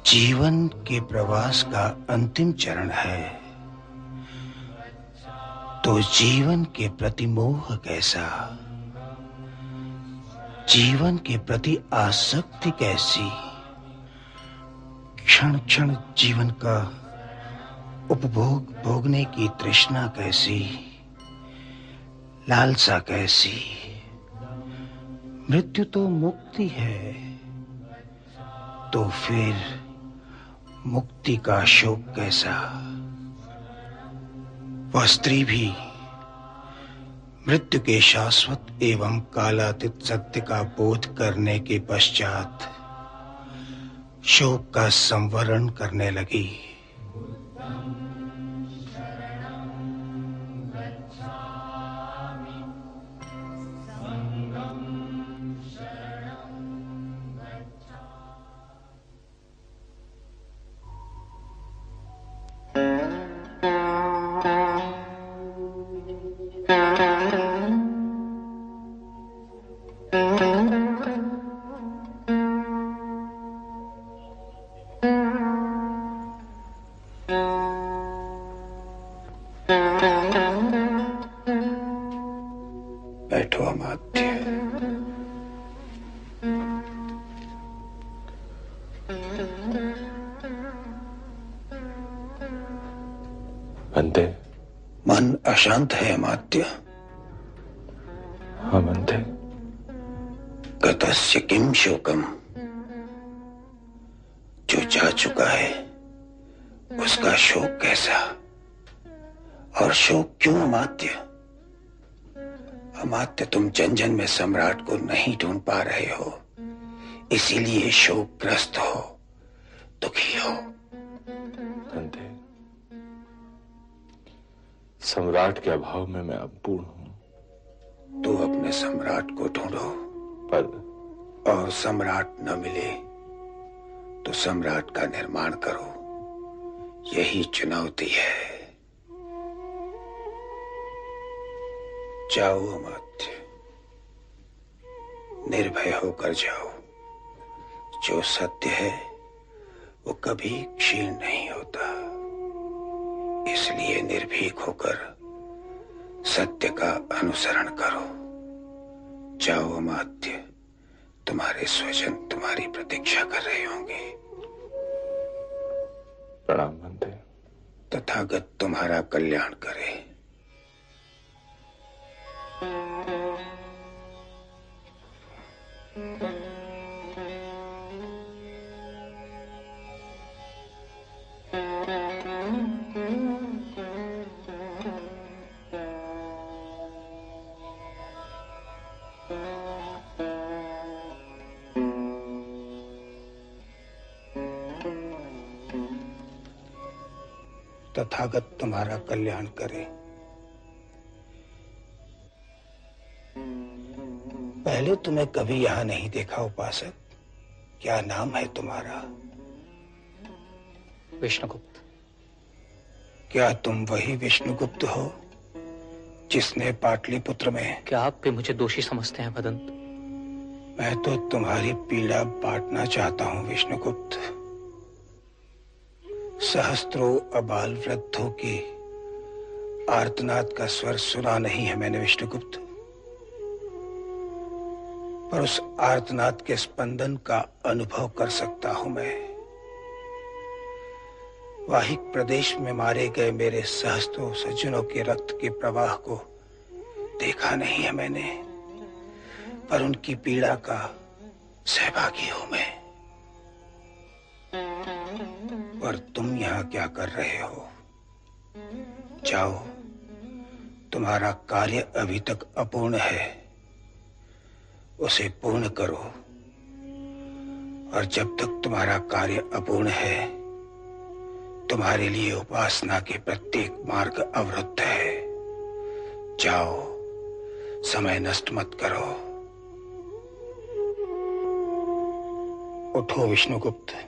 जीवन के प्रवास का अंतिम चरण है तो जीवन के प्रति मोह कैसा? जीवन के प्रति आसक्ति कैसी? क्षण क्षण जीवन का उपभोग भोगने की तृष्णा कैसी? लालसा कैसी? मृत्यु तो मुक्ति है तो फिर मुक्ति का शोक कैसा? वह स्त्री भी मृत्यु के शाश्वत एवं कालातीत सत्य का बोध करने के पश्चात शोक का संवरण करने लगी। बनते मन अशांत है अमात्य हाँ बनते गतस्य किम शोकम? जो जा चुका है उसका शोक कैसा? और शोक क्यों अमात्य अमात्य तुम जन जन में सम्राट को नहीं ढूंढ पा रहे हो। इसीलिए शोकग्रस्त हो दुखी हो। सम्राट के अभाव में मैं अपूर्ण हूँ। तू अपने सम्राट को ढूंढो। पर और सम्राट न मिले तो सम्राट का निर्माण करो। यही चुनौती है। जाओ मत निर्भय होकर जाओ। जो सत्य है वो कभी क्षीण नहीं होता। इसलिए निर्भीक होकर सत्य का अनुसरण करो। जाओ अमात्य तुम्हारे स्वजन तुम्हारी प्रतीक्षा कर रहे होंगे। प्रणाम बनते तथागत तुम्हारा कल्याण करे। तथागत तुम्हारा कल्याण करे। पहले तुम्हें कभी यहाँ नहीं देखा उपासक। क्या नाम है तुम्हारा? विष्णुगुप्त। क्या तुम वही विष्णुगुप्त हो जिसने पाटलिपुत्र में क्या आप भी मुझे दोषी समझते हैं भदंत मैं तो तुम्हारी पीड़ा बांटना चाहता हूँ विष्णुगुप्त। सहस्त्रों अबाल वृद्धों की आर्तनाद का स्वर सुना नहीं है मैंने विष्णुगुप्त। पर उस आर्तनाद के स्पंदन का अनुभव कर सकता हूँ मैं। वाहिक प्रदेश में मारे गए मेरे सहस्त्रों सज्जनों के रक्त के प्रवाह को देखा नहीं है मैंने, पर उनकी पीड़ा का सहभागी हूँ मैं। पर तुम यहाँ क्या कर रहे हो? जाओ। तुम्हारा कार्य अभी तक अपूर्ण है। उसे पूर्ण करो। और जब तक तुम्हारा कार्य अपूर्ण है, तुम्हारे लिए उपासना के प्रत्येक मार्ग अवरुद्ध है। जाओ। समय नष्ट मत करो। उठो विष्णुगुप्त।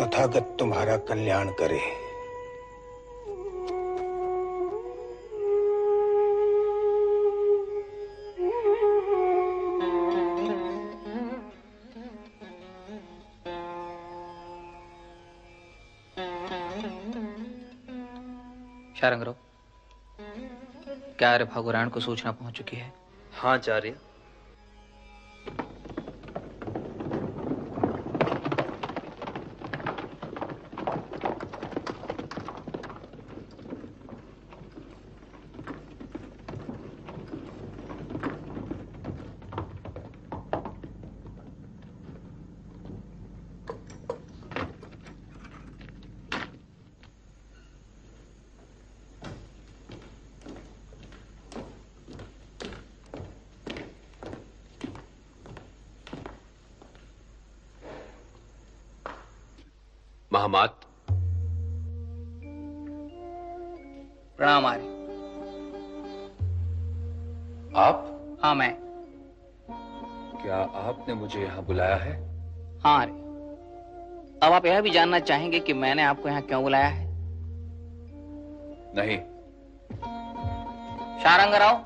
तथागत तुम्हारा कल्याण करे। शारंगरो क्या आर्य भागुरायण को सूचना पहुँच चुकी है? हाँ आचार्य जानना चाहेंगे कि मैंने आपको यहाँ क्यों बुलाया है? नहीं। शारंग राव।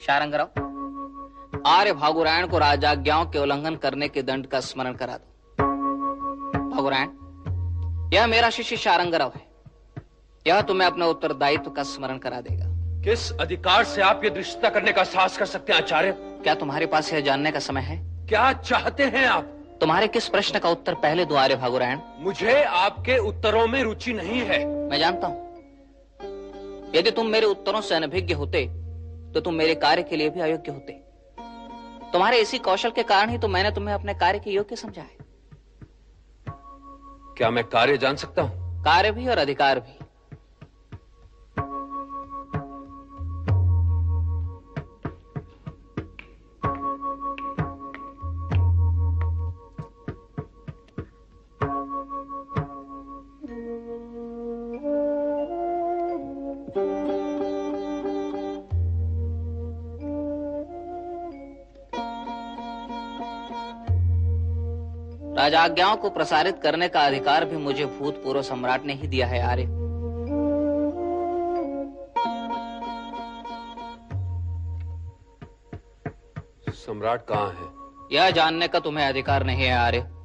शारंग राव आर्य भागुरायण को राजाज्ञाओं के उल्लंघन करने के दंड का स्मरण करा दो। भागुरायण यह मेरा शिष्य शारंगरव है। यह तुम्हें अपने उत्तरदायित्व का स्मरण करा देगा। किस अधिकार से आप ये दृष्टता करने का साहस कर सकते हैं आचार्य? क्या तुम्हारे पास यह जानने का समय है? क्या चाहते हैं आप? तुम्हारे किस प्रश्न का उत्तर पहले दो आर्य भागुरायण? मुझे आपके उत्तरों में रुचि नहीं है। मैं जानता हूँ। यदि तुम मेरे उत्तरों से अनभिज्ञ होते तो तुम मेरे कार्य के लिए भी अयोग्य होते। तुम्हारे इसी कौशल के कारण ही तो मैंने तुम्हें अपने कार्य के योग्य समझा है। क्या मैं कार्य जान सकता हूँ? कार्य भी और अधिकार भी। राजाज्ञाओं को प्रसारित करने का अधिकार भी मुझे भूतपूर्व सम्राट ने ही दिया है आर्य। सम्राट कहाँ है? यह जानने का तुम्हें अधिकार नहीं है आर्य।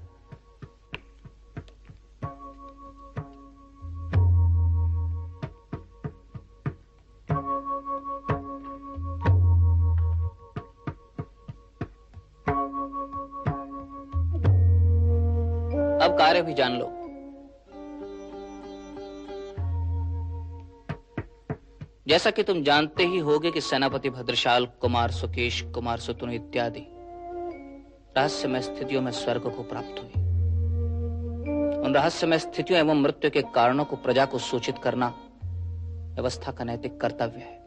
भी जान लो। जैसा कि तुम जानते ही होगे कि सेनापति भद्रशाल, कुमार सुकेश, कुमार सुतुन इत्यादि, रहस्यमय स्थितियों में स्वर्ग को प्राप्त हुए। उन रहस्यमय स्थितियों एवं मृत्यु के कारणों को प्रजा को सूचित करना व्यवस्था का नैतिक कर्तव्य है।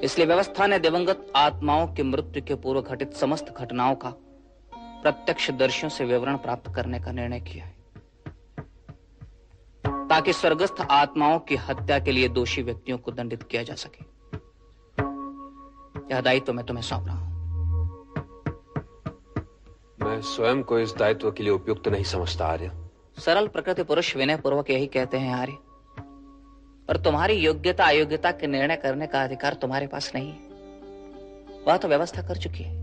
इसलिए व्यवस्था ने दिवंगत आत्माओं की मृत्यु के पूर्व घटित समस्त घटनाओं का प्रत्यक्ष दर्शियों से विवरण प्राप्त करने का निर्णय किया है। ताकि स्वर्गस्थ आत्माओं की हत्या के लिए दोषी व्यक्तियों को दंडित किया जा सके। यह दायित्व मैं तुम्हें सौंप रहा हूँ। मैं स्वयं को इस दायित्व के लिए उपयुक्त नहीं समझता आर्य। सरल प्रकृति पुरुष विनय पूर्वक यही कहते हैं आर्य। और तुम्हारी योग्यता अयोग्यता के निर्णय करने का अधिकार तुम्हारे पास नहीं है। वह तो व्यवस्था कर चुकी है।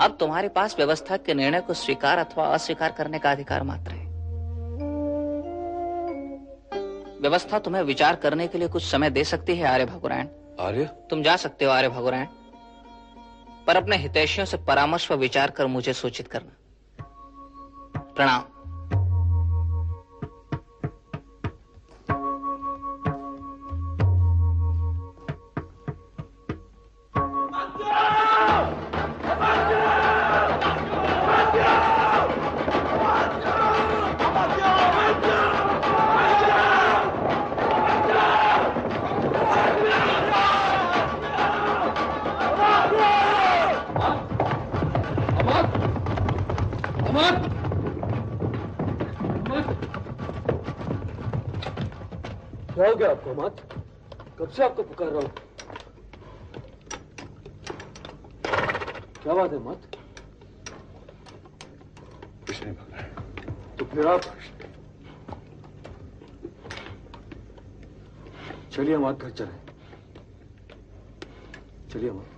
अब तुम्हारे पास व्यवस्था के निर्णय को स्वीकार अथवा अस्वीकार करने का अधिकार मात्र है। व्यवस्था तुम्हें विचार करने के लिए कुछ समय दे सकती है आर्य भगुरायण। आर्य? तुम जा सकते हो आर्य भगुरायण। पर अपने हितैषियों से परामर्श व विचार कर मुझे सूचित करना। प्रणाम। हो गया आपको मत कब से आपको पुकार रहा हूँ? क्या बात है मत? कुछ नहीं बोल तो फिर आप? चलिए हम आज घर चले। चलिए हम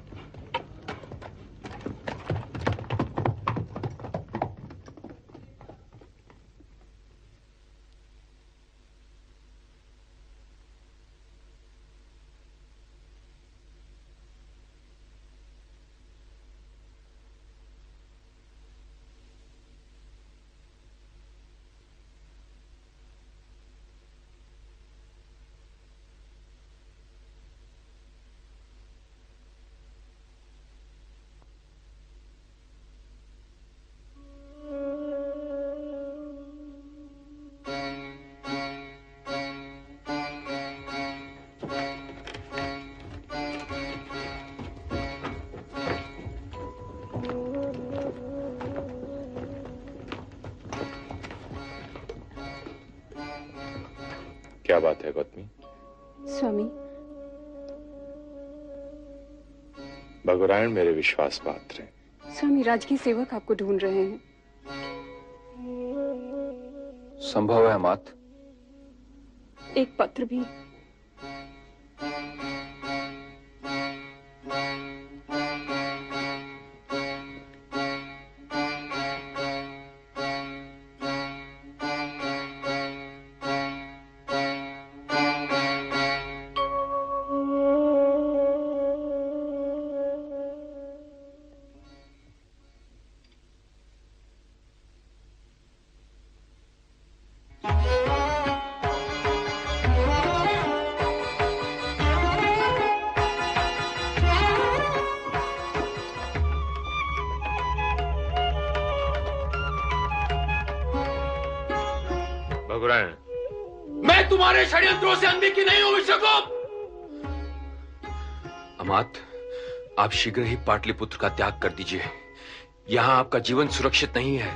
बात है गौतमी स्वामी भगवरायण मेरे विश्वास पात्र हैं स्वामी राजकीय सेवक आपको ढूंढ रहे हैं संभव है मात एक पत्र भी आप शीघ्र ही पाटलिपुत्र का त्याग कर दीजिए। यहाँ आपका जीवन सुरक्षित नहीं है।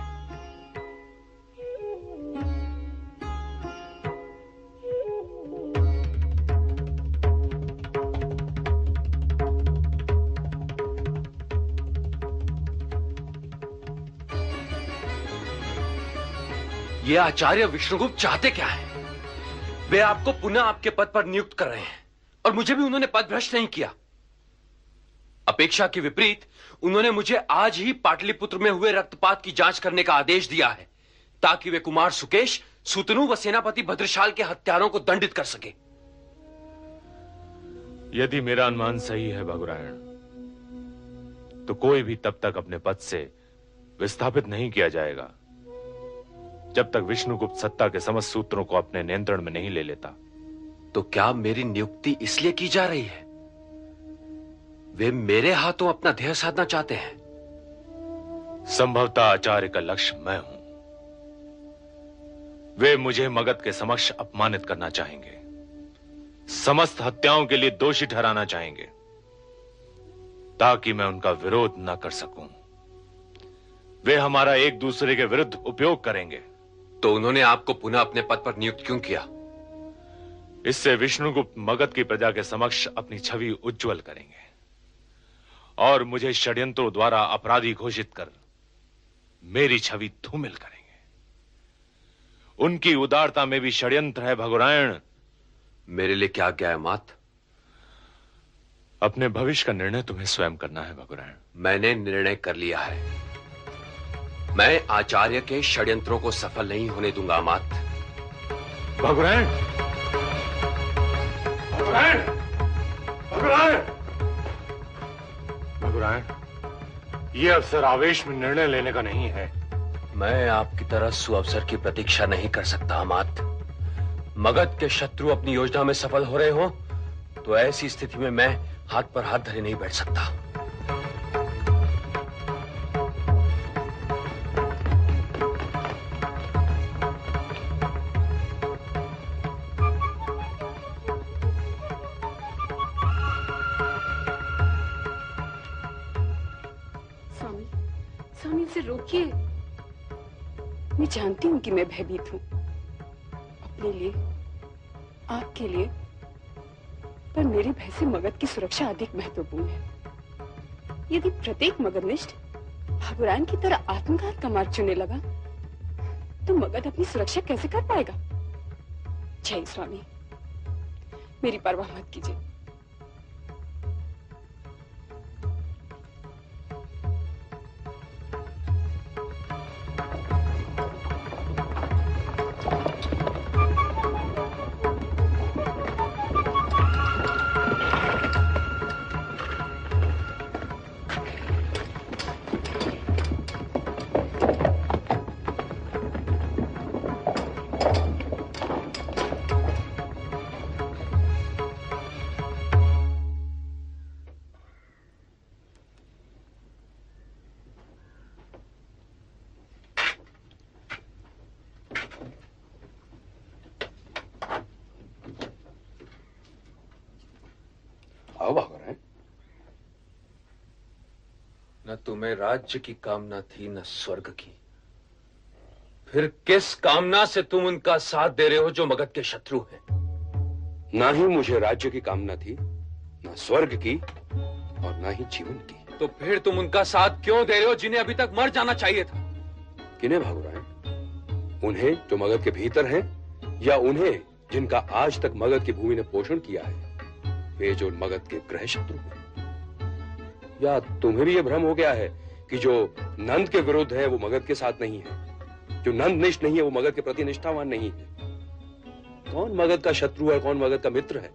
ये आचार्य विष्णुगुप्त चाहते क्या है? वे आपको पुनः आपके पद पर नियुक्त कर रहे हैं और मुझे भी उन्होंने पद भ्रष्ट नहीं किया। अपेक्षा के विपरीत उन्होंने मुझे आज ही पाटलिपुत्र में हुए रक्तपात की जाँच करने का आदेश दिया है ताकि वे कुमार सुकेश सुतनु व सेनापति भद्रशाल के हत्यारों को दंडित कर सके। यदि मेरा अनुमान सही है भगुरायण तो कोई भी तब तक अपने पद से विस्थापित नहीं किया जाएगा जब तक विष्णुगुप्त सत्ता के समस्त सूत्रों को अपने नियंत्रण में नहीं ले लेता। तो क्या मेरी नियुक्ति इसलिए की जा रही है? वे मेरे हाथों अपना ध्येय साधना चाहते हैं। संभवतः आचार्य का लक्ष्य मैं हूँ। वे मुझे मगध के समक्ष अपमानित करना चाहेंगे। समस्त हत्याओं के लिए दोषी ठहराना चाहेंगे ताकि मैं उनका विरोध न कर सकूँ। वे हमारा एक दूसरे के विरुद्ध उपयोग करेंगे। तो उन्होंने आपको पुनः अपने पद पर नियुक्त क्यों किया? इससे विष्णुगुप्त मगध की प्रजा के समक्ष अपनी छवि उज्जवल करेंगे। और मुझे षड्यंत्रों द्वारा अपराधी घोषित कर मेरी छवि धूमिल करेंगे। उनकी उदारता में भी षड्यंत्र है भगुरायण। मेरे लिए क्या क्या है मात? अपने भविष्य का निर्णय तुम्हें स्वयं करना है भगुरायण। मैंने निर्णय कर लिया है। मैं आचार्य के षड्यंत्रों को सफल नहीं होने दूँगा मात। भगुरायण! भगुरायण! भगुरायण! भगुरायण ये अवसर आवेश में निर्णय लेने का नहीं है। मैं आपकी तरह सु अवसर की प्रतीक्षा नहीं कर सकता, अमात। मगध के शत्रु अपनी योजना में सफल हो रहे हो तो ऐसी स्थिति में मैं हाथ पर हाथ धरे नहीं बैठ सकता। रोकिए। मैं जानती हूँ कि मैं भयभीत हूँ। अपने लिए, आपके लिए, पर मेरे भय से मगध की सुरक्षा अधिक महत्वपूर्ण है। यदि प्रत्येक मगधनिष्ठ भगवान की तरह आत्मघात का मार्ग चुनने लगा तो मगध अपनी सुरक्षा कैसे कर पाएगा? जय स्वामी। मेरी परवाह मत कीजिए। तुम्हें राज्य की कामना थी न स्वर्ग की। फिर किस कामना से तुम उनका साथ दे रहे हो जो मगध के शत्रु हैं? ना ही मुझे राज्य की कामना थी ना स्वर्ग की और ना ही जीवन की। तो फिर तुम उनका साथ क्यों दे रहे हो जिन्हें अभी तक मर जाना चाहिए था? किन्हें भागुरायण उन्हें जो मगध के भीतर हैं या उन्हें जिनका आज तक मगध की भूमि ने पोषण किया है वे जो मगध के ग्रह शत्रु हैं। या तुम्हें भी यह भ्रम हो गया है कि जो नंद के विरुद्ध है, वो मगध के साथ नहीं है? जो नंद निष्ठ नहीं है, वो मगध के प्रति निष्ठावान नहीं है। कौन मगध का शत्रु है कौन मगध का मित्र है?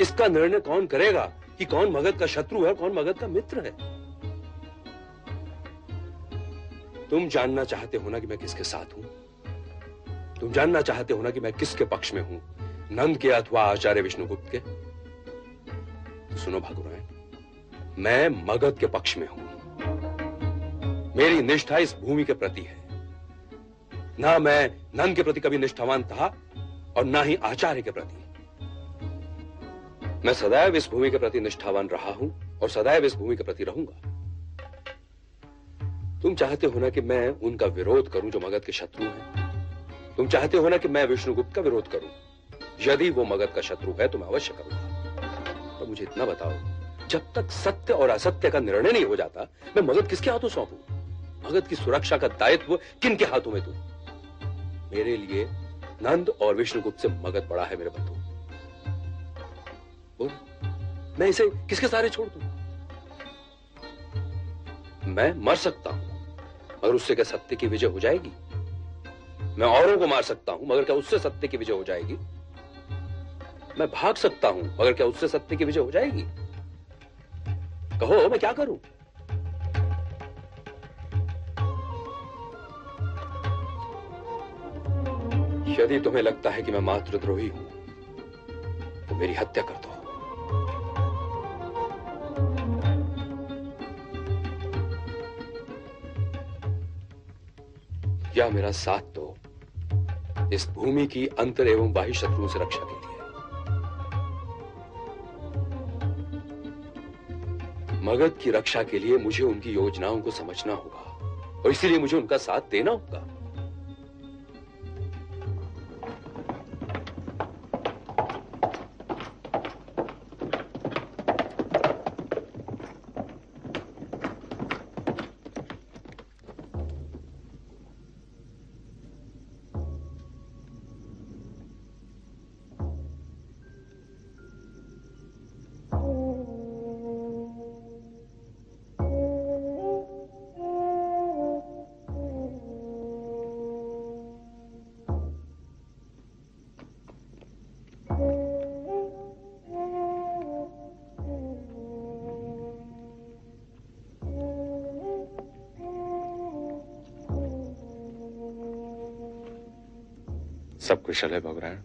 इसका निर्णय कौन करेगा कि कौन मगध का शत्रु है कौन मगध का मित्र है? तुम जानना चाहते हो ना कि मैं किसके साथ हूँ? तुम जानना चाहते हो ना कि मैं किसके पक्ष में हूँ? नंद के अथवा आचार्य विष्णुगुप्त के? तो सुनो भागुरायण मैं मगध के पक्ष में हूँ। मेरी निष्ठा इस भूमि के प्रति है। ना मैं नंद के प्रति कभी निष्ठावान था और ना ही आचार्य के प्रति। मैं सदैव इस भूमि के प्रति निष्ठावान रहा हूँ और सदैव इस भूमि के प्रति रहूँगा। तुम चाहते हो ना कि मैं उनका विरोध करूँ जो मगध के शत्रु हैं? तुम चाहते हो ना कि मैं विष्णुगुप्त का विरोध करूँ? यदि वो मगध का शत्रु है तो मैं अवश्य करूँगा। तो मुझे इतना बताओ। जब तक सत्य और असत्य का निर्णय नहीं हो जाता, मैं मगध किसके हाथों सौंपू? मगध की सुरक्षा का दायित्व किन के हाथों में तू मेरे लिए नंद और विष्णुगुप्त से मगध बड़ा है मेरे बंधु। बोल, मैं इसे किसके सारे छोड़ दूँ? मैं मर सकता हूँ, मगर उससे क्या सत्य की विजय हो जाएगी? मैं औरों को मार सकता हूँ, मगर क्या उससे सत्य की विजय हो जाएगी? मैं भाग सकता हूँ, मगर क्या उससे सत्य की विजय हो जाएगी? कहो, मैं क्या करूँ? यदि तुम्हें लगता है कि मैं मातृद्रोही हूँ तो मेरी हत्या कर दो। या मेरा साथ दो? इस भूमि की अंतर एवं बाह्य शत्रुओं से रक्षा के मगध की रक्षा के लिए मुझे उनकी योजनाओं को समझना होगा और इसीलिए मुझे उनका साथ देना होगा। कुशल है भवरायण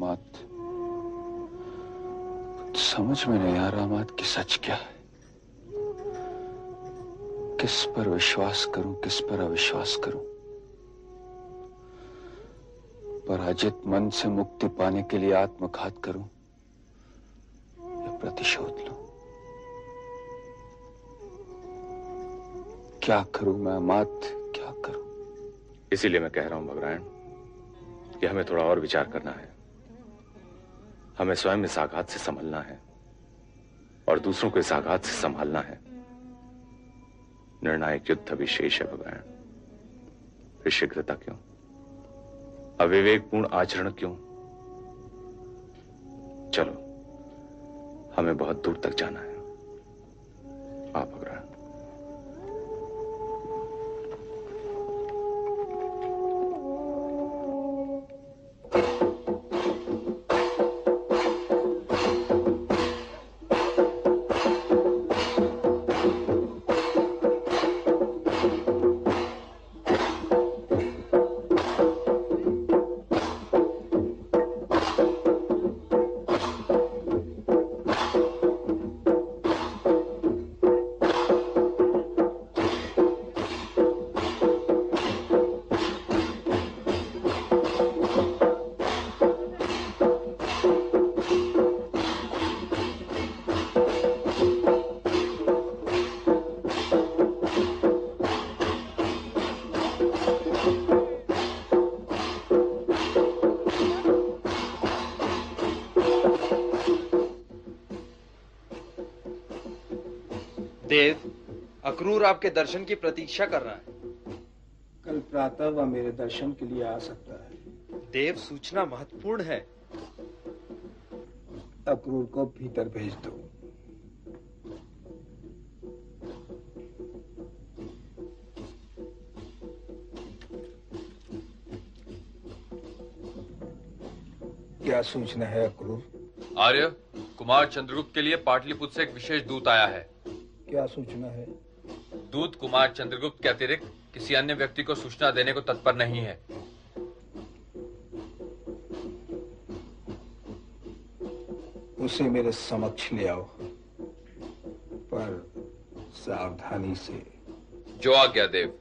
मात समझ में नहीं आ रहा मात कि सच क्या है। किस पर विश्वास करूँ, किस पर अविश्वास करूँ? पराजित मन से मुक्ति पाने के लिए आत्मघात करूँ या प्रतिशोध लूँ? क्या करूँ मैं मात इसीलिए मैं कह रहा हूँ भवरायण कि हमें थोड़ा और विचार करना है। हमें स्वयं इस आघात से संभलना है और दूसरों को इस आघात से संभालना है। निर्णायक युद्ध अभी शेष है भगवान फिर शीघ्रता क्यों? अविवेकपूर्ण आचरण क्यों? चलो, हमें बहुत दूर तक जाना है। आप भगवान अक्रूर आपके दर्शन की प्रतीक्षा कर रहा है। कल प्रातः वह मेरे दर्शन के लिए आ सकता है। देव सूचना महत्वपूर्ण है। अक्रूर को भीतर भेज दो। क्या सूचना है अक्रूर? आर्य कुमार चंद्रगुप्त के लिए पाटलिपुत्र से एक विशेष दूत आया है। क्या सूचना है? दूत कुमार चंद्रगुप्त के अतिरिक्त किसी अन्य व्यक्ति को सूचना देने को तत्पर नहीं है। उसे मेरे समक्ष ले आओ पर सावधानी से। जो आज्ञा देव।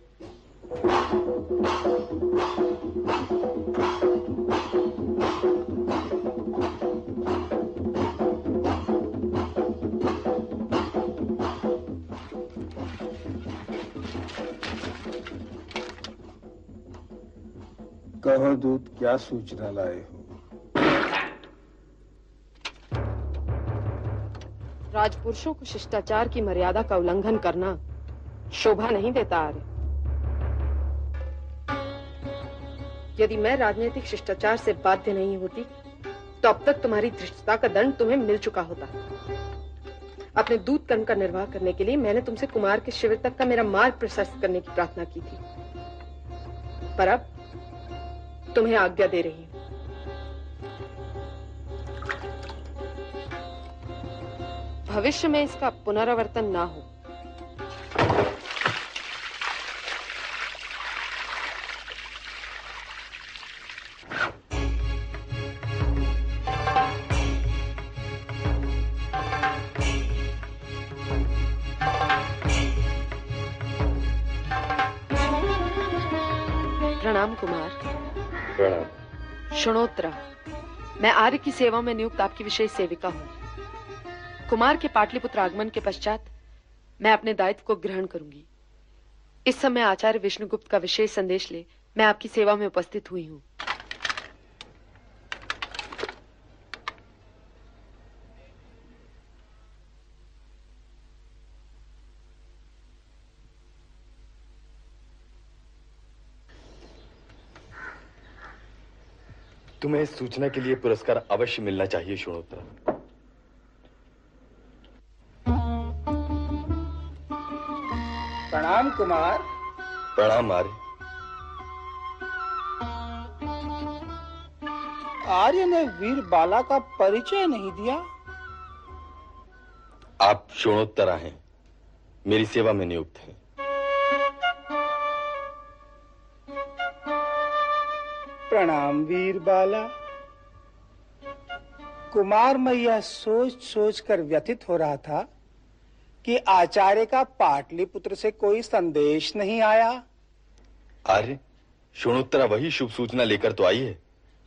कहो दूत, क्या सूचना लाए हो? राजपुरुषों को शिष्टाचार की मर्यादा का उल्लंघन करना शोभा नहीं देता आर्य। यदि मैं राजनीतिक शिष्टाचार से बाध्य नहीं होती तो अब तक तुम्हारी धृष्टता का दंड तुम्हें मिल चुका होता। अपने दूत कर्म का निर्वाह करने के लिए मैंने तुमसे कुमार के शिविर तक का मेरा मार्ग प्रशस्त करने की प्रार्थना की थी। पर अब तुम्हें आज्ञा दे रही हूँ। भविष्य में इसका पुनरावर्तन ना हो। प्रणाम कुमार। प्रणाम। शुणोत्रा, मैं आर्य की सेवा में नियुक्त आपकी विशेष सेविका हूँ। कुमार के पाटलिपुत्र आगमन के पश्चात मैं अपने दायित्व को ग्रहण करूँगी। इस समय आचार्य विष्णुगुप्त का विशेष संदेश ले मैं आपकी सेवा में उपस्थित हुई हूँ। तुम्हें इस सूचना के लिए पुरस्कार अवश्य मिलना चाहिए शुणोत्तरा। प्रणाम कुमार। प्रणाम आर्य। आर्य ने वीर बाला का परिचय नहीं दिया। आप शुणोत्तरा हैं। मेरी सेवा में नियुक्त हैं। प्रणाम वीर बाला। कुमार मैं यह सोच सोच कर व्यथित हो रहा था कि आचार्य का पाटलिपुत्र से कोई संदेश नहीं आया। आर्य शुणोत्तरा वही शुभ सूचना लेकर तो आई है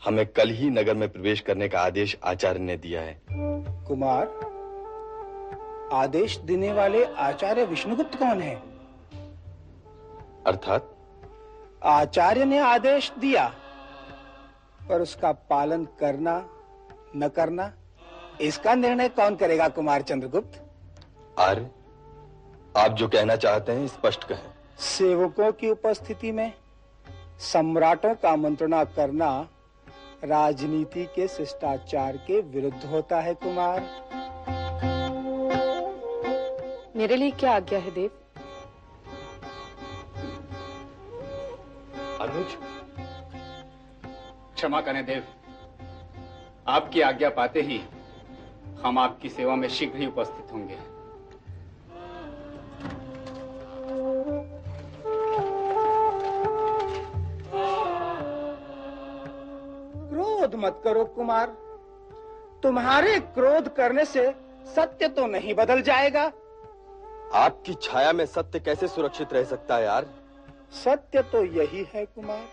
हमें कल ही नगर में प्रवेश करने का आदेश आचार्य ने दिया है। कुमार आदेश देने वाले आचार्य विष्णुगुप्त कौन है? अर्थात? आचार्य ने आदेश दिया। पर उसका पालन करना न करना इसका निर्णय कौन करेगा कुमार चंद्रगुप्त? आर्य आप जो कहना चाहते हैं स्पष्ट कहें। सेवकों की उपस्थिति में सम्राटों का मंत्रणा करना राजनीति के शिष्टाचार के विरुद्ध होता है कुमार। मेरे लिए क्या आज्ञा है देव? अनुज क्षमा करें देव। आपकी आज्ञा पाते ही हम आपकी सेवा में शीघ्र ही उपस्थित होंगे। क्रोध मत करो कुमार। तुम्हारे क्रोध करने से सत्य तो नहीं बदल जाएगा। आपकी छाया में सत्य कैसे सुरक्षित रह सकता है यार? सत्य तो यही है कुमार।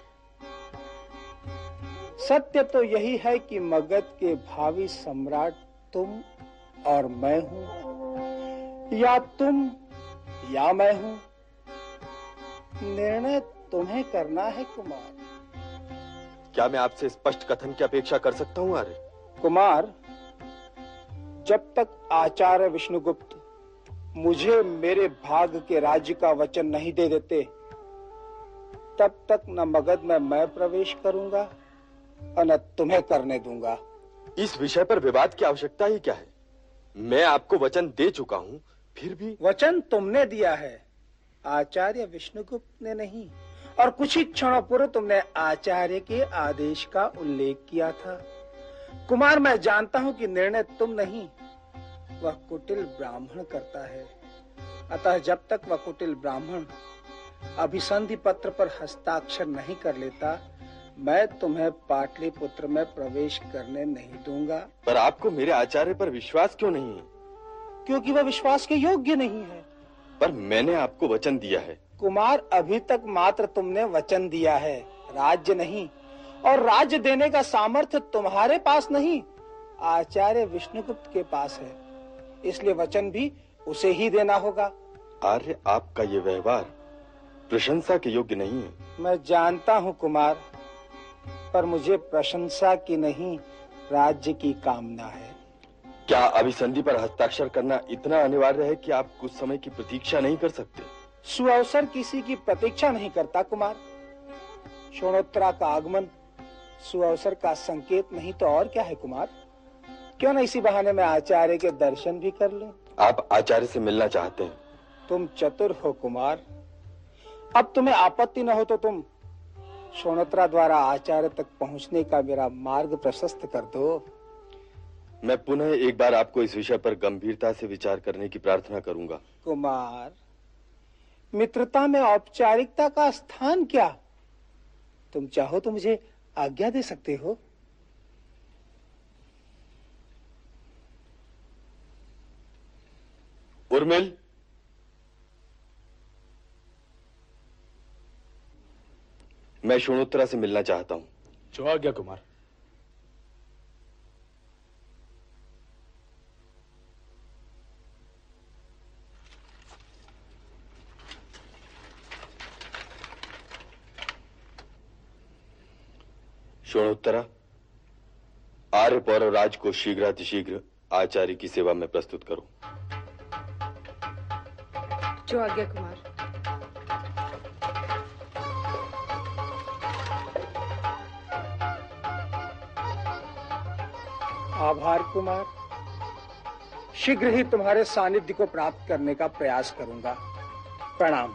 सत्य तो यही है कि मगध के भावी सम्राट तुम और मैं हूँ। या तुम या मैं हूँ। निर्णय तुम्हें करना है कुमार। क्या मैं आपसे स्पष्ट कथन की अपेक्षा कर सकता हूँ आर्य? कुमार जब तक आचार्य विष्णुगुप्त मुझे मेरे भाग के राज्य का वचन नहीं दे देते तब तक न मगध में मैं प्रवेश करूँगा और न तुम्हें करने दूँगा। इस विषय पर विवाद की आवश्यकता ही क्या है? मैं आपको वचन दे चुका हूँ फिर भी वचन तुमने दिया है। आचार्य विष्णुगुप्त ने नहीं और कुछ ही क्षणों पूर्व तुमने आचार्य के आदेश का उल्लेख किया था। कुमार मैं जानता हूँ कि निर्णय तुम नहीं वह कुटिल ब्राह्मण करता है। अतः जब तक वह कुटिल ब्राह्मण अभिसंधि पत्र पर हस्ताक्षर नहीं कर लेता मैं तुम्हें पाटलिपुत्र में प्रवेश करने नहीं दूँगा। पर आपको मेरे आचार्य पर विश्वास क्यों नहीं है? क्योंकि वह विश्वास के योग्य नहीं है। पर मैंने आपको वचन दिया है। कुमार अभी तक मात्र तुमने वचन दिया है। राज्य नहीं और राज्य देने का सामर्थ्य तुम्हारे पास नहीं। आचार्य विष्णुगुप्त के पास है। इसलिए वचन भी उसे ही देना होगा। आर्य आपका ये व्यवहार प्रशंसा के योग्य नहीं है। मैं जानता हूँ कुमार पर मुझे प्रशंसा की नहीं राज्य की कामना है। क्या अभिसंधि पर हस्ताक्षर करना इतना अनिवार्य है कि आप कुछ समय की प्रतीक्षा नहीं कर सकते? सुअवसर किसी की प्रतीक्षा नहीं करता कुमार। शोणोत्तरा का आगमन सुअवसर का संकेत नहीं तो और क्या है कुमार? क्यों न इसी बहाने में आचार्य के दर्शन भी कर लूँ? आप आचार्य से मिलना चाहते हैं। तुम चतुर हो कुमार। अब तुम्हें आपत्ति न हो तो तुम शोणोत्रा द्वारा आचार्य तक पहुँचने का मेरा मार्ग प्रशस्त कर दो। मैं पुनः एक बार आपको इस विषय पर गंभीरता से विचार करने की प्रार्थना करूँगा। कुमार मित्रता में औपचारिकता का स्थान क्या? तुम चाहो तो मुझे आज्ञा दे सकते हो? उर्मिल? मैं शोणोत्तरा से मिलना चाहता हूँ। जो आज्ञा कुमार। शोणोत्तरा आर्य पौरव राज को शीघ्रातिशीघ्र आचार्य की सेवा में प्रस्तुत करो। जो आज्ञा कुमार। आभार कुमार। शीघ्र ही तुम्हारे सानिध्य को प्राप्त करने का प्रयास करूँगा। प्रणाम।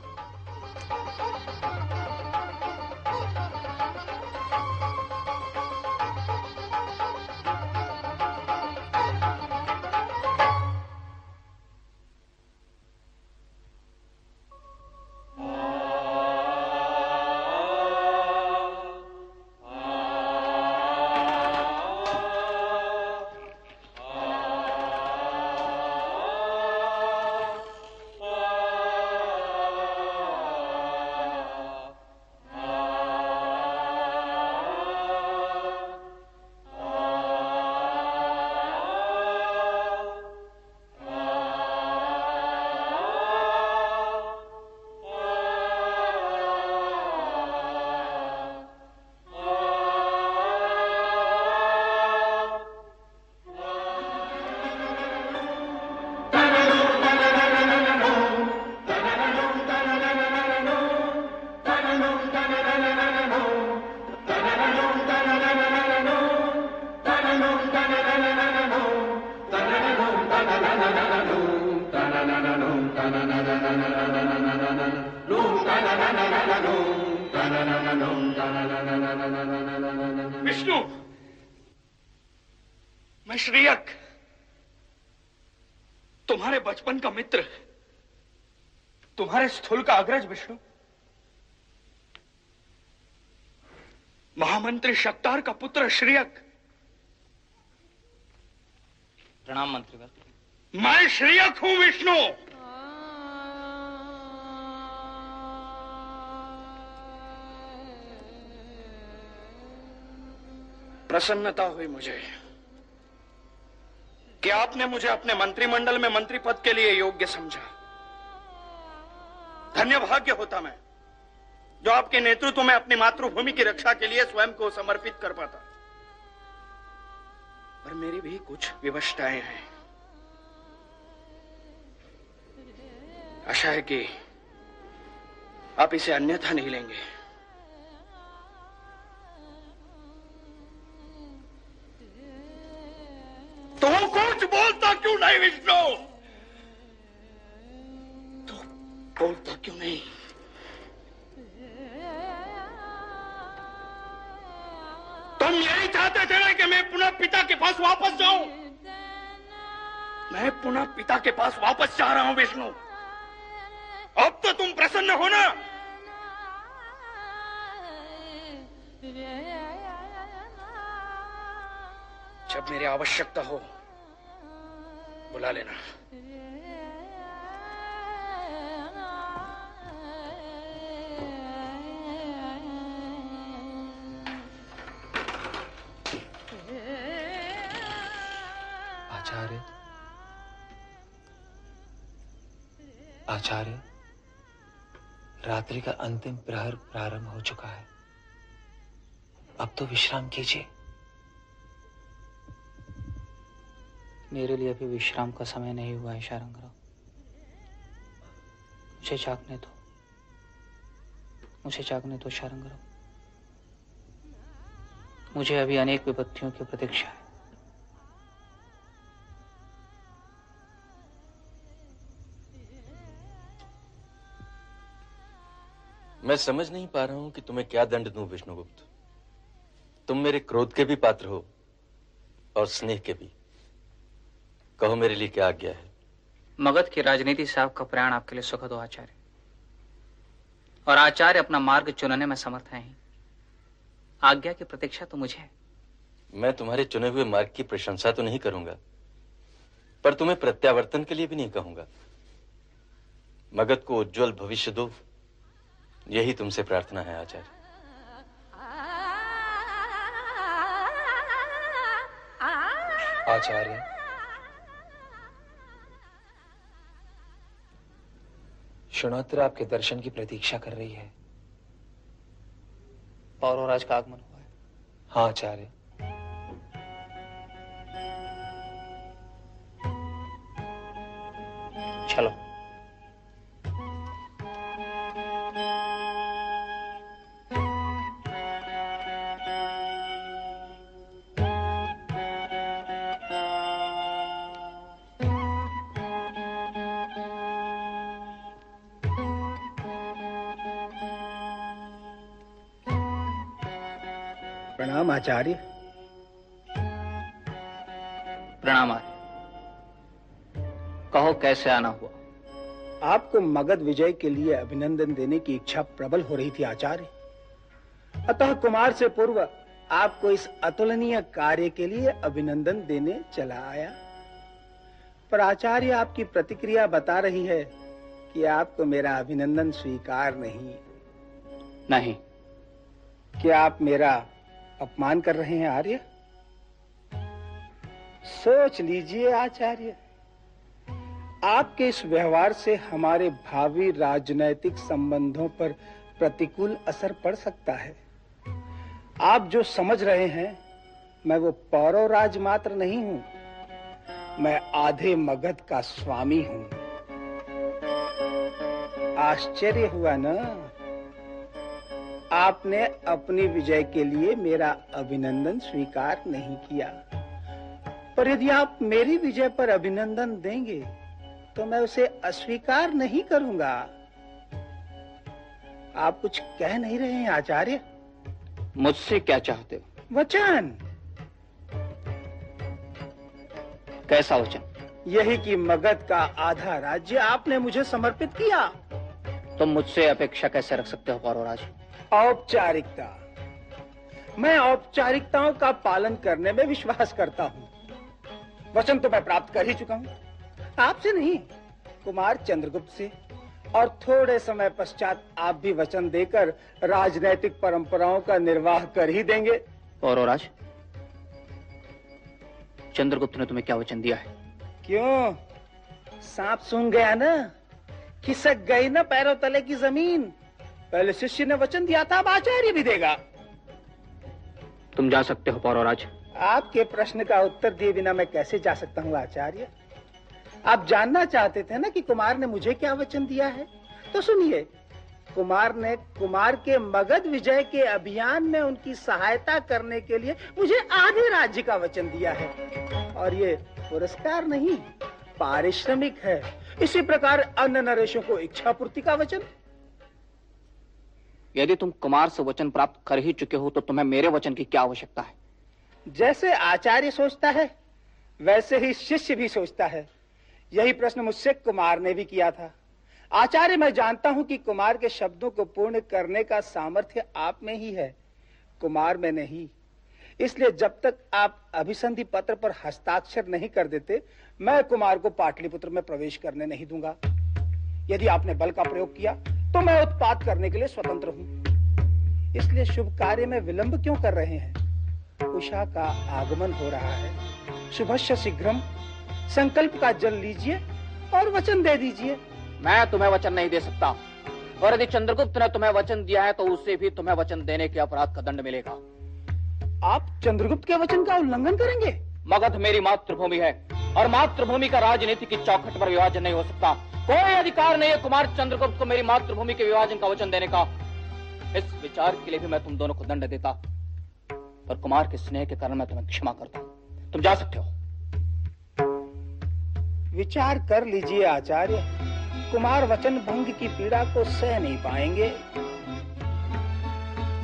स्थूल का अग्रज विष्णु। महामंत्री शक्तार का पुत्र श्रीयक। प्रणाम मंत्रीवर मैं श्रीयक हूँ विष्णु। प्रसन्नता हुई मुझे कि आपने मुझे अपने मंत्रिमंडल में मंत्री पद के लिए योग्य समझा। भाग्य होता मैं, जो आपके नेतृत्व में अपनी मातृभूमि की रक्षा के लिए स्वयं को समर्पित कर पाता। पर मेरी भी कुछ विवशताएँ हैं। आशा है कि आप इसे अन्यथा नहीं लेंगे। तो कुछ बोलता क्यों नहीं, विष्णु तो बोलता क्यों नहीं तुम यही चाहते थे ना कि मैं पुनः पिता के पास वापस जाऊँ? मैं पुनः पिता के पास वापस जा रहा हूँ, विष्णु। अब तो तुम प्रसन्न हो ना? जब मेरी आवश्यकता हो, बुला लेना। आचार्य, रात्रि का अंतिम प्रहर प्रारंभ हो चुका है। अब तो विश्राम कीजिए। मेरे लिए अभी विश्राम का समय नहीं हुआ है, शारंगराव। मुझे जागने दो। मुझे जागने दो, शारंगराव। मुझे अभी अनेक विपत्तियों की प्रतीक्षा है। मैं समझ नहीं पा रहा हूँ कि तुम्हें क्या दंड दूँ विष्णुगुप्त। तुम मेरे क्रोध के भी पात्र हो और स्नेह के भी। कहो मेरे लिए क्या आज्ञा है। मगध की राजनीति से आपका प्रयाण आपके लिए सुखद हो आचार्य। और आचार्य अपना मार्ग चुनने में समर्थ है। आज्ञा की प्रतीक्षा तो मुझे है। मैं तुम्हारे चुने हुए मार्ग की प्रशंसा तो नहीं करूँगा पर तुम्हें प्रत्यावर्तन के लिए भी नहीं कहूँगा। मगध को उज्जवल भविष्य दो। यही तुमसे प्रार्थना है आचार्य। आचार्य। शुणोत्र आपके दर्शन की प्रतीक्षा कर रही है। पौरवराज का आगमन हुआ है। हाँ आचार्य। चलो। आचार्य प्रणाम आर्य। कहो कैसे आना हुआ? आपको मगध विजय के लिए अभिनंदन देने की इच्छा प्रबल हो रही थी आचार्य। अतः कुमार से पूर्व आपको इस अतुलनीय कार्य के लिए अभिनंदन देने चला आया। पर आचार्य आपकी प्रतिक्रिया बता रही है कि आपको मेरा अभिनंदन स्वीकार नहीं। नहीं। क्या आप मेरा अपमान कर रहे हैं आर्य? सोच लीजिए आचार्य, आपके इस व्यवहार से हमारे भावी राजनैतिक संबंधों पर प्रतिकूल असर पड़ सकता है। आप जो समझ रहे हैं, मैं वो पौरव राज मात्र नहीं हूँ, मैं आधे मगध का स्वामी हूँ। आश्चर्य हुआ ना? आपने अपनी विजय के लिए मेरा अभिनंदन स्वीकार नहीं किया। पर यदि आप मेरी विजय पर अभिनंदन देंगे तो मैं उसे अस्वीकार नहीं करूँगा। आप कुछ कह नहीं रहे हैं आचार्य? मुझसे क्या चाहते हो? वचन! कैसा वचन? यही कि मगध का आधा राज्य आपने मुझे समर्पित किया। तुम मुझसे अपेक्षा कैसे रख सकते हो पौरवराज औपचारिकता। मैं औपचारिकताओं का पालन करने में विश्वास करता हूँ। वचन तो मैं प्राप्त कर ही चुका हूँ। आपसे नहीं कुमार चंद्रगुप्त से। और थोड़े समय पश्चात आप भी वचन देकर राजनैतिक परंपराओं का निर्वाह कर ही देंगे। पौरवराज चंद्रगुप्त ने तुम्हें क्या वचन दिया है? क्यों? सांप सुन गया ना? खिसक गई ना पैरों तले की ज़मीन? पहले शिष्य ने वचन दिया था अब आचार्य भी देगा। तुम जा सकते हो पौरवराज आपके प्रश्न का उत्तर दिए बिना मैं कैसे जा सकता हूँ आचार्य? आप जानना चाहते थे ना कि कुमार ने मुझे क्या वचन दिया है? तो सुनिए कुमार ने कुमार के मगध विजय के अभियान में उनकी सहायता करने के लिए मुझे आधे राज्य का वचन दिया है। और ये पुरस्कार नहीं पारिश्रमिक है। इसी प्रकार अन्य नरेशों को इच्छा पूर्ति का वचन। यदि तुम कुमार से वचन प्राप्त कर ही चुके हो तो तुम्हें मेरे वचन की क्या आवश्यकता है? जैसे आचार्य सोचता है, वैसे ही शिष्य भी सोचता है। यही प्रश्न मुझसे कुमार ने भी किया था। आचार्य, मैं जानता हूँ कि कुमार के शब्दों को पूर्ण करने का सामर्थ्य आप में ही है। कुमार में नहीं। इसलिए जब तक आप अभिसंधि पत्र पर हस्ताक्षर नहीं कर देते, मैं कुमार को पाटलिपुत्र में प्रवेश करने नहीं दूँगा। यदि आपने बल का प्रयोग किया तो मैं उत्पाद करने के लिए स्वतंत्र हूँ। इसलिए शुभ कार्य में विलंब क्यों कर रहे हैं? उषा का आगमन हो रहा है। शुभस्य शीघ्रम संकल्प का जल लीजिए और वचन दे दीजिए। मैं तुम्हें वचन नहीं दे सकता। और यदि चंद्रगुप्त ने तुम्हें वचन दिया है तो उससे भी तुम्हें वचन देने के अपराध का दंड मिलेगा। आप चंद्रगुप्त के वचन का उल्लंघन करेंगे? मगध मेरी मातृभूमि है और मातृभूमि का राजनीति की चौखट पर विभाजन नहीं हो सकता। कोई अधिकार नहीं है कुमार चंद्रगुप्त को मेरी मातृभूमि के विभाजन का वचन देने का। इस विचार के लिए भी मैं तुम दोनों को दंड देता। पर कुमार के स्नेह के कारण मैं तुम्हें क्षमा करता। हूँ तुम जा सकते हो। विचार कर लीजिए आचार्य। कुमार वचन भंग की पीड़ा को सह नहीं पाएँगे।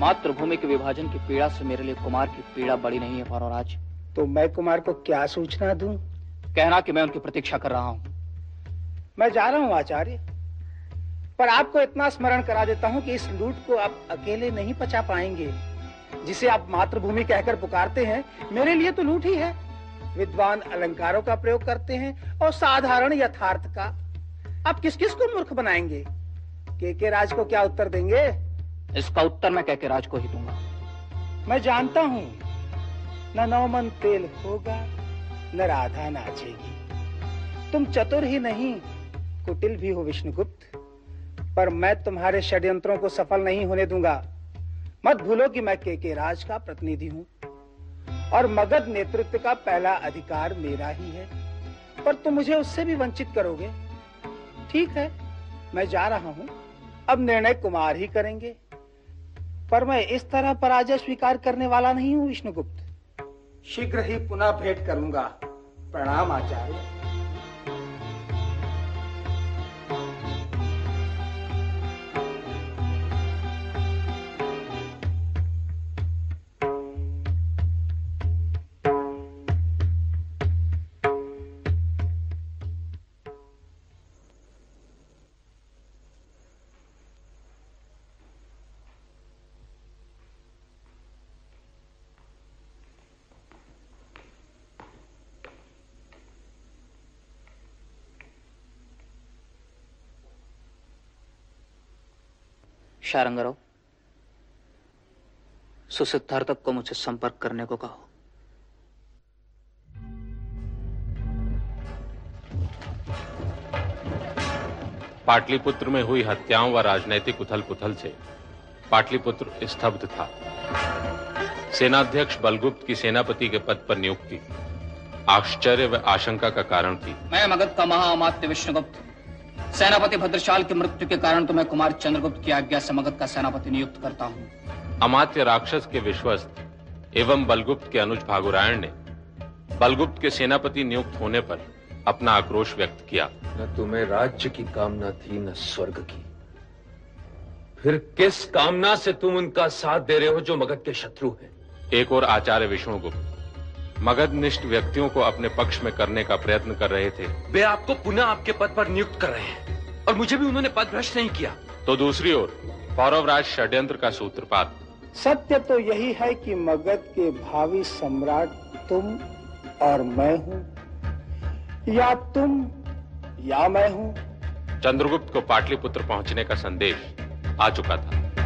मातृभूमि के विभाजन की पीड़ा से मेरे लिए कुमार की पीड़ा बड़ी नहीं है पौरवराज तो मैं कुमार को क्या सूचना दूँ? कहना कि मैं उनकी प्रतीक्षा कर रहा हूँ। मैं जा रहा हूँ आचार्य। पर आपको इतना स्मरण करा देता हूँ कि इस लूट को आप अकेले नहीं पचा पाएँगे। जिसे आप मातृभूमि कहकर पुकारते हैं मेरे लिए तो लूट ही है। विद्वान अलंकारों का प्रयोग करते हैं और साधारण यथार्थ का। आप किस किस को मूर्ख बनाएँगे? के के राज को क्या उत्तर देंगे? इसका उत्तर मैं कह के राज को ही दूँगा। मैं जानता हूँ न नौमन तेल होगा न राधा नाचेगी। तुम चतुर ही नहीं कुटिल भी हो विष्णुगुप्त, पर मैं तुम्हारे षड्यंत्रों को सफल नहीं होने दूँगा। मत भूलो कि मैं के के राज का प्रतिनिधि हूँ, और मगध नेतृत्व का पहला अधिकार मेरा ही है। पर तुम मुझे उससे भी वंचित करोगे? ठीक है, मैं जा रहा हूँ। अब निर्णय कुमार ही करेंगे। पर मैं इस तरह पराजय स्वीकार करने वाला नहीं हूँ, विष्णुगुप्त। शीघ्र ही पुनः भेंट करूँगा, प्रणाम आचार्य। शारंगरो सुसिद्धार्थक को मुझसे संपर्क करने को कहो। पाटलिपुत्र में हुई हत्याओं व राजनैतिक उथल पुथल से पाटलिपुत्र स्तब्ध था। सेनाध्यक्ष बलगुप्त की सेनापति के पद पर नियुक्ति आश्चर्य व आशंका का कारण थी। मैं मगध का महाअमात्य विष्णुगुप्त। सेनापति भद्रशाल की मृत्यु के कारण तुम्हें कुमार चंद्रगुप्त की आज्ञा से मगध का सेनापति नियुक्त करता हूँ। अमात्य राक्षस के विश्वस्त एवं बलगुप्त के अनुज भागुरायण ने बलगुप्त के सेनापति नियुक्त होने पर अपना आक्रोश व्यक्त किया। न तुम्हें राज्य की कामना थी न स्वर्ग की। फिर किस कामना से तुम उनका साथ दे रहे हो जो मगध के शत्रु हैं? एक और आचार्य विष्णुगुप्त मगध निष्ठ व्यक्तियों को अपने पक्ष में करने का प्रयत्न कर रहे थे। वे आपको पुनः आपके पद पर नियुक्त कर रहे हैं और मुझे भी उन्होंने पद भ्रष्ट नहीं किया। तो दूसरी ओर पौरवराज षड्यंत्र का सूत्रपात। सत्य तो यही है कि मगध के भावी सम्राट तुम और मैं हूँ। या तुम या मैं हूँ। चंद्रगुप्त को पाटलिपुत्र पहुँचने का संदेश आ चुका था।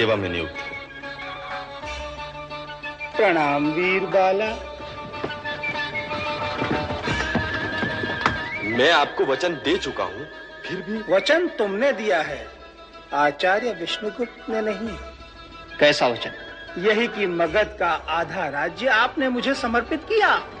सेवा में नियुक्त है। प्रणाम वीर बाला। मैं आपको वचन दे चुका हूँ फिर भी वचन तुमने दिया है। आचार्य विष्णुगुप्त ने नहीं। कैसा वचन? यही कि मगध का आधा राज्य आपने मुझे समर्पित किया। क्या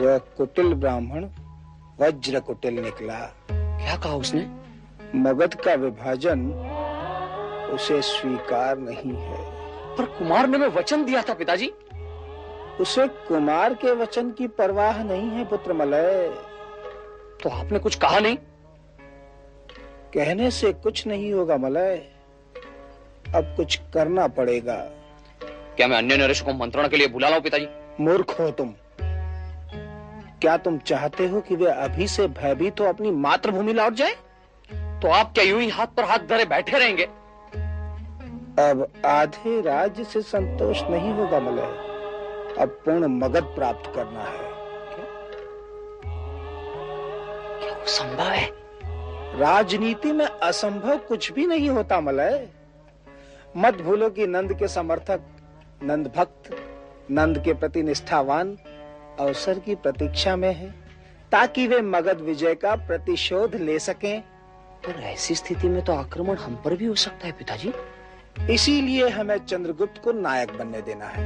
वह कुटिल ब्राह्मण वज्र कुटिल निकला। क्या कहा उसने? मगध का विभाजन उसे स्वीकार नहीं है। पर कुमार ने मैं वचन दिया था पिताजी। उसे कुमार के वचन की परवाह नहीं है पुत्र मलय। तो आपने कुछ कहा नहीं? कहने से कुछ नहीं होगा मलय। अब कुछ करना पड़ेगा। क्या मैं अन्य नरेश को मंत्रणा के लिए बुला लाऊं पिताजी? मूर्ख हो तुम। क्या तुम चाहते हो कि वे अभी से भयभीत हो अपनी मातृभूमि लौट जाए? तो आप क्या यूँ ही हाथ पर हाथ धरे बैठे रहेंगे? अब आधे राज्य से संतोष नहीं होगा मलय। अब पूर्ण मगध प्राप्त करना है। क्या? वो संभव है? राजनीति में असंभव कुछ भी नहीं होता मलय। मत भूलो कि नंद के समर्थक नंद भक्त नंद के प्रति निष्ठावान अवसर की प्रतीक्षा में है ताकि वे मगध विजय का प्रतिशोध ले सकें। पर ऐसी स्थिति में तो आक्रमण हम पर भी हो सकता है पिताजी। इसीलिए हमें चंद्रगुप्त को नायक बनने देना है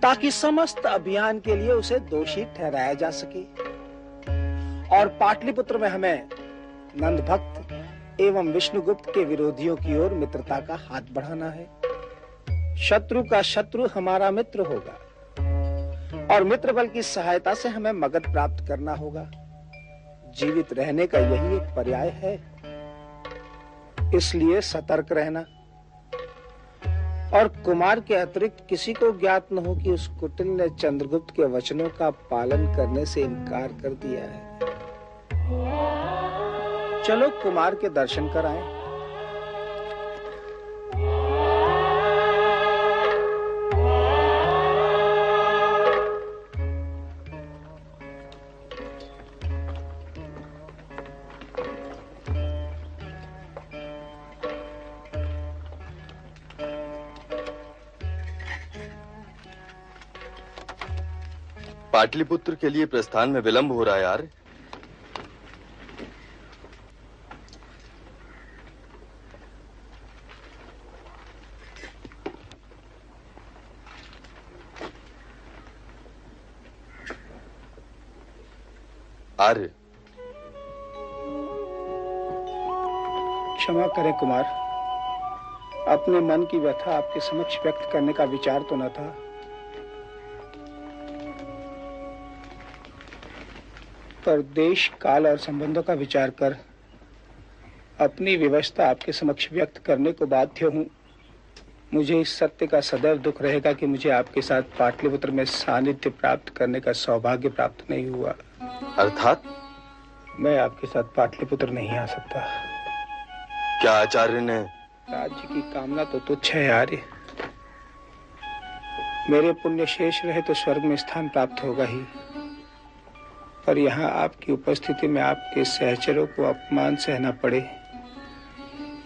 ताकि समस्त अभियान के लिए उसे दोषी ठहराया जा सके। और पाटलिपुत्र में हमें नंद भक्त एवं विष्णुगुप्त के विरोधियों की ओर मित्रता का हाथ बढ़ाना है। शत्रु का शत्रु हमारा मित्र होगा। और मित्र बल की सहायता से हमें मगध प्राप्त करना होगा। जीवित रहने का यही एक पर्याय है। इसलिए सतर्क रहना। और कुमार के अतिरिक्त किसी को ज्ञात न हो कि उस कुटिल ने चंद्रगुप्त के वचनों का पालन करने से इनकार कर दिया है। चलो कुमार के दर्शन कराएँ। पाटलिपुत्र के लिए प्रस्थान में विलंब हो रहा है यार। आर्य। क्षमा करें कुमार। अपने मन की व्यथा आपके समक्ष व्यक्त करने का विचार तो न था। पर देश काल और संबंधों का विचार कर अपनी व्यवस्था आपके समक्ष व्यक्त करने को बाध्य हूँ। मुझे इस सत्य का सदैव दुख रहेगा कि मुझे आपके साथ पाटलिपुत्र में सानिध्य प्राप्त करने का सौभाग्य प्राप्त नहीं हुआ। अर्थात? मैं आपके साथ पाटलिपुत्र नहीं आ सकता। क्या आचार्य ने राज्य की कामना तो तुच्छ है आर्य। मेरे पुण्य शेष रहे तो स्वर्ग में स्थान प्राप्त होगा ही। पर यहाँ आपकी उपस्थिति में आपके सहचरों को अपमान सहना पड़े।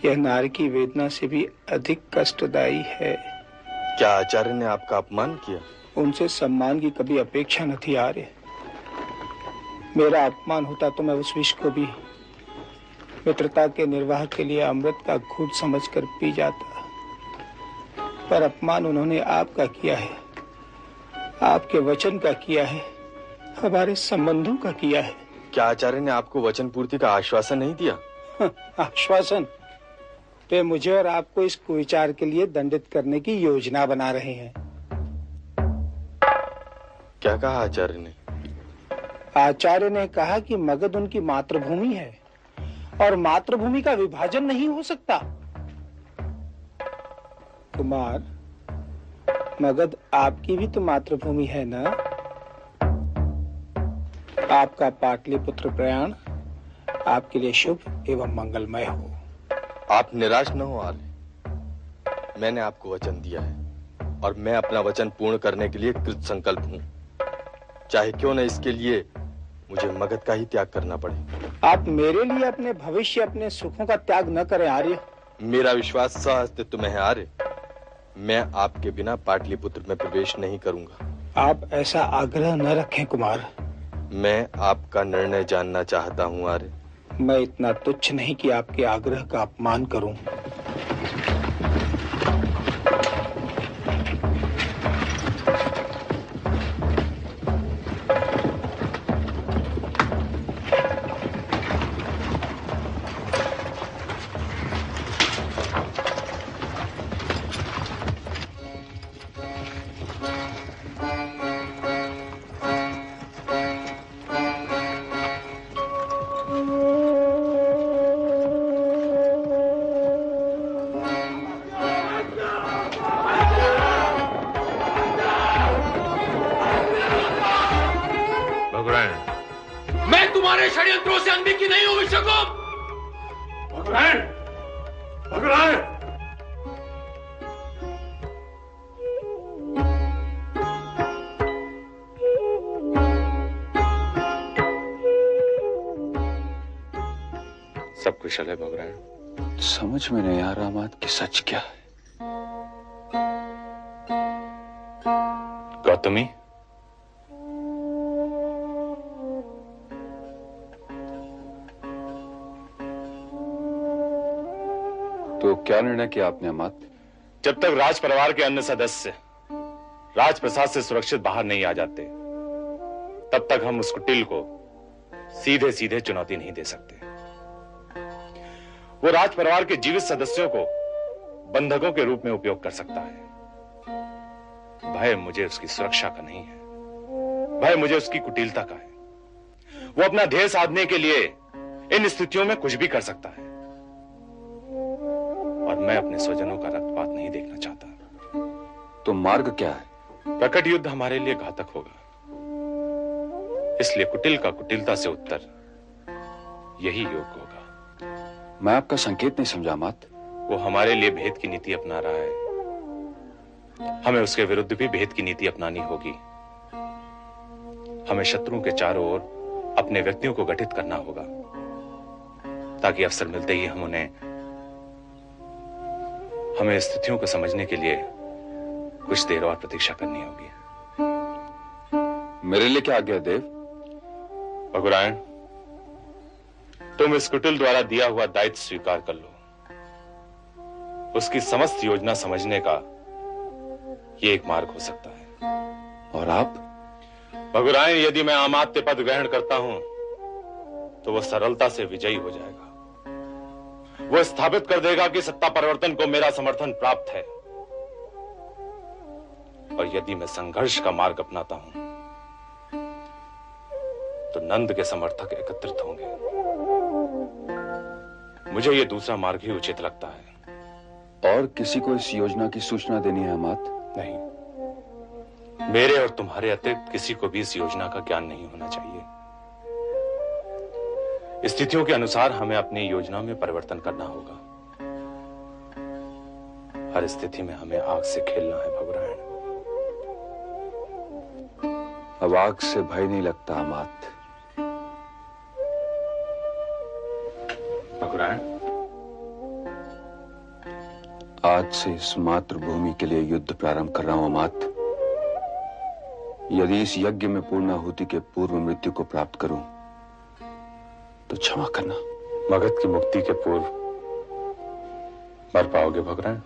यह नारी की वेदना से भी अधिक कष्टदायी है। क्या आचार्य ने आपका अपमान किया? उनसे सम्मान की कभी अपेक्षा न थी आर्य। मेरा अपमान होता तो मैं उस विष को भी मित्रता के निर्वाह के लिए अमृत का घूट समझकर पी जाता। पर अपमान उन्होंने आपका किया है। आपके वचन का किया है। हमारे संबंधों का किया है। क्या आचार्य ने आपको वचन पूर्ति का आश्वासन नहीं दिया? हाँ, आश्वासन? वे मुझे और आपको इस कुविचार के लिए दंडित करने की योजना बना रहे हैं। क्या कहा आचार्य ने? आचार्य ने कहा कि मगध उनकी मातृभूमि है और मातृभूमि का विभाजन नहीं हो सकता। कुमार मगध आपकी भी तो मातृभूमि है ना? आपका पाटलिपुत्र प्रयाण आपके लिए शुभ एवं मंगलमय हो। आप निराश न हो आर्य। मैंने आपको वचन दिया है और मैं अपना वचन पूर्ण करने के लिए कृत संकल्प हूँ। चाहे क्यों न इसके लिए मुझे मगध का ही त्याग करना पड़े। आप मेरे लिए अपने भविष्य अपने सुखों का त्याग न करें आर्य। मेरा विश्वास सह अस्तित्व में है आर्य। मैं आपके बिना पाटलिपुत्र में प्रवेश नहीं करूँगा। आप ऐसा आग्रह न रखें कुमार। मैं आपका निर्णय जानना चाहता हूँ, आर्य। मैं इतना तुच्छ नहीं कि आपके आग्रह का अपमान करूँ। समझ में नहीं आ रहा मात कि सच क्या है। गौतमी? तो क्या निर्णय किया आपने अमात? जब तक राज परिवार के अन्य सदस्य राजप्रसाद से सुरक्षित बाहर नहीं आ जाते तब तक हम उस कुटिल को सीधे सीधे चुनौती नहीं दे सकते। वो राज परिवार के जीवित सदस्यों को बंधकों के रूप में उपयोग कर सकता है। भय मुझे उसकी सुरक्षा का नहीं है। भय मुझे उसकी कुटिलता का है। वो अपना ध्येय साधने के लिए इन स्थितियों में कुछ भी कर सकता है। और मैं अपने स्वजनों का रक्तपात नहीं देखना चाहता। तो मार्ग क्या है? प्रकट युद्ध हमारे लिए घातक होगा। इसलिए कुटिल का कुटिलता से उत्तर यही योग होगा। मैं आपका संकेत नहीं समझा मात। वो हमारे लिए भेद की नीति अपना रहा है। हमें उसके विरुद्ध भी भेद की नीति अपनानी होगी। हमें शत्रुओं के चारों ओर अपने व्यक्तियों को गठित करना होगा ताकि अवसर मिलते ही हम उन्हें हमें स्थितियों को समझने के लिए कुछ देर और प्रतीक्षा करनी होगी। मेरे लिए क्या आज्ञा देव? भगुरायण तुम इस कुटिल द्वारा दिया हुआ दायित्व स्वीकार कर लो। उसकी समस्त योजना समझने का ये एक मार्ग हो सकता है। और आप? भगुरायण यदि मैं अमात्य पद ग्रहण करता हूँ तो वह सरलता से विजयी हो जाएगा। वह स्थापित कर देगा कि सत्ता परिवर्तन को मेरा समर्थन प्राप्त है। और यदि मैं संघर्ष का मार्ग अपनाता हूँ तो नंद के समर्थक एकत्रित होंगे। मुझे यह दूसरा मार्ग ही उचित लगता है। और किसी को इस योजना की सूचना देनी है मात नहीं। मेरे और तुम्हारे अतिरिक्त किसी को भी इस योजना का ज्ञान नहीं होना चाहिए। स्थितियों के अनुसार हमें अपनी योजना में परिवर्तन करना होगा। हर स्थिति में हमें आग से खेलना है भगुरायण अब आग से भय नहीं लगता अमात। आज से इस मातृभूमि के लिए युद्ध प्रारंभ कर रहा हूँ अमात। यदि इस यज्ञ में पूर्णाहुति के पूर्व मृत्यु को प्राप्त करूँ तो क्षमा करना। मगध की मुक्ति के पूर्व मर पाओगे भगुरायण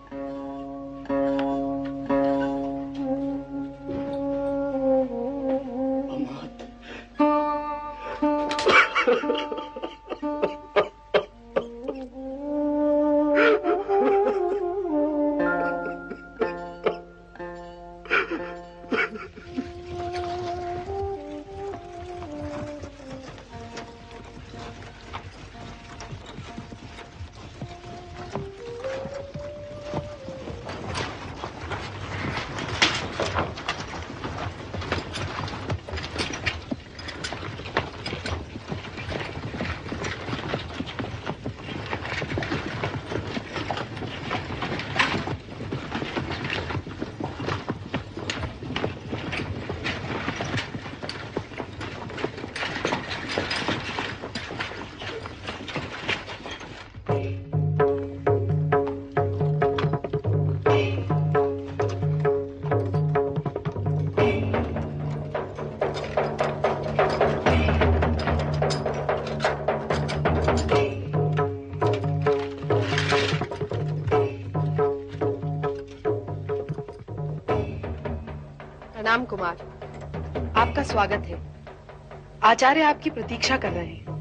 कुमार। आपका स्वागत है। आचार्य आपकी प्रतीक्षा कर रहे हैं।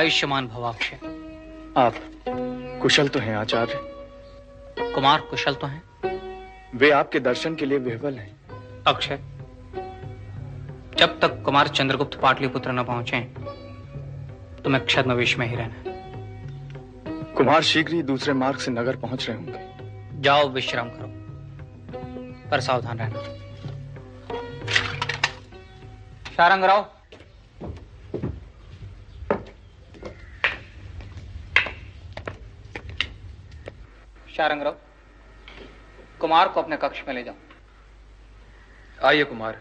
आयुष्मान भवाक्षय। आप कुशल तो हैं आचार्य। कुमार कुशल तो हैं। वे आपके दर्शन के लिए विह्वल हैं। अक्षय जब तक कुमार चंद्रगुप्त पाटलिपुत्र न पहुँचे तुम्हें छद्मवेश में ही रहना कुमार शीघ्र ही दूसरे मार्ग से नगर पहुँच रहे होंगे। जाओ विश्राम करो। पर सावधान रहना। शारंग राव शारंग राव कुमार को अपने कक्ष में ले जाओ। आइए कुमार।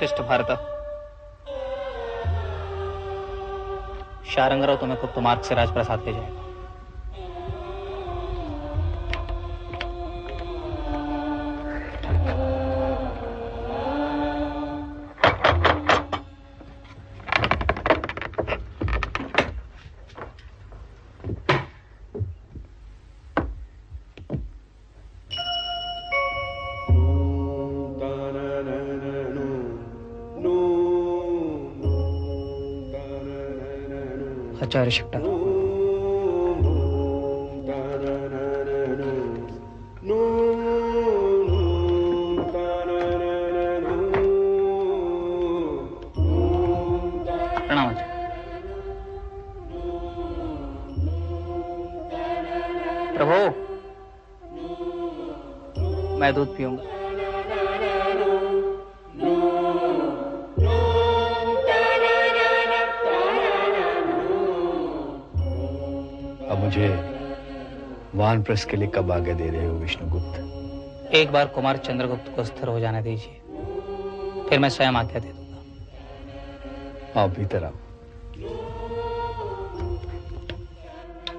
उत्थिष्ट भारत। शारंगराव तुम्हें गुप्त मार्ग से राजप्रसाद ले जाएगा। मैं दूध पीऊँगा। अब मुझे वानप्रस्थ के लिए कब आगे दे रहे हो विष्णुगुप्त? एक बार कुमार चंद्रगुप्त को स्थिर हो जाने दीजिए। फिर मैं स्वयं आज्ञा दे दूँगा। आप भीतर आओ।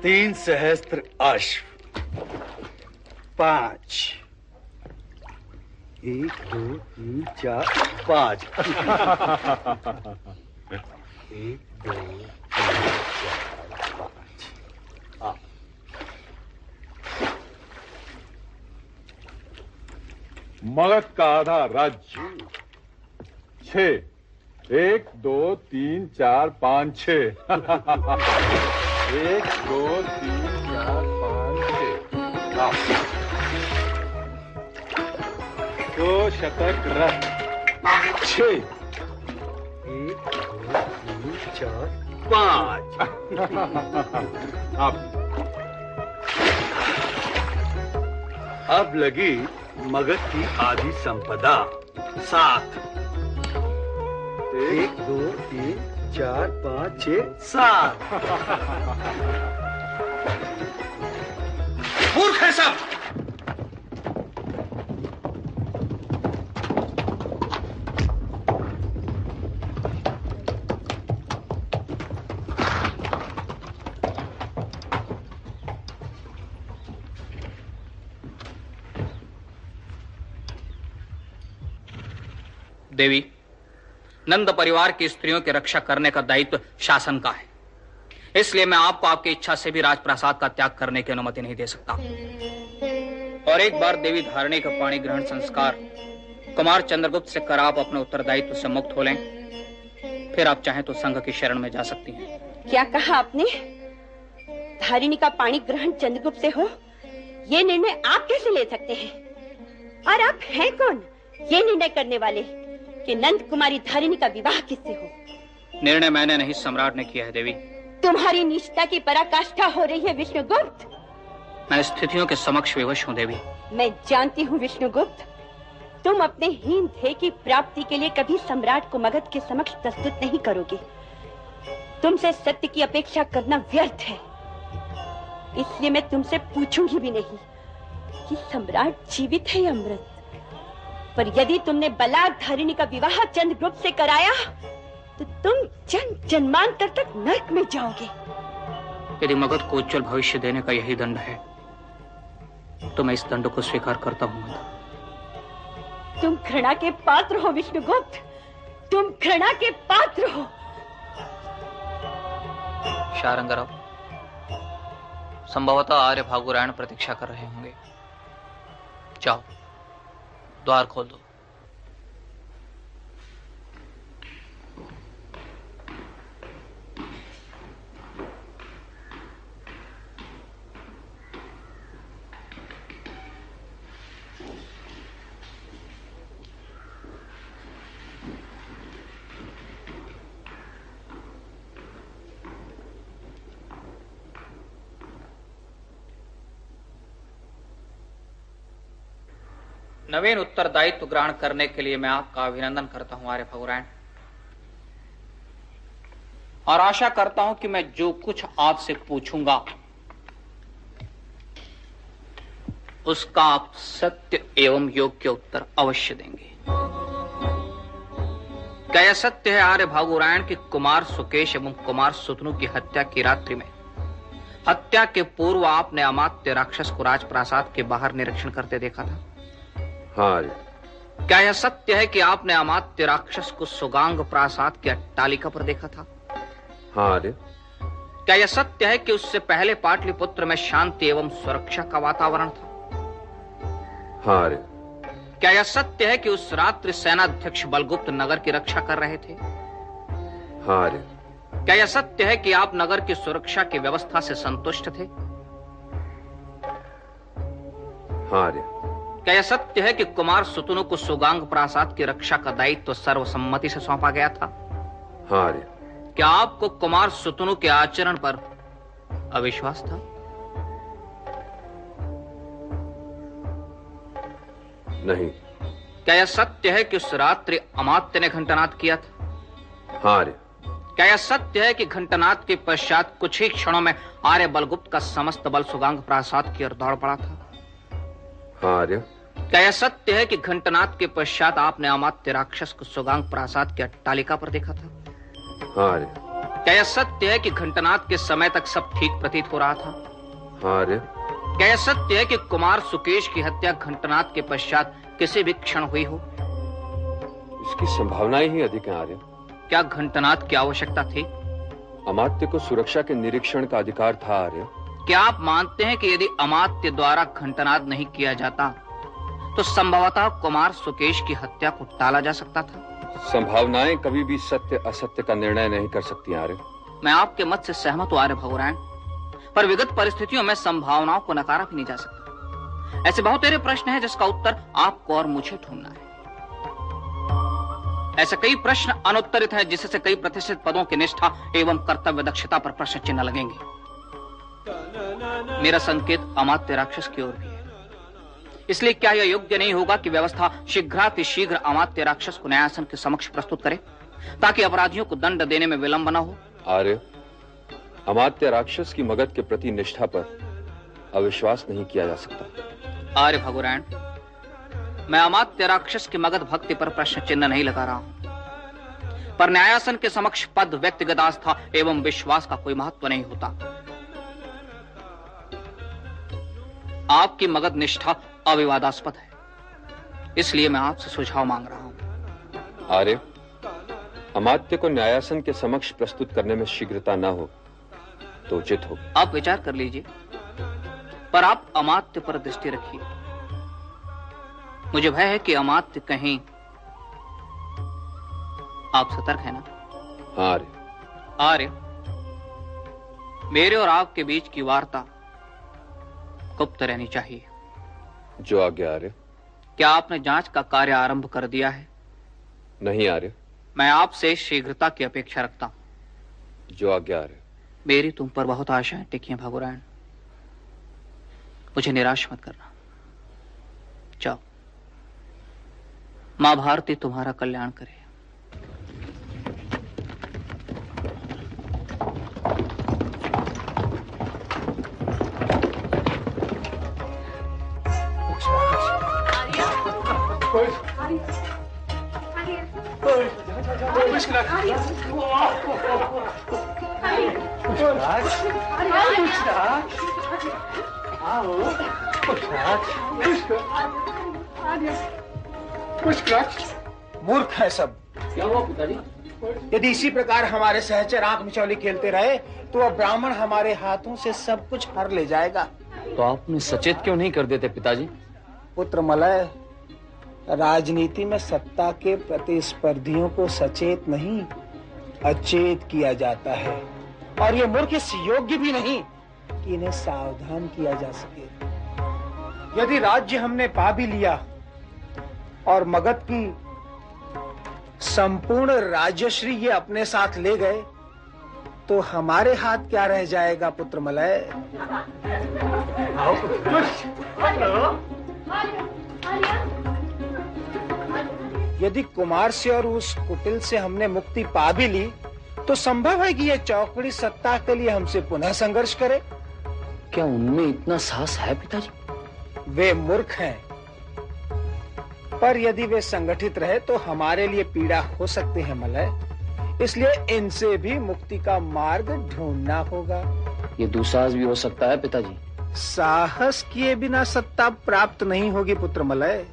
तीन सहस्त्र अश्व पाँच दो, तीन, चार, पाँच। एक, दो, तीन, चार, पाँच। मगध का आधा राज्य। छ एक, दो, तीन, चार, पाँच छ एक, दो, तीन, चार, पाँच छ शतक रथ छ। एक दो तीन चार पाँच। अब। अब लगी मगध की आधी संपदा। सात। एक दो तीन चार पाँच छ सात। मूर्ख है सब। देवी, नंद परिवार की स्त्रियों की रक्षा करने का दायित्व शासन का है। इसलिए मैं आपको आपकी इच्छा से भी राजप्रासाद का त्याग करने की अनुमति नहीं दे सकता। और एक बार देवी धारणी का पाणी ग्रहण संस्कार, कुमार चंद्रगुप्त से कर आप अपने उत्तरदायित्व से मुक्त हो लें। फिर आप चाहें तो संघ की शरण में जा सकती हैं। क्या कहा आपने? धारिणी का पाणी ग्रहण चंद्रगुप्त से हो? ये निर्णय आप कैसे ले सकते हैं? और आप हैं कौन? ये निर्णय करने वाले। कि नंद कुमारी धारिणी का विवाह किससे हो? निर्णय मैंने नहीं सम्राट ने किया है देवी। तुम्हारी निष्ठा की पराकाष्ठा हो रही है विष्णुगुप्त। मैं स्थितियों के समक्ष विवश हूँ देवी। मैं जानती हूँ विष्णुगुप्त तुम अपने हीन ध्येय की प्राप्ति के लिए कभी सम्राट को मगध के समक्ष प्रस्तुत नहीं करोगे। तुमसे सत्य की अपेक्षा करना व्यर्थ है। इसलिए मैं तुमसे पूछूँगी भी नहीं कि सम्राट जीवित है या मृत। पर यदि तुमने बलात् धारिणी का विवाह चंद्रगुप्त से कराया तो तुम जन जन्मांतर तक नरक में जाओगे। यदि मगध को उज्जवल भविष्य देने का यही दंड है तो मैं इस दंड को स्वीकार करता हूँ तुम घृणा के पात्र हो विष्णुगुप्त। तुम घृणा के पात्र हो। शारंगराव संभवतः आर्य भागुरायण प्रतीक्षा कर रहे होंगे। जाओ। द्वार खोल दो। नवीन उत्तरदायित्व ग्रहण करने के लिए मैं आपका अभिनंदन करता हूँ, आर्य भगुरायण। और आशा करता हूँ कि मैं जो कुछ आपसे पूछूँगा, उसका आप सत्य एवं योग्य उत्तर अवश्य देंगे। क्या सत्य है, आर्य भागुरायण, की कुमार सुकेश एवं कुमार सुतनु की हत्या की रात्रि में, हत्या के पूर्व आपने अमात्य राक्षस को राजप्रासाद के बाहर निरीक्षण करते देखा था? हाँ क्या यह सत्य है कि आपने अमात्य राक्षस को सुगांग प्रासाद की अट्टालिका पर देखा था? हाँ रे क्या यह सत्य है कि उससे पहले पाटलिपुत्र में शांति एवं सुरक्षा का वातावरण था? हाँ रे क्या यह सत्य है कि उस रात्रि सेनाध्यक्ष बलगुप्त नगर की रक्षा कर रहे थे? हाँ रे क्या यह सत्य है कि आप नगर की सुरक्षा की व्यवस्था से संतुष्ट थे? हाँ आर्य क्या यह सत्य है कि कुमार सुतनु को सुगांग प्रासाद की रक्षा का दायित्व तो सर्वसम्मति से सौंपा गया था? हाँ आर्य क्या आपको कुमार सुतनु के आचरण पर अविश्वास था? नहीं। क्या यह सत्य है कि उस रात्रि अमात्य ने घंटनाद किया था? हाँ आर्य क्या यह सत्य है कि घंटनाद के पश्चात कुछ ही क्षणों में आर्य बलगुप्त का समस्त बल सुगांग प्रासाद की ओर दौड़ पड़ा था? आर्य। क्या यह सत्य है कि घंटनाद के पश्चात आपने अमात्य राक्षस को सुगांग प्रासाद की अट्टालिका पर देखा था? आर्य। क्या यह सत्य है कि घंटनाद के समय तक सब ठीक प्रतीत हो रहा था? आर्य। क्या यह सत्य है कि कुमार सुकेश की हत्या घंटनाथ के पश्चात किसी भी क्षण हुई हो? इसकी संभावनाएँ ही अधिक है आर्य। क्या घंटनाद की आवश्यकता थी? अमात्य को सुरक्षा के निरीक्षण का अधिकार था आर्य। क्या आप मानते हैं कि यदि अमात्य द्वारा घंटनाद नहीं किया जाता तो संभवतः कुमार सुकेश की हत्या को टाला जा सकता था? संभावनाएँ कभी भी सत्य असत्य का निर्णय नहीं कर सकती आर्य। मैं आपके मत से सहमत हूँ आर्य भगवान पर विगत परिस्थितियों में संभावनाओं को नकारा भी नहीं जा सकता। ऐसे बहुत सारे प्रश्न हैं जिसका उत्तर आपको और मुझे ढूंढना है। ऐसे कई प्रश्न अनुत्तरित हैं जिससे कई प्रतिष्ठित पदों की निष्ठा एवं कर्तव्य दक्षता पर प्रश्न चिन्ह लगेंगे। मेरा संकेत अमात्य राक्षस की ओर भी है। इसलिए क्या यह योग्य नहीं होगा कि व्यवस्था शीघ्राति शीघ्र अमात्य राक्षस को न्यायासन के समक्ष प्रस्तुत करे ताकि अपराधियों को दंड देने में विलंब न हो? आर्य अमात्य राक्षस की मगध के प्रति निष्ठा पर अविश्वास नहीं किया जा सकता। आर्य भगुरायण मैं अमात्य राक्षस की मगध भक्ति पर प्रश्न चिन्ह नहीं लगा रहा हूँ। पर न्यायासन के समक्ष पद व्यक्तिगत आस्था एवं विश्वास का कोई महत्व नहीं होता। आपकी मगध निष्ठा अविवादास्पद है। इसलिए मैं आपसे सुझाव मांग रहा हूँ। आर्य अमात्य को न्यायासन के समक्ष प्रस्तुत करने में शीघ्रता न हो तो उचित हो। आप विचार कर लीजिए पर आप अमात्य पर दृष्टि रखिए। मुझे भय है कि अमात्य कहीं आप सतर्क है ना? आर्य। आर्य मेरे और आपके बीच की वार्ता गुप्त रहनी चाहिए। जो आज्ञा आर्य क्या आपने जाँच का कार्य आरंभ कर दिया है? नहीं आर्य मैं आपसे शीघ्रता की अपेक्षा रखता हूँ। जो आज्ञा आर्य मेरी तुम पर बहुत आशाएँ टिकी हैं भगुरायण मुझे निराश मत करना। जाओ। माँ भारती तुम्हारा कल्याण करे। मूर्ख है सब। क्या हुआ पिताजी? यदि इसी प्रकार हमारे सहचर आँख मिचौली खेलते रहे तो अब ब्राह्मण हमारे हाथों से सब कुछ हर ले जाएगा। तो आपने सचेत क्यों नहीं कर देते पिताजी? पुत्र मलय राजनीति में सत्ता के प्रतिस्पर्धियों को सचेत नहीं अचेत किया जाता है। और ये मूर्ख इस योग्य भी नहीं कि इन्हें सावधान किया जा सके। यदि राज्य हमने पा भी लिया और मगध की संपूर्ण राजश्री ये अपने साथ ले गए तो हमारे हाथ क्या रह जाएगा पुत्र मलय? यदि कुमार से और उस कुटिल से हमने मुक्ति पा भी ली तो संभव है कि ये चौकड़ी सत्ता के लिए हमसे पुनः संघर्ष करे। क्या उनमें इतना साहस है पिताजी? वे मूर्ख हैं। पर यदि वे संगठित रहे तो हमारे लिए पीड़ा हो सकती है मलय। इसलिए इनसे भी मुक्ति का मार्ग ढूंढना होगा। ये दुसाहस भी हो सकता है पिताजी। साहस किए बिना सत्ता प्राप्त नहीं होगी पुत्र मलय।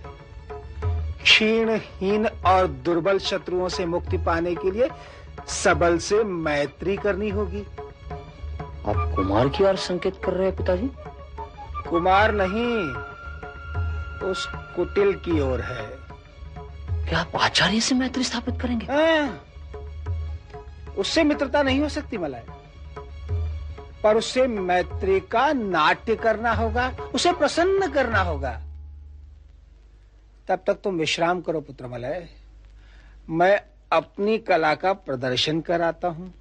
क्षीण हीन और दुर्बल शत्रुओं से मुक्ति पाने के लिए सबल से मैत्री करनी होगी। आप कुमार की ओर संकेत कर रहे हैं पिताजी? कुमार नहीं उस कुटिल की ओर है। क्या आप आचार्य से मैत्री स्थापित करेंगे? हाँ, उससे मित्रता नहीं हो सकती मलय पर उससे मैत्री का नाट्य करना होगा उसे प्रसन्न करना होगा। तब तक तुम विश्राम करो पुत्र मलय मैं अपनी कला का प्रदर्शन कराता हूँ,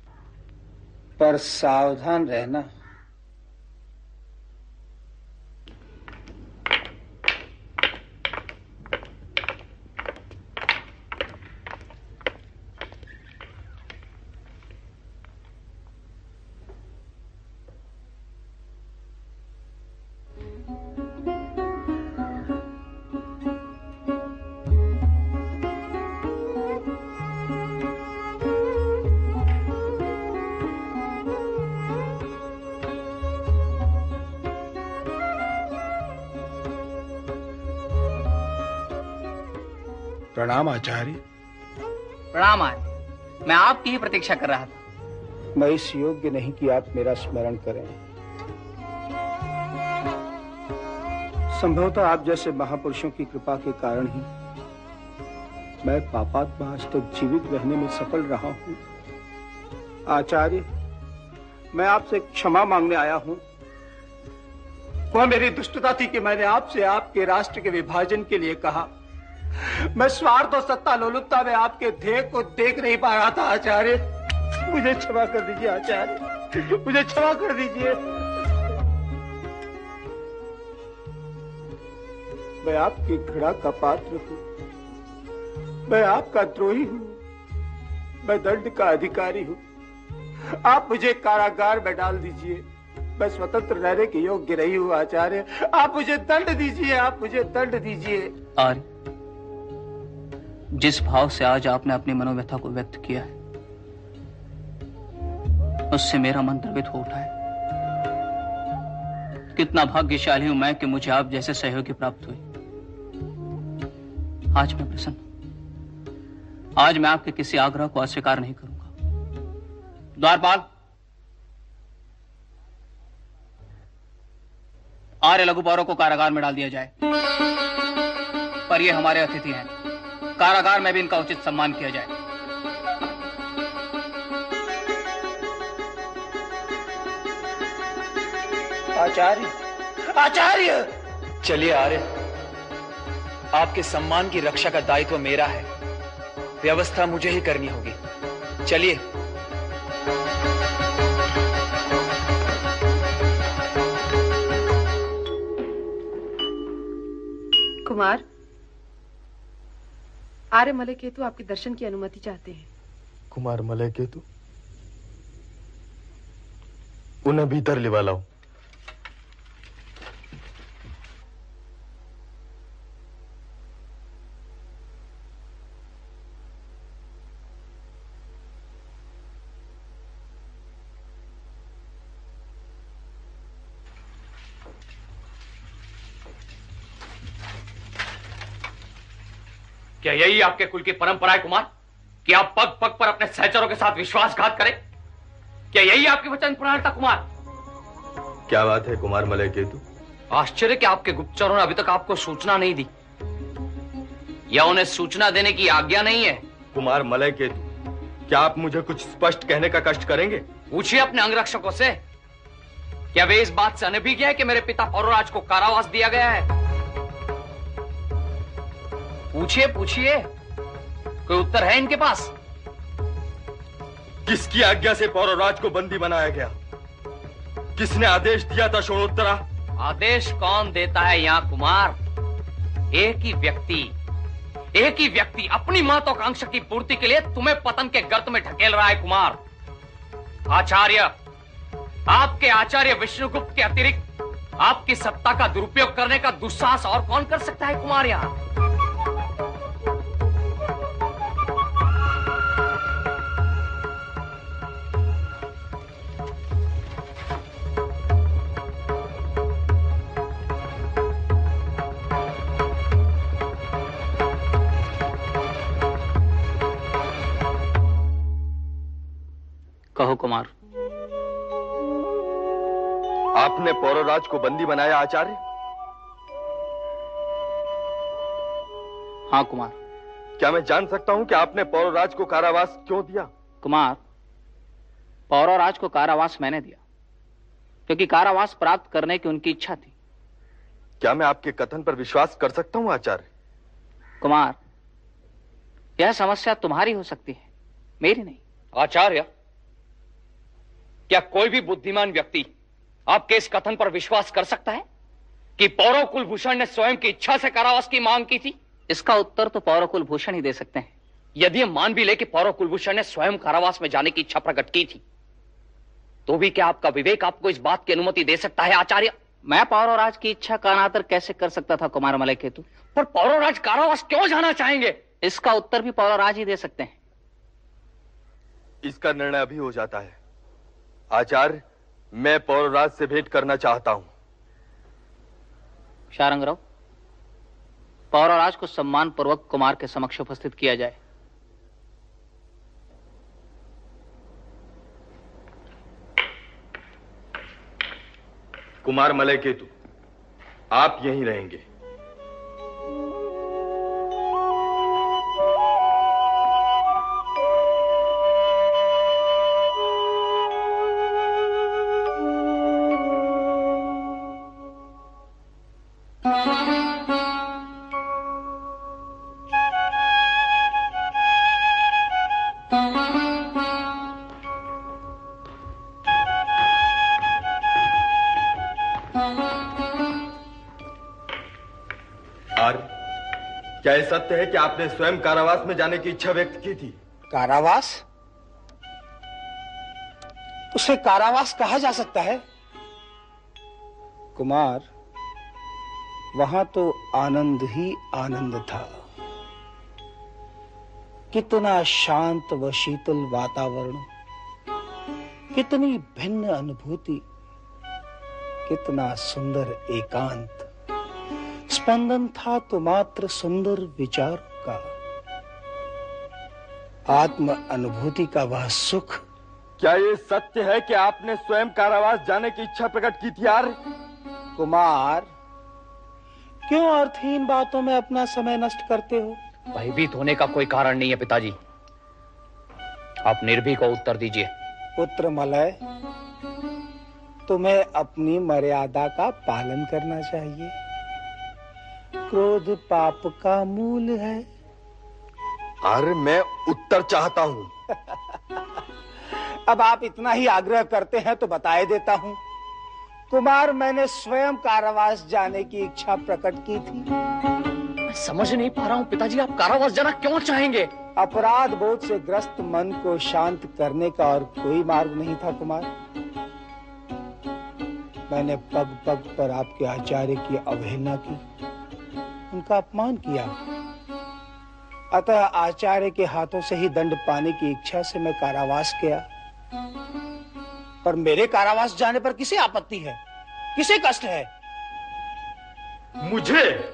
पर सावधान रहना। आचार्य। प्रणाम आर्य मैं आपकी ही प्रतीक्षा कर रहा था। मैं इस योग्य नहीं कि आप मेरा स्मरण करें। संभवतः आप जैसे महापुरुषों की कृपा के कारण ही मैं पापात्मा आज तक जीवित रहने में सफल रहा हूँ। आचार्य मैं आपसे क्षमा मांगने आया हूँ। वह मेरी दुष्टता थी कि मैंने आपसे आपके राष्ट्र के विभाजन के लिए कहा। मैं स्वार्थ और सत्ता लोलुपता में आपके ध्येय को देख नहीं पा रहा था, आचार्य। मुझे क्षमा कर दीजिए, आचार्य। मुझे क्षमा कर दीजिए। मैं आपकी घृणा का पात्र हूँ। मैं आपका द्रोही हूँ। मैं दंड का अधिकारी हूँ। आप मुझे कारागार में डाल दीजिए। मैं स्वतंत्र रहने के योग्य नहीं हूँ, आचार्य। आप मुझे दंड दीजिए, आप मुझे दंड दीजिए। आर्य जिस भाव से आज आपने अपनी मनोव्यथा को व्यक्त किया है, उससे मेरा मन द्रवित हो उठा है। कितना भाग्यशाली हूँ मैं कि मुझे आप जैसे सहयोगी प्राप्त हुए। आज मैं प्रसन्न आज मैं आपके किसी आग्रह को अस्वीकार नहीं करूँगा। द्वारपाल, आर्य लघु पौरों को कारागार में डाल दिया जाए, पर ये हमारे अतिथि हैं। कारागार में भी इनका उचित सम्मान किया जाए। आचार्य। आचार्य! चलिए आर्य आपके सम्मान की रक्षा का दायित्व मेरा है। व्यवस्था मुझे ही करनी होगी। चलिए। कुमार आर्य मलय केतु आपके दर्शन की अनुमति चाहते हैं। कुमार मलय केतु उन्हें भीतर लिवा लाओ क्या यही आपके कुल की परंपरा है कुमार? कि आप पग पग पर अपने सहचरों के साथ विश्वासघात करें? क्या यही आपकी वचन प्रणालिता कुमार? क्या बात है कुमार मलय केतु आश्चर्य कि आपके गुप्तचरों ने अभी तक आपको सूचना नहीं दी। या उन्हें सूचना देने की आज्ञा नहीं है? कुमार मलय केतु क्या आप मुझे कुछ स्पष्ट कहने का कष्ट करेंगे? पूछिए अपने अंगरक्षकों से। क्या वे इस बात से अनभिज्ञ है कि मेरे पिता पौरराज को कारावास दिया गया है? पूछिए पूछिए। कोई उत्तर है इनके पास? किसकी आज्ञा से पौरराज को बंदी बनाया गया? किसने आदेश दिया था शोणोत्तरा आदेश कौन देता है यहाँ कुमार? एक ही व्यक्ति एक ही व्यक्ति अपनी महत्वाकांक्षा की पूर्ति के लिए तुम्हें पतन के गर्त में ढकेल रहा है कुमार। आचार्य आपके आचार्य विष्णुगुप्त के अतिरिक्त आपकी सत्ता का दुरुपयोग करने का दुस्साहस और कौन कर सकता है कुमार यहाँ? कहो कुमार। आपने पौरराज को बंदी बनाया आचार्य? हाँ कुमार। क्या मैं जान सकता हूँ कि आपने पौरराज को कारावास क्यों दिया? कुमार पौरराज को कारावास मैंने दिया क्योंकि कारावास प्राप्त करने की उनकी इच्छा थी। क्या मैं आपके कथन पर विश्वास कर सकता हूँ आचार्य? कुमार यह समस्या तुम्हारी हो सकती है मेरी नहीं। आचार्य क्या कोई भी बुद्धिमान व्यक्ति आपके इस कथन पर विश्वास कर सकता है कि पौरव कुलभूषण ने स्वयं की इच्छा से कारावास की मांग की थी? इसका उत्तर तो पौरव कुलभूषण ही दे सकते हैं। यदि हम मान भी ले कि पौरव कुलभूषण ने स्वयं कारावास में जाने की इच्छा प्रकट की थी तो भी क्या आपका विवेक आपको इस बात की अनुमति दे सकता है आचार्य? मैं पौरव राज की इच्छा का अनादर कैसे कर सकता था कुमार मलय केतु पर पौरवराज कारावास क्यों जाना चाहेंगे? इसका उत्तर भी पौरव राज ही दे सकते हैं। इसका निर्णय अभी हो जाता है। आचार्य मैं पौरराज से भेंट करना चाहता हूँ। शारंगराव पौरवराज को सम्मान पूर्वक कुमार के समक्ष उपस्थित किया जाए। कुमार मलय केतु आप यहीं रहेंगे। सत्य है कि आपने स्वयं कारावास में जाने की इच्छा व्यक्त की थी। कारावास? उसे कारावास कहा जा सकता है? कुमार, वहाँ तो आनंद ही आनंद था। कितना शांत व शीतल वातावरण, कितनी भिन्न अनुभूति, कितना सुंदर एकांत। स्पंदन था तो मात्र सुंदर विचार का। आत्म अनुभूति का वह सुख। क्या ये सत्य है कि आपने स्वयं कारावास जाने की इच्छा प्रकट की थी यार कुमार क्यों अर्थहीन बातों में अपना समय नष्ट करते हो? भयभीत होने का कोई कारण नहीं है पिताजी। आप निर्भीक को उत्तर दीजिए। पुत्र मलय तुम्हें अपनी मर्यादा का पालन करना चाहिए। क्रोध पाप का मूल है। अरे मैं उत्तर चाहता हूँ। अब आप इतना ही आग्रह करते हैं तो बताए देता हूँ। कुमार मैंने स्वयं कारावास जाने की इच्छा प्रकट की थी। मैं समझ नहीं पा रहा हूँ पिताजी आप कारावास जाना क्यों चाहेंगे? अपराध बोध से ग्रस्त मन को शांत करने का और कोई मार्ग नहीं था कुमार। मैंने पग पग पर आपके आचार्य की अवहेलना की। उनका अपमान किया। अतः आचार्य के हाथों से ही दंड पाने की इच्छा से मैं कारावास गया। पर मेरे कारावास जाने पर किसे आपत्ति है? किसे कष्ट है? मुझे?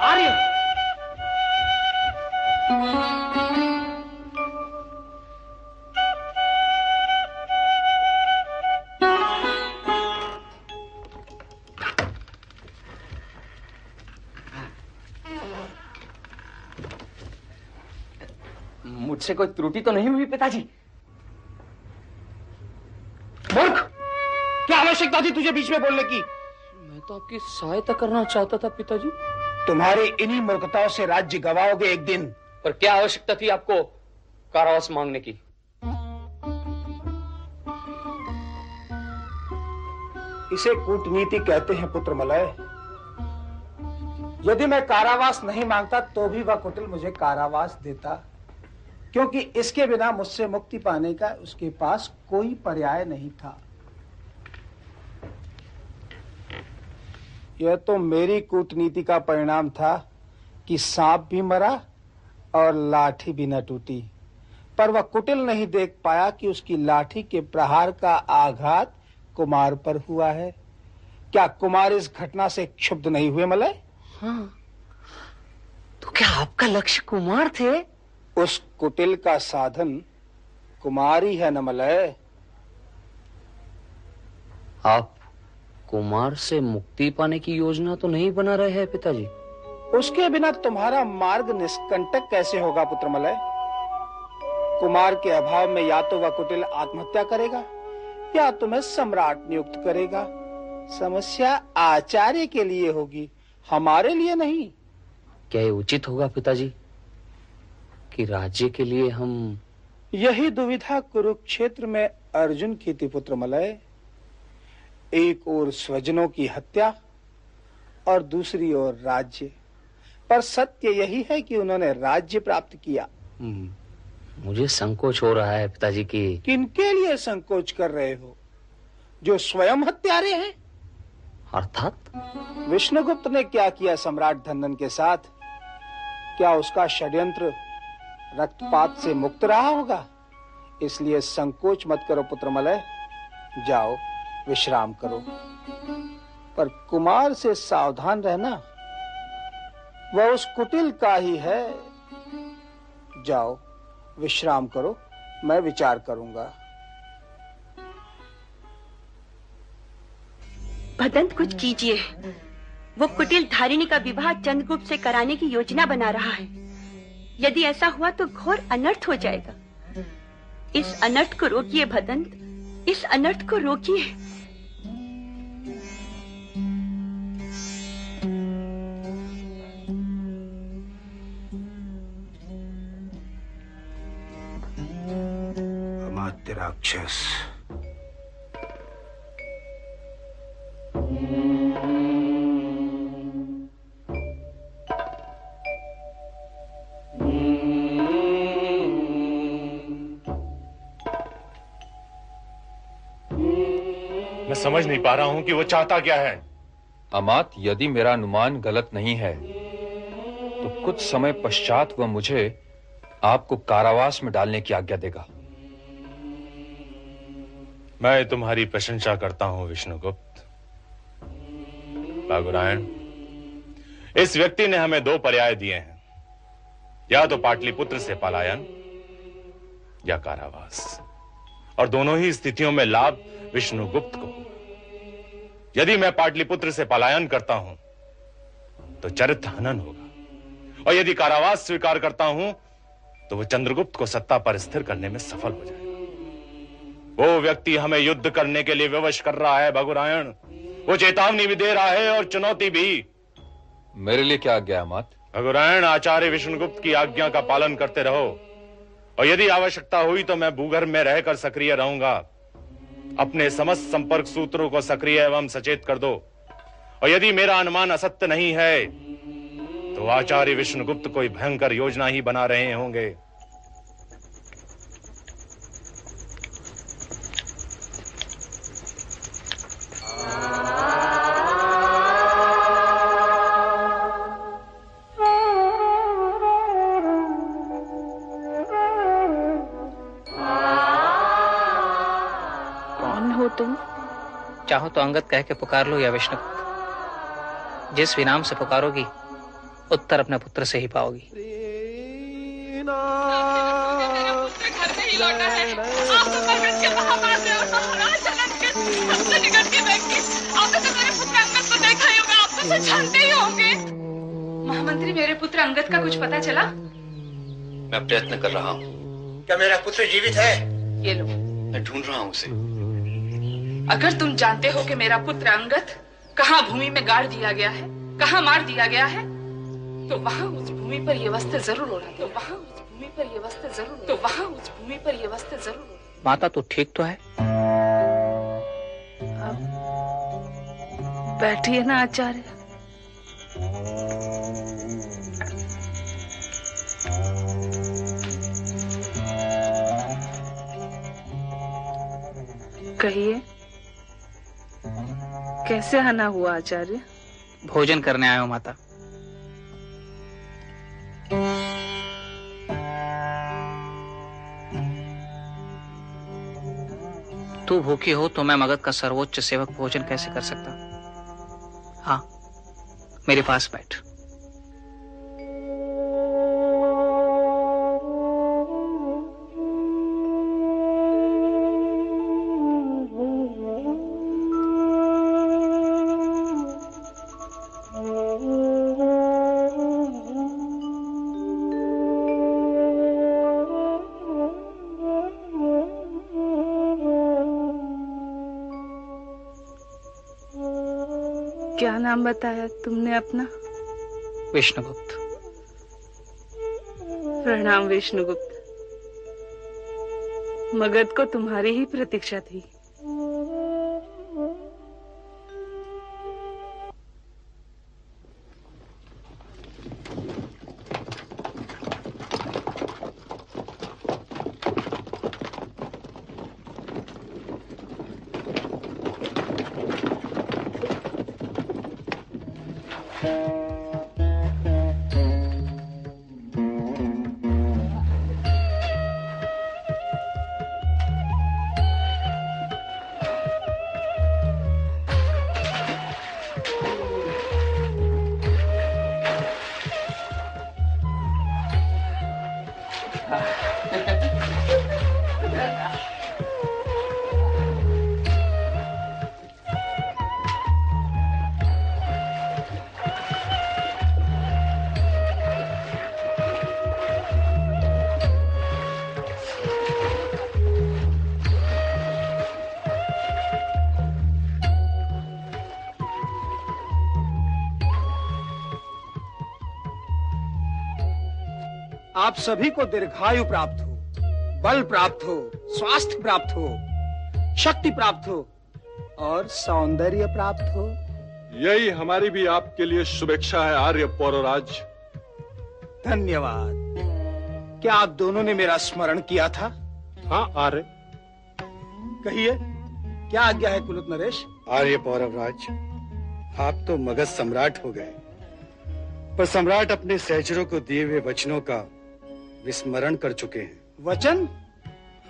आर्य मुझसे कोई त्रुटि तो नहीं हुई पिताजी? मूर्ख! क्या आवश्यकता थी तुझे बीच में बोलने की? मैं तो आपकी सहायता करना चाहता था पिताजी। तुम्हारी इन्हीं मूर्खताओं से राज्य गवाओगे एक दिन। पर क्या आवश्यकता थी आपको कारावास मांगने की? इसे कूटनीति कहते हैं पुत्र मलय। यदि मैं कारावास नहीं माँगता तो भी वह कुटिल मुझे कारावास देता। क्योंकि इसके बिना मुझसे मुक्ति पाने का उसके पास कोई पर्याय नहीं था। यह तो मेरी कूटनीति का परिणाम था कि सांप भी मरा और लाठी भी न टूटी। पर वह कुटिल नहीं देख पाया कि उसकी लाठी के प्रहार का आघात कुमार पर हुआ है। क्या कुमार इस घटना से क्षुब्ध नहीं हुए मलय? हाँ। तो क्या आपका लक्ष्य कुमार थे? उस कुटिल का साधन कुमारी है न मलय आप कुमार से मुक्ति पाने की योजना तो नहीं बना रहे हैं पिताजी? उसके बिना तुम्हारा मार्ग निष्कंटक कैसे होगा पुत्र मलय कुमार के अभाव में या तो वह कुटिल आत्महत्या करेगा या तुम्हें सम्राट नियुक्त करेगा। समस्या आचार्य के लिए होगी हमारे लिए नहीं। क्या ये उचित होगा पिताजी? कि राज्य के लिए हम यही दुविधा कुरुक्षेत्र में अर्जुन की पुत्र मलय एक ओर स्वजनों की हत्या और दूसरी ओर राज्य। पर सत्य यही है कि उन्होंने राज्य प्राप्त किया। मुझे संकोच हो रहा है पिताजी की। किनके लिए संकोच कर रहे हो? जो स्वयं हत्यारे हैं? अर्थात? विष्णुगुप्त ने क्या किया सम्राट धनन के साथ? क्या उसका षड्यंत्र रक्तपात से मुक्त रहा होगा। इसलिए संकोच मत करो पुत्र मलय जाओ, विश्राम करो। पर कुमार से सावधान रहना, वह उस कुटिल का ही है। जाओ, विश्राम करो, मैं विचार करूँगा। भदंत, कुछ कीजिए। वो कुटिल धारिणी का विवाह चंद्रगुप्त से कराने की योजना बना रहा है। यदि ऐसा हुआ तो घोर अनर्थ हो जाएगा। इस अनर्थ को रोकिए भदंत। इस अनर्थ को रोकिए। राक्षस। समझ नहीं पा रहा हूँ कि वो चाहता क्या है। अमात यदि मेरा अनुमान गलत नहीं है तो कुछ समय पश्चात वह मुझे आपको कारावास में डालने की आज्ञा देगा। मैं तुम्हारी प्रशंसा करता हूँ विष्णुगुप्त। बागुरायण इस व्यक्ति ने हमें दो पर्याय दिए हैं। या तो पाटलिपुत्र से पलायन या कारावास। और दोनों ही स्थितियों में लाभ विष्णुगुप्त को। यदि मैं पाटलिपुत्र से पलायन करता हूँ तो चरित्र हनन होगा। और यदि कारावास स्वीकार करता हूँ तो वह चंद्रगुप्त को सत्ता पर स्थिर करने में सफल हो जाएगा। वो व्यक्ति हमें युद्ध करने के लिए विवश कर रहा है भगुरायण। वो चेतावनी भी दे रहा है और चुनौती भी। मेरे लिए क्या आज्ञा है अमात भगुरायण आचार्य विष्णुगुप्त की आज्ञा का पालन करते रहो। और यदि आवश्यकता हुई तो मैं भूगर्भ में रहकर सक्रिय रहूँगा। अपने समस्त संपर्क सूत्रों को सक्रिय एवं सचेत कर दो। और यदि मेरा अनुमान असत्य नहीं है तो आचार्य विष्णुगुप्त कोई भयंकर योजना ही बना रहे होंगे। चाहो तो अंगद कह के पुकार लो या विष्णु। जिस भी नाम से पुकारोगी उत्तर अपने पुत्र से ही पाओगी। महामंत्री मेरे पुत्र अंगद का कुछ पता चला? मैं प्रयत्न कर रहा हूँ। क्या मेरा पुत्र जीवित है? ये लो। मैं ढूंढ रहा हूँ उसे। अगर तुम जानते हो कि मेरा पुत्र अंगत कहाँ भूमि में गाड़ दिया गया है कहाँ मार दिया गया है तो वहाँ उस भूमि पर ये वस्त्र ज़रूर उड़ा तो वहाँ उस भूमि पर ये वस्त्र ज़रूर तो वहाँ उस भूमि पर ये वस्त्र ज़रूर माता तो ठीक तो है? बैठिए ना आचार्य। कहिए। कैसे आना हुआ आचार्य? भोजन करने आयो माता। तू भूखी हो तो मैं मगध का सर्वोच्च सेवक भोजन कैसे कर सकता? हाँ मेरे पास बैठ। नाम बताया तुमने अपना? विष्णुगुप्त। प्रणाम विष्णुगुप्त। मगध को तुम्हारी ही प्रतीक्षा थी। आप सभी को दीर्घायु प्राप्त हो बल प्राप्त हो स्वास्थ्य प्राप्त हो शक्ति प्राप्त हो और सौंदर्य प्राप्त हो। यही हमारी भी आपके लिए शुभेच्छा है आर्य पौरराज। धन्यवाद। क्या आप दोनों ने मेरा स्मरण किया था? हाँ आर्य। कहिए क्या आज्ञा है कुलत नरेश? आर्य पौरवराज आप तो मगध सम्राट हो गए। पर सम्राट अपने सहचरों को दिए हुए वचनों का विस्मरण कर चुके हैं। वचन?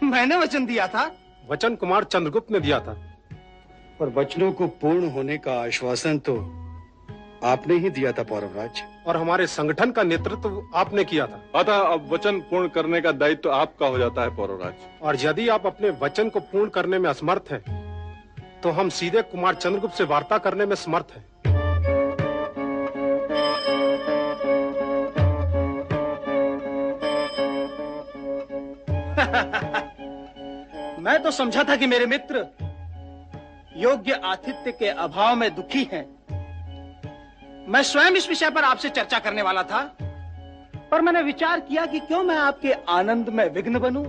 मैंने वचन दिया था। वचन कुमार चंद्रगुप्त ने दिया था। पर वचनों को पूर्ण होने का आश्वासन तो आपने ही दिया था पौरवराज और हमारे संगठन का नेतृत्व आपने किया था। अतः अब वचन पूर्ण करने का दायित्व तो आपका हो जाता है पौरवराज और यदि आप अपने वचन को पूर्ण करने में असमर्थ हैं, तो हम सीधे कुमार चंद्रगुप्त से वार्ता करने में समर्थ हैं। मैं तो समझा था कि मेरे मित्र योग्य आतिथ्य के अभाव में दुखी हैं। मैं स्वयं इस विषय पर आपसे चर्चा करने वाला था, पर मैंने विचार किया कि क्यों मैं आपके आनंद में विघ्न बनूं?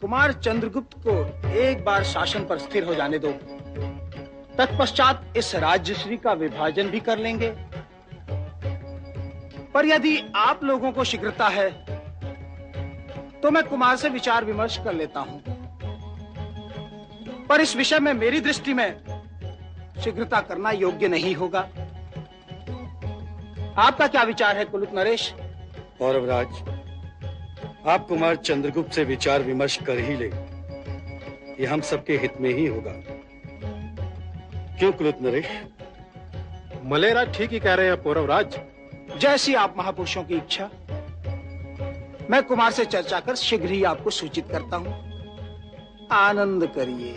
कुमार चंद्रगुप्त को एक बार शासन पर स्थिर हो जाने दो तत्पश्चात इस राज्यश्री का विभाजन भी कर लेंगे पर यदि आप लोगों को शीघ्रता है तो मैं कुमार से विचार विमर्श कर लेता हूँ। पर इस विषय में मेरी दृष्टि में शीघ्रता करना योग्य नहीं होगा। आपका क्या विचार है कुलुत नरेश? पौरवराज आप कुमार चंद्रगुप्त से विचार विमर्श कर ही ले। ये हम सबके हित में ही होगा। क्यों कुलुत नरेश? मलेरा ठीक ही कह रहे हैं पौरवराज। जैसी आप महापुरुषों की इच्छा। मैं कुमार से चर्चा कर शीघ्र ही आपको सूचित करता हूँ। आनंद करिए।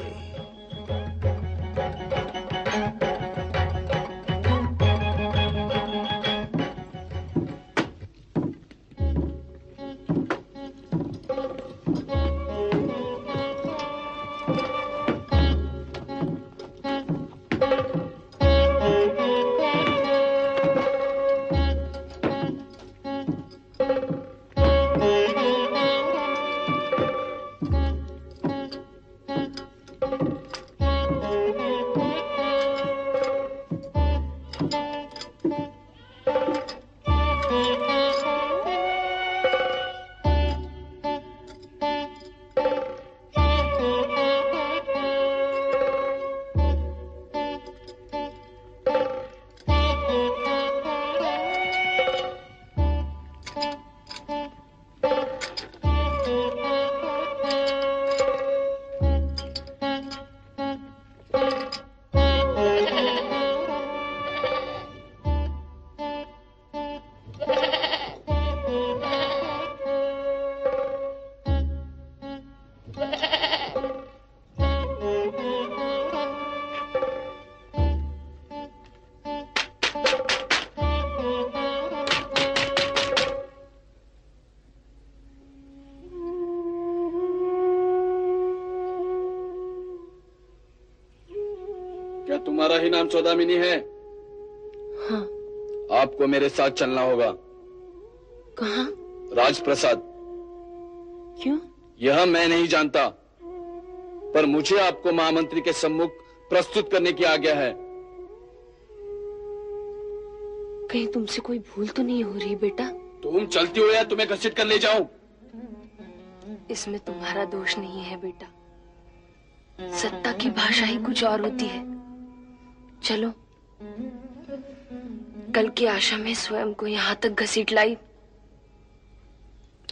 नाम सौदामिनी है। हाँ। आपको मेरे साथ चलना होगा। कहा? राजप्रसाद। क्यों? यह मैं नहीं जानता पर मुझे आपको महामंत्री के सम्मुख प्रस्तुत करने की आज्ञा है। कहीं तुमसे कोई भूल तो नहीं हो रही बेटा? तुम चलती हो या तुम्हें घसीट कर ले जाऊँ? इसमें तुम्हारा दोष नहीं है बेटा। सत्ता की भाषा ही कुछ और होती है। चलो। कल की आशा में स्वयं को यहाँ तक घसीट लाई।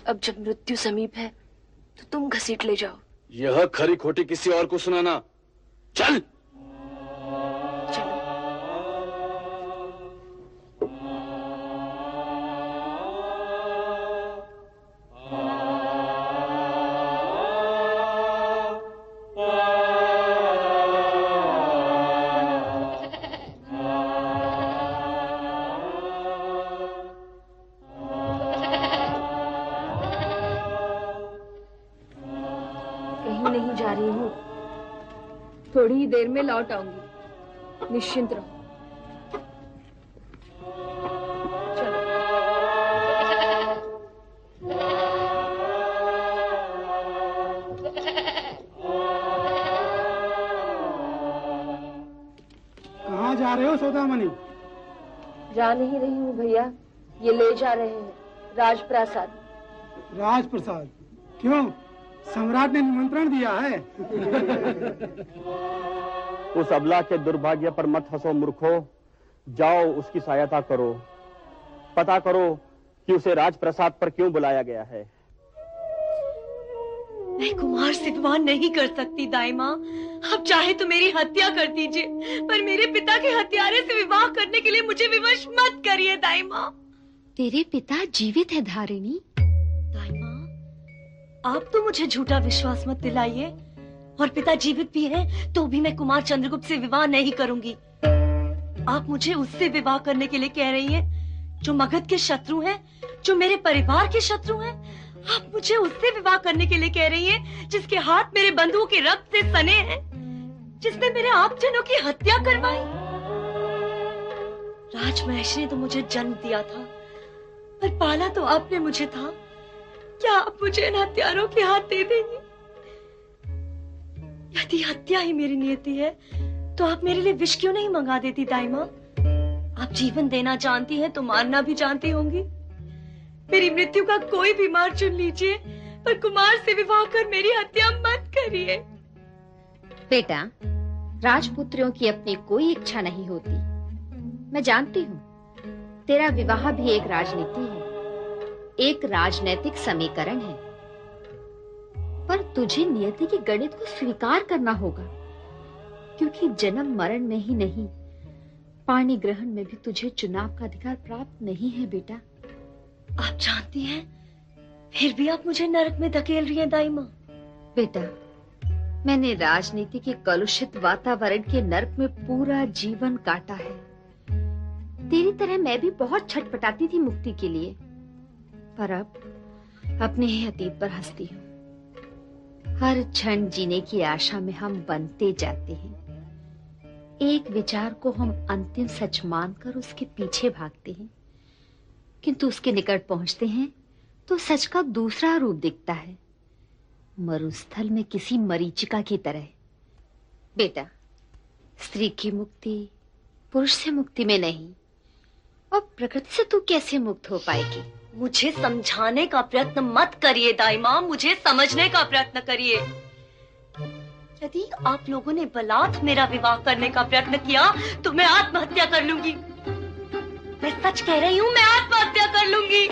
अब जब मृत्यु समीप है तो तुम घसीट ले जाओ। यह खरी खोटी किसी और को सुनाना। चल! लौट आऊँगी निश्चिंत रहो। कहाँ जा रहे हो सौदामणि जा नहीं रही हूँ भैया। ये ले जा रहे हैं राजप्रासाद। राजप्रसाद? क्यों? सम्राट ने निमंत्रण दिया है। उस अबला के दुर्भाग्य पर मत हंसो मूर्खो। जाओ उसकी सहायता करो। पता करो कि उसे राजप्रसाद पर क्यों बुलाया गया है। मैं कुमार से विवाह नहीं कर सकती दाई माँ आप चाहे तो मेरी हत्या कर दीजिए पर मेरे पिता के हत्यारे से विवाह करने के लिए मुझे विवश मत करिए दाई माँ तेरे पिता जीवित है धारिणी। दाई माँ आप तो मुझे झूठा विश्वास मत दिलाइए। और पिता जीवित भी है तो भी मैं कुमार चंद्रगुप्त से विवाह नहीं करूँगी। आप मुझे उससे विवाह करने के लिए कह रही हैं, जो मगध के शत्रु हैं, जो मेरे परिवार के शत्रु हैं, आप मुझे उससे विवाह करने के लिए कह रही हैं, जिसके हाथ मेरे बंधुओं के रक्त से सने हैं, जिसने मेरे आपजनों की हत्या करवाई। राजमहेश ने तो मुझे जन्म दिया था, पर पाला तो आपने मुझे था। क्या आप मुझे इन हत्यारों के हाथ दे देंगे? यदि हत्या ही मेरी नियति है तो आप मेरे लिए विष क्यों नहीं मंगा देती दाई माँ आप जीवन देना जानती हैं तो मारना भी जानती होंगी। मेरी मृत्यु का कोई भी मार चुन लीजिए, पर कुमार से विवाह कर मेरी हत्या मत करिए। बेटा, राजपुत्रियों की अपनी कोई इच्छा नहीं होती। मैं जानती हूँ, तेरा विवाह भी एक राजनीति है। एक राजनैतिक समीकरण है। पर तुझे नियति के गणित को स्वीकार करना होगा। क्योंकि जन्म मरण में ही नहीं पाणी ग्रहण में भी तुझे चुनाव का अधिकार प्राप्त नहीं है बेटा। आप जानती हैं? फिर भी आप मुझे नरक में धकेल रही हैं दाई माँ बेटा मैंने राजनीति के कलुषित वातावरण के नर्क में पूरा जीवन काटा है। तेरी तरह मैं भी बहुत छटपटाती थी मुक्ति के लिए पर अब अपने ही अतीत पर हंसती हूँ। हर क्षण जीने की आशा में हम बनते जाते हैं। एक विचार को हम अंतिम सच मानकर उसके पीछे भागते हैं। किंतु उसके निकट पहुँचते हैं तो सच का दूसरा रूप दिखता है। मरुस्थल में किसी मरीचिका की तरह। बेटा, स्त्री की मुक्ति पुरुष से मुक्ति में नहीं, और प्रकृति से तू कैसे मुक्त हो पाएगी? मुझे समझाने का प्रयत्न मत करिए दाई माँ मुझे समझने का प्रयत्न करिए। यदि आप लोगों ने बलात् मेरा विवाह करने का प्रयत्न किया तो मैं आत्महत्या कर लूँगी। मैं सच कह रही हूँ, मैं आत्महत्या कर लूँगी।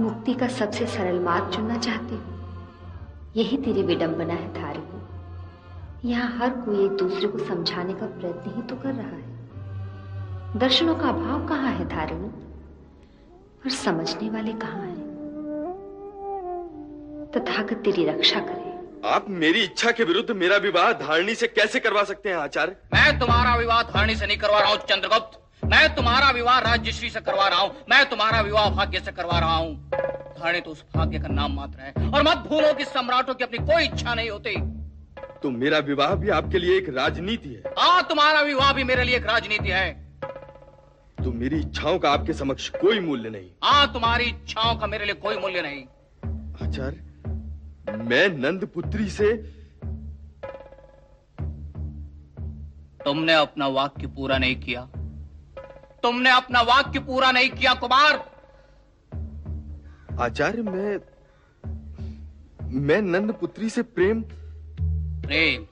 मुक्ति का सबसे सरल मार्ग चुनना चाहती हूँ। यही तेरी विडंबना है धारिणी यहाँ हर कोई एक दूसरे को समझाने का प्रयत्न ही तो कर रहा है। दर्शनों का अभाव कहाँ है धारिणी? और समझने वाले कहाँ हैं? तथागत तेरी रक्षा करे। आप मेरी इच्छा के विरुद्ध मेरा विवाह धारणी से कैसे करवा सकते हैं आचार्य? मैं तुम्हारा विवाह धारणी से नहीं करवा रहा हूँ चंद्रगुप्त। मैं तुम्हारा विवाह राज्यश्री से करवा रहा हूँ। मैं तुम्हारा विवाह भाग्य से करवा रहा हूँ। धारणी तो उस भाग्य का नाम मात्र है। और मत भूलो कि सम्राटों की अपनी कोई इच्छा नहीं होती। तो मेरा विवाह भी आपके लिए एक राजनीति है। हाँ तुम्हारा विवाह भी मेरे लिए एक राजनीति है। तो मेरी इच्छाओं का आपके समक्ष कोई मूल्य नहीं। हाँ तुम्हारी इच्छाओं का मेरे लिए कोई मूल्य नहीं। आचार्य मैं नंद पुत्री से तुमने अपना वाक्य पूरा नहीं किया। तुमने अपना वाक्य पूरा नहीं किया कुमार। आचार्य मैं मैं नंद पुत्री से प्रेम प्रेम।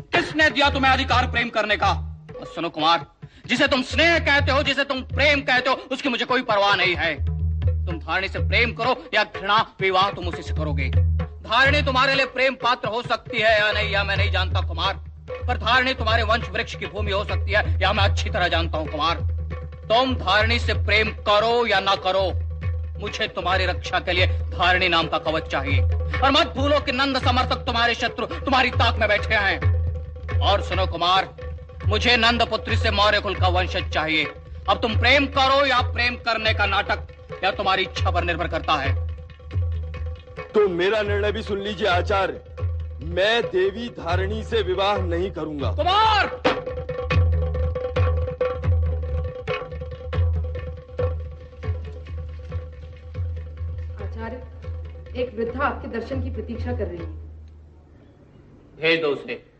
किसने दिया तुम्हें अधिकार प्रेम करने का? और सुनो कुमार, जिसे तुम स्नेह कहते हो, जिसे तुम प्रेम कहते हो, उसकी मुझे कोई परवाह नहीं है। तुम धारणी से प्रेम करो या घृणा, विवाह तुम उसी से करोगे। धारणी तुम्हारे लिए प्रेम पात्र हो सकती है या नहीं, या मैं नहीं जानता कुमार। पर धारणी तुम्हारे वंश वृक्ष की भूमि हो सकती है, या मैं अच्छी तरह जानता हूँ कुमार। तुम धारणी से प्रेम करो या ना करो मुझे तुम्हारी रक्षा के लिए धारणी नाम का कवच चाहिए। और मत भूलो कि नंद समर्थक तुम्हारे शत्रु तुम्हारी ताक में बैठे हैं। और सुनो कुमार मुझे नंद पुत्री से मौर्य कुल का वंशज चाहिए। अब तुम प्रेम करो या प्रेम करने का नाटक या तुम्हारी इच्छा पर निर्भर करता है। तो मेरा निर्णय भी सुन लीजिए आचार्य। मैं देवी धारणी से विवाह नहीं करूँगा। कुमार! एक वृद्धा आपके दर्शन की प्रतीक्षा कर रही है। भेज दो उसे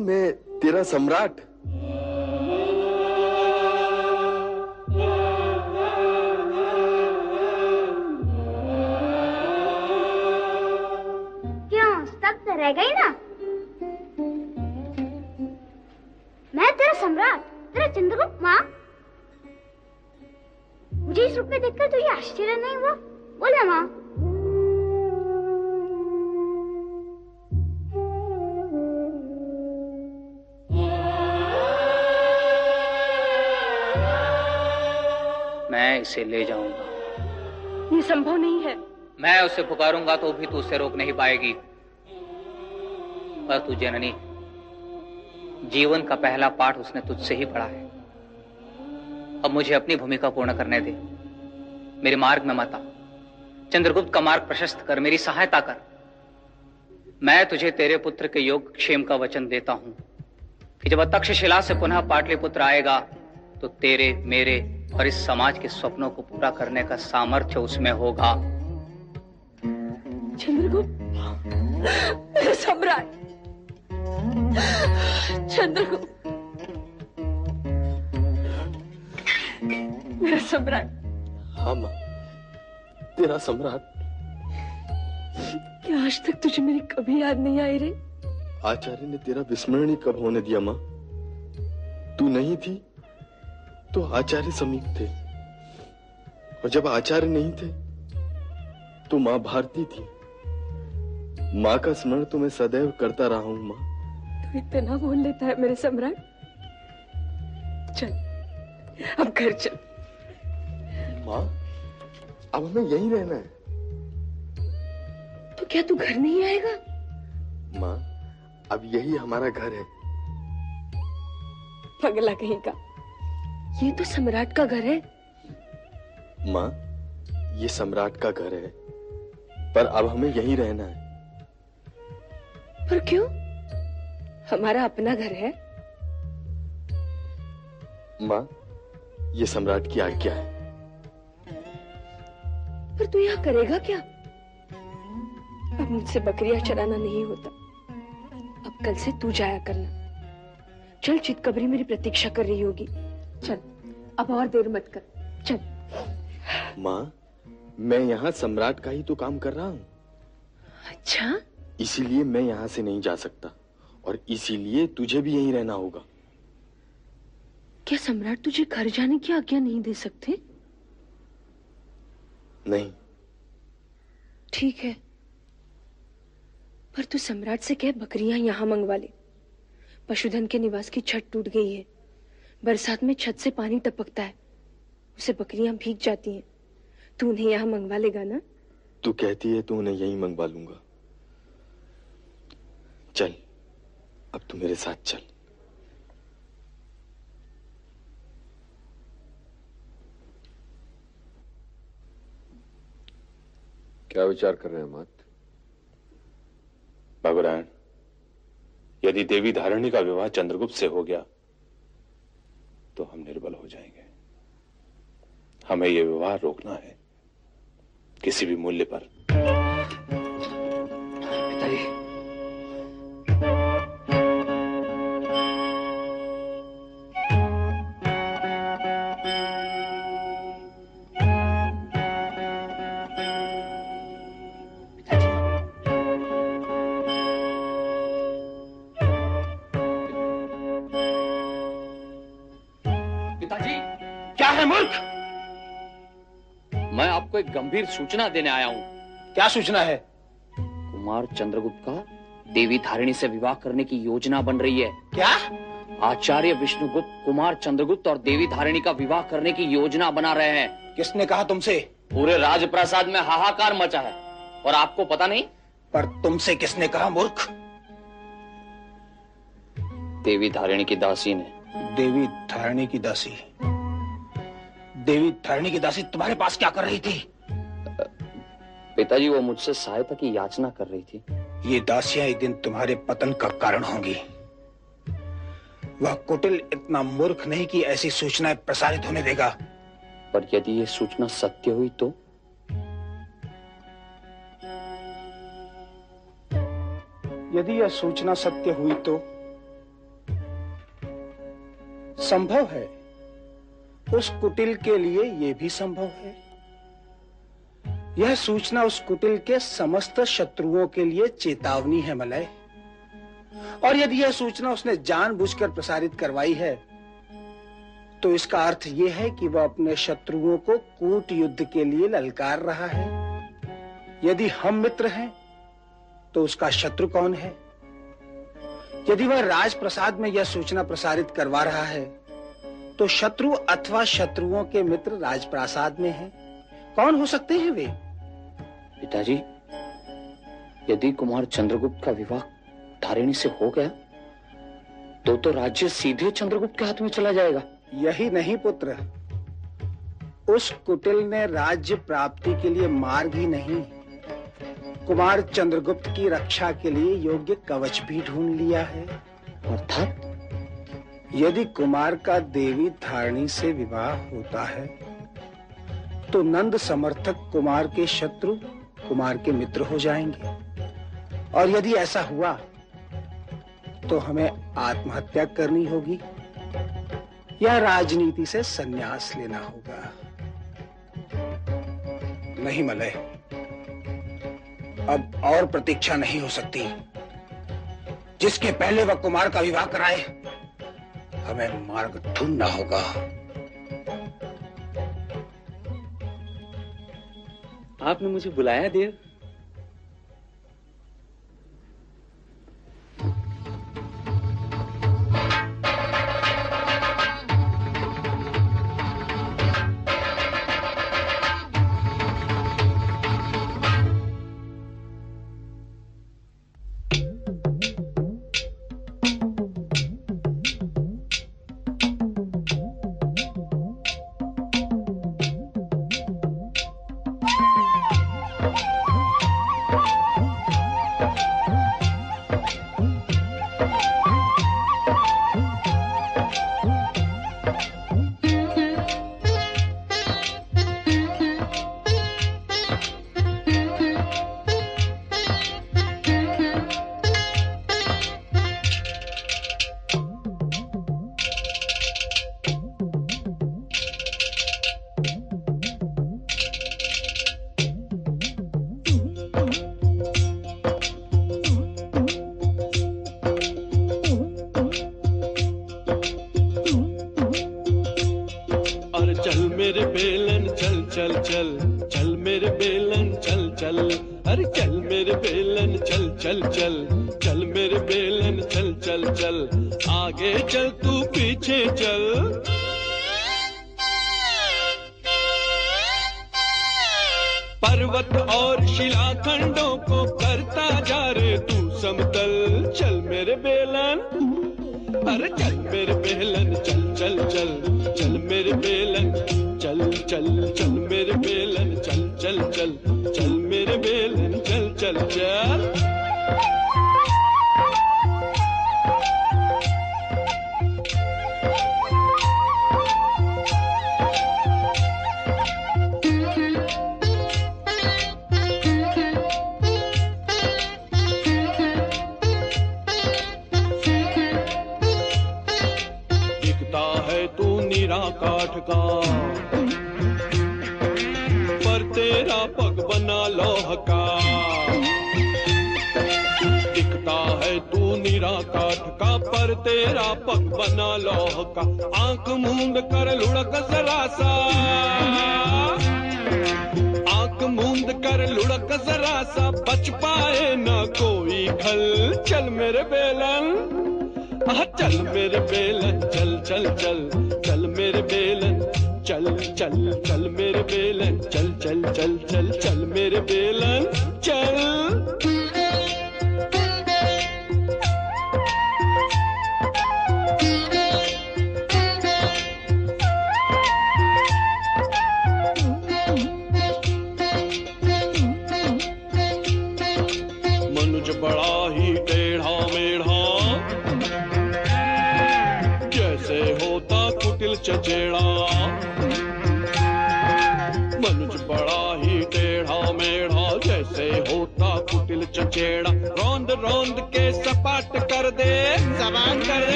माँ तेरा सम्राट भी तू उसे रोक नहीं पाएगी। पर तू जननी, जीवन का पहला पाठ उसने तुझसे ही पढ़ा है। अब मुझे अपनी भूमिका पूर्ण करने दे। मेरे मार्ग में मत आ। चंद्रगुप्त का मार्ग प्रशस्त कर, मेरी सहायता कर। मैं तुझे तेरे पुत्र के योग क्षेम का वचन देता हूँ। कि जब तक्षशिला से पुनः पाटलिपुत्र आएगा तो तेरे, मेरे और इस समाज के सपनों को पूरा करने का सामर्थ्य उसमें होगा। चंद्रगुप्त मेरा सम्राट चंद्रगुप्त मेरा सम्राट। हाँ माँ तेरा सम्राट। क्या आज तक तुझे मेरी कभी याद नहीं आई रे आचार्य ने तेरा विस्मरण ही कब होने दिया माँ? तू नहीं थी तो आचार्य समीप थे। और जब आचार्य नहीं थे तो माँ भारती थी। माँ का स्मरण तो मैं सदैव करता रहा हूँ माँ। तू इतना बोल लेता है मेरे सम्राट। चल अब घर चल। माँ अब हमें यहीं रहना है। तो क्या तू घर नहीं आएगा? माँ अब यही हमारा घर है। पगला कहीं का। ये तो सम्राट का घर है। माँ ये सम्राट का घर है। पर अब हमें यही रहना है। पर क्यों? हमारा अपना घर है। माँ ये सम्राट की आज्ञा है। पर तू यहाँ करेगा क्या? अब मुझसे बकरियाँ चराना नहीं होता। अब कल से तू जाया करना। चल चितकबरी मेरी प्रतीक्षा कर रही होगी। चल अब और देर मत कर। चल। माँ मैं यहाँ सम्राट का ही तो काम कर रहा हूँ। अच्छा? इसीलिए मैं यहाँ से नहीं जा सकता। और इसीलिए तुझे भी यहीं रहना होगा। क्या सम्राट तुझे घर जाने की आज्ञा नहीं दे सकते? नहीं। ठीक है। पर तू सम्राट से कह बकरियाँ यहाँ मंगवा ले। पशुधन के निवास की छत टूट गई है। बरसात में छत से पानी टपकता है। उसे बकरियाँ भीग जाती हैं। तू उन्हें यहाँ मंगवा लेगा ना? तू कहती है तो उन्हें यहीं मंगवा लूँगा। चल अब तू मेरे साथ चल। क्या विचार कर रहे हैं मत भगवान यदि देवी धारणी का विवाह चंद्रगुप्त से हो गया तो हम निर्बल हो जाएँगे। हमें यह विवाह रोकना है किसी भी मूल्य पर। गंभीर सूचना देने आया हूँ। क्या सूचना है? कुमार चंद्रगुप्त का देवी धारिणी से विवाह करने की योजना बन रही है। क्या? आचार्य विष्णुगुप्त कुमार चंद्रगुप्त और देवी धारिणी का विवाह करने की योजना बना रहे हैं। किसने कहा तुमसे? पूरे राजप्रासाद में हाहाकार मचा है। और आपको पता नहीं? पर तुमसे किसने कहा मूर्ख? देवी धारिणी की दासी ने। देवी धारणी की दासी। देवी धारिणी की दासी तुम्हारे पास क्या कर रही थी? पिताजी वो मुझसे सहायता की याचना कर रही थी। ये दासियाँ एक दिन तुम्हारे पतन का कारण होंगी। वह कुटिल इतना मूर्ख नहीं कि ऐसी सूचनाएँ प्रसारित होने देगा। पर यदि ये सूचना सत्य हुई तो? यदि यह सूचना सत्य हुई तो? संभव है। उस कुटिल के लिए यह भी संभव है। यह सूचना उस कुटिल के समस्त शत्रुओं के लिए चेतावनी है, मलय। और यदि यह सूचना उसने जानबूझकर प्रसारित करवाई है तो इसका अर्थ यह है कि वह अपने शत्रुओं को कूट युद्ध के लिए ललकार रहा है। यदि हम मित्र हैं तो उसका शत्रु कौन है? यदि वह राजप्रसाद में यह सूचना प्रसारित करवा रहा है तो शत्रु अथवा शत्रुओं के मित्र राजप्रासाद में हैं। कौन हो सकते हैं वे? पिताजी यदि कुमार चंद्रगुप्त का विवाह धारिणी से हो गया तो तो राज्य सीधे चंद्रगुप्त के हाथ में चला जाएगा। यही नहीं पुत्र। उस कुटिल ने राज्य प्राप्ति के लिए मार्ग ही नहीं। कुमार चंद्रगुप्त की रक्षा के लिए योग्य कवच भी ढूंढ लिया है। अर्थात? यदि कुमार का देवी धारणी से विवाह होता है तो नंद समर्थक कुमार के शत्रु, कुमार के मित्र हो जाएँगे। और यदि ऐसा हुआ तो हमें आत्महत्या करनी होगी, या राजनीति से संन्यास लेना होगा। नहीं मलय अब और प्रतीक्षा नहीं हो सकती। जिसके पहले वह कुमार का विवाह कराए, हमें मार्ग ढूंढना होगा। आपने मुझे बुलाया देव।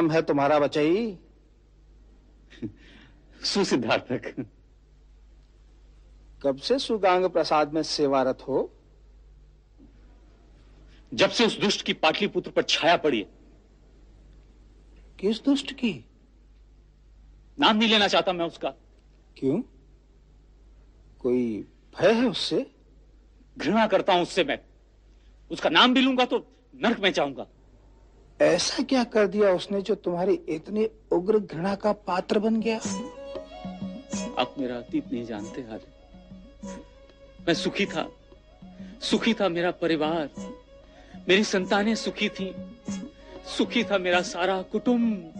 नाम है तुम्हारा बचई सुसिद्धार्थक कब से सुगांग प्रसाद में सेवारत हो? जब से उस दुष्ट की पाटलिपुत्र पर छाया पड़ी किस दुष्ट की? नाम नहीं लेना चाहता मैं उसका। क्यों? कोई भय है उससे? घृणा करता हूँ उससे मैं। उसका नाम भी लूँगा तो नरक में जाऊँगा। ऐसा क्या कर दिया उसने जो तुम्हारी इतनी उग्र घृणा का पात्र बन गया? आप मेरा अतीत नहीं जानते हाल मैं सुखी था। सुखी था मेरा परिवार। मेरी संतानें सुखी थी। सुखी था मेरा सारा कुटुंब।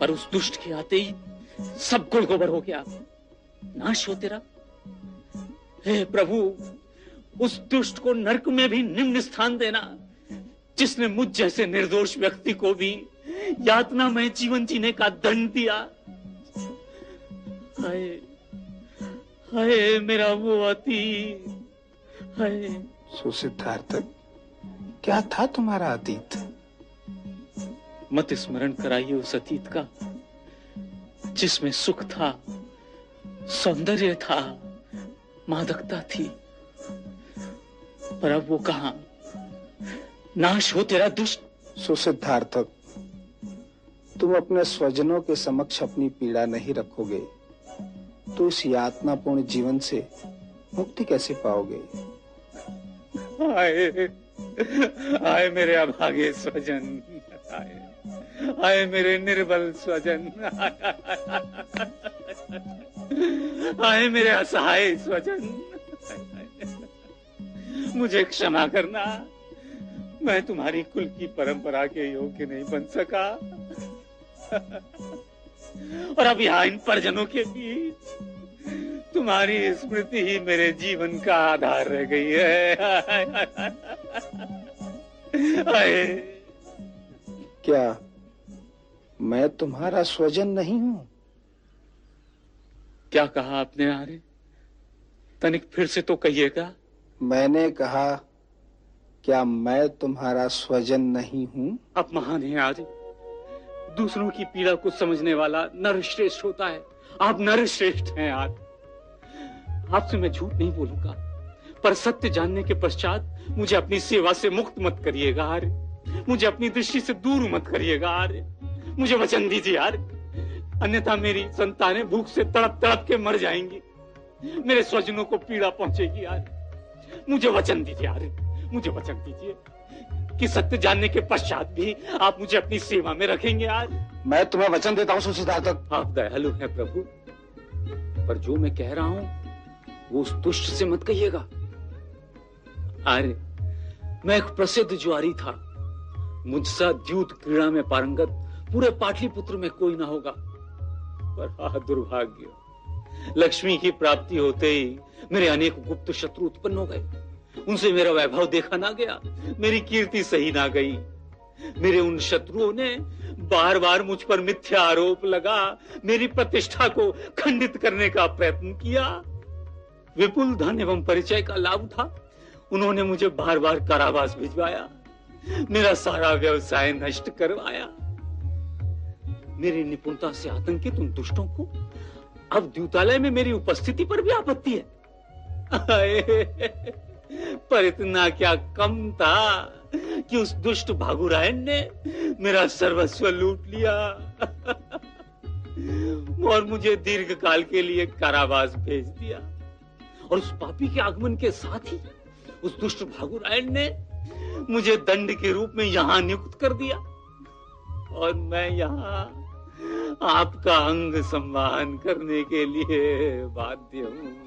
पर उस दुष्ट के आते ही सब गुड़ गोबर हो गया। नाश हो तेरा। हे प्रभु, उस दुष्ट को नरक में भी निम्न स्थान देना। जिसने मुझ जैसे निर्दोष व्यक्ति को भी यातना में जीवन जीने का दंड दिया। हाय हाय मेरा वो अतीत हाय। सुसिद्धार्थक क्या था तुम्हारा अतीत? मत स्मरण कराइए उस अतीत का जिसमें सुख था सौंदर्य था मादकता थी। पर अब वो कहा? नाश हो तेरा दुष्ट। सुसिद्धार्थक तुम अपने स्वजनों के समक्ष अपनी पीड़ा नहीं रखोगे। तो इस यातनापूर्ण जीवन से मुक्ति कैसे पाओगे? हाय आए मेरे अभागे स्वजन आए आए मेरे निर्बल स्वजन आए मेरे असहाय स्वजन। मुझे क्षमा करना। मैं तुम्हारी कुल की परंपरा के योग्य नहीं बन सका। और अब यहाँ इन परिजनों के बीच तुम्हारी स्मृति ही मेरे जीवन का आधार रह गई है। आए। क्या मैं तुम्हारा स्वजन नहीं हूँ? क्या कहा आपने आर्य? तनिक फिर से तो कहिएगा। मैंने कहा क्या मैं तुम्हारा स्वजन नहीं हूँ? आप महान हैं आर्य दूसरों की पीड़ा को समझने वाला नर श्रेष्ठ होता है। आप नर श्रेष्ठ हैं आज। आपसे मैं झूठ नहीं बोलूँगा, पर सत्य जानने के पश्चात मुझे अपनी सेवा से मुक्त मत करिएगा, आर्य। मुझे अपनी दृष्टि से दूर मत करिएगा, आर्य। मुझे वचन दीजिए यार अन्यथा मेरी संतानें भूख से तड़प तड़प के मर जाएँगी। मेरे स्वजनों को पीड़ा पहुंचेगी यार मुझे वचन दीजिए यार मुझे वचन दीजिए कि सत्य जानने के पश्चात भी आप मुझे अपनी सेवा में रखेंगे आज। मैं तुम्हें वचन देता हूँ सुसिद्धार्थक आप दयालु हैं प्रभु पर जो मैं कह रहा हूँ वो उस दुष्ट से मत कहिएगा। अरे मैं एक प्रसिद्ध जुआरी था। मुझसा द्यूत क्रीड़ा में पारंगत पूरे पाटलिपुत्र में कोई ना होगा। पर हा दुर्भाग्य लक्ष्मी की प्राप्ति होते ही मेरे अनेक गुप्त शत्रु उत्पन्न हो गए। उनसे मेरा वैभव देखा ना गया। मेरी कीर्ति सही ना गई। मेरे उन शत्रुओं ने बार बार मुझ पर मिथ्या आरोप लगा, मेरी प्रतिष्ठा को खंडित करने का प्रयत्न किया। विपुल धन एवं परिचय का लाभ उठा। उन्होंने मुझे बार बार कारावास भिजवाया। मेरा सारा व्यवसाय नष्ट करवाया। मेरी निपुणता से आतंकित उन दुष्टों को अब द्यूतालय में मेरी उपस्थिति पर भी आपत्ति है। पर इतना क्या कम था कि उस दुष्ट भागुरायन ने मेरा सर्वस्व लूट लिया और मुझे दीर्घ काल के लिए कारावास भेज दिया। और उस पापी के आगमन के साथ ही उस दुष्ट भागुरायन ने मुझे दंड के रूप में यहाँ नियुक्त कर दिया। और मैं यहाँ आपका अंग सम्मान करने के लिए बाध्य हूँ।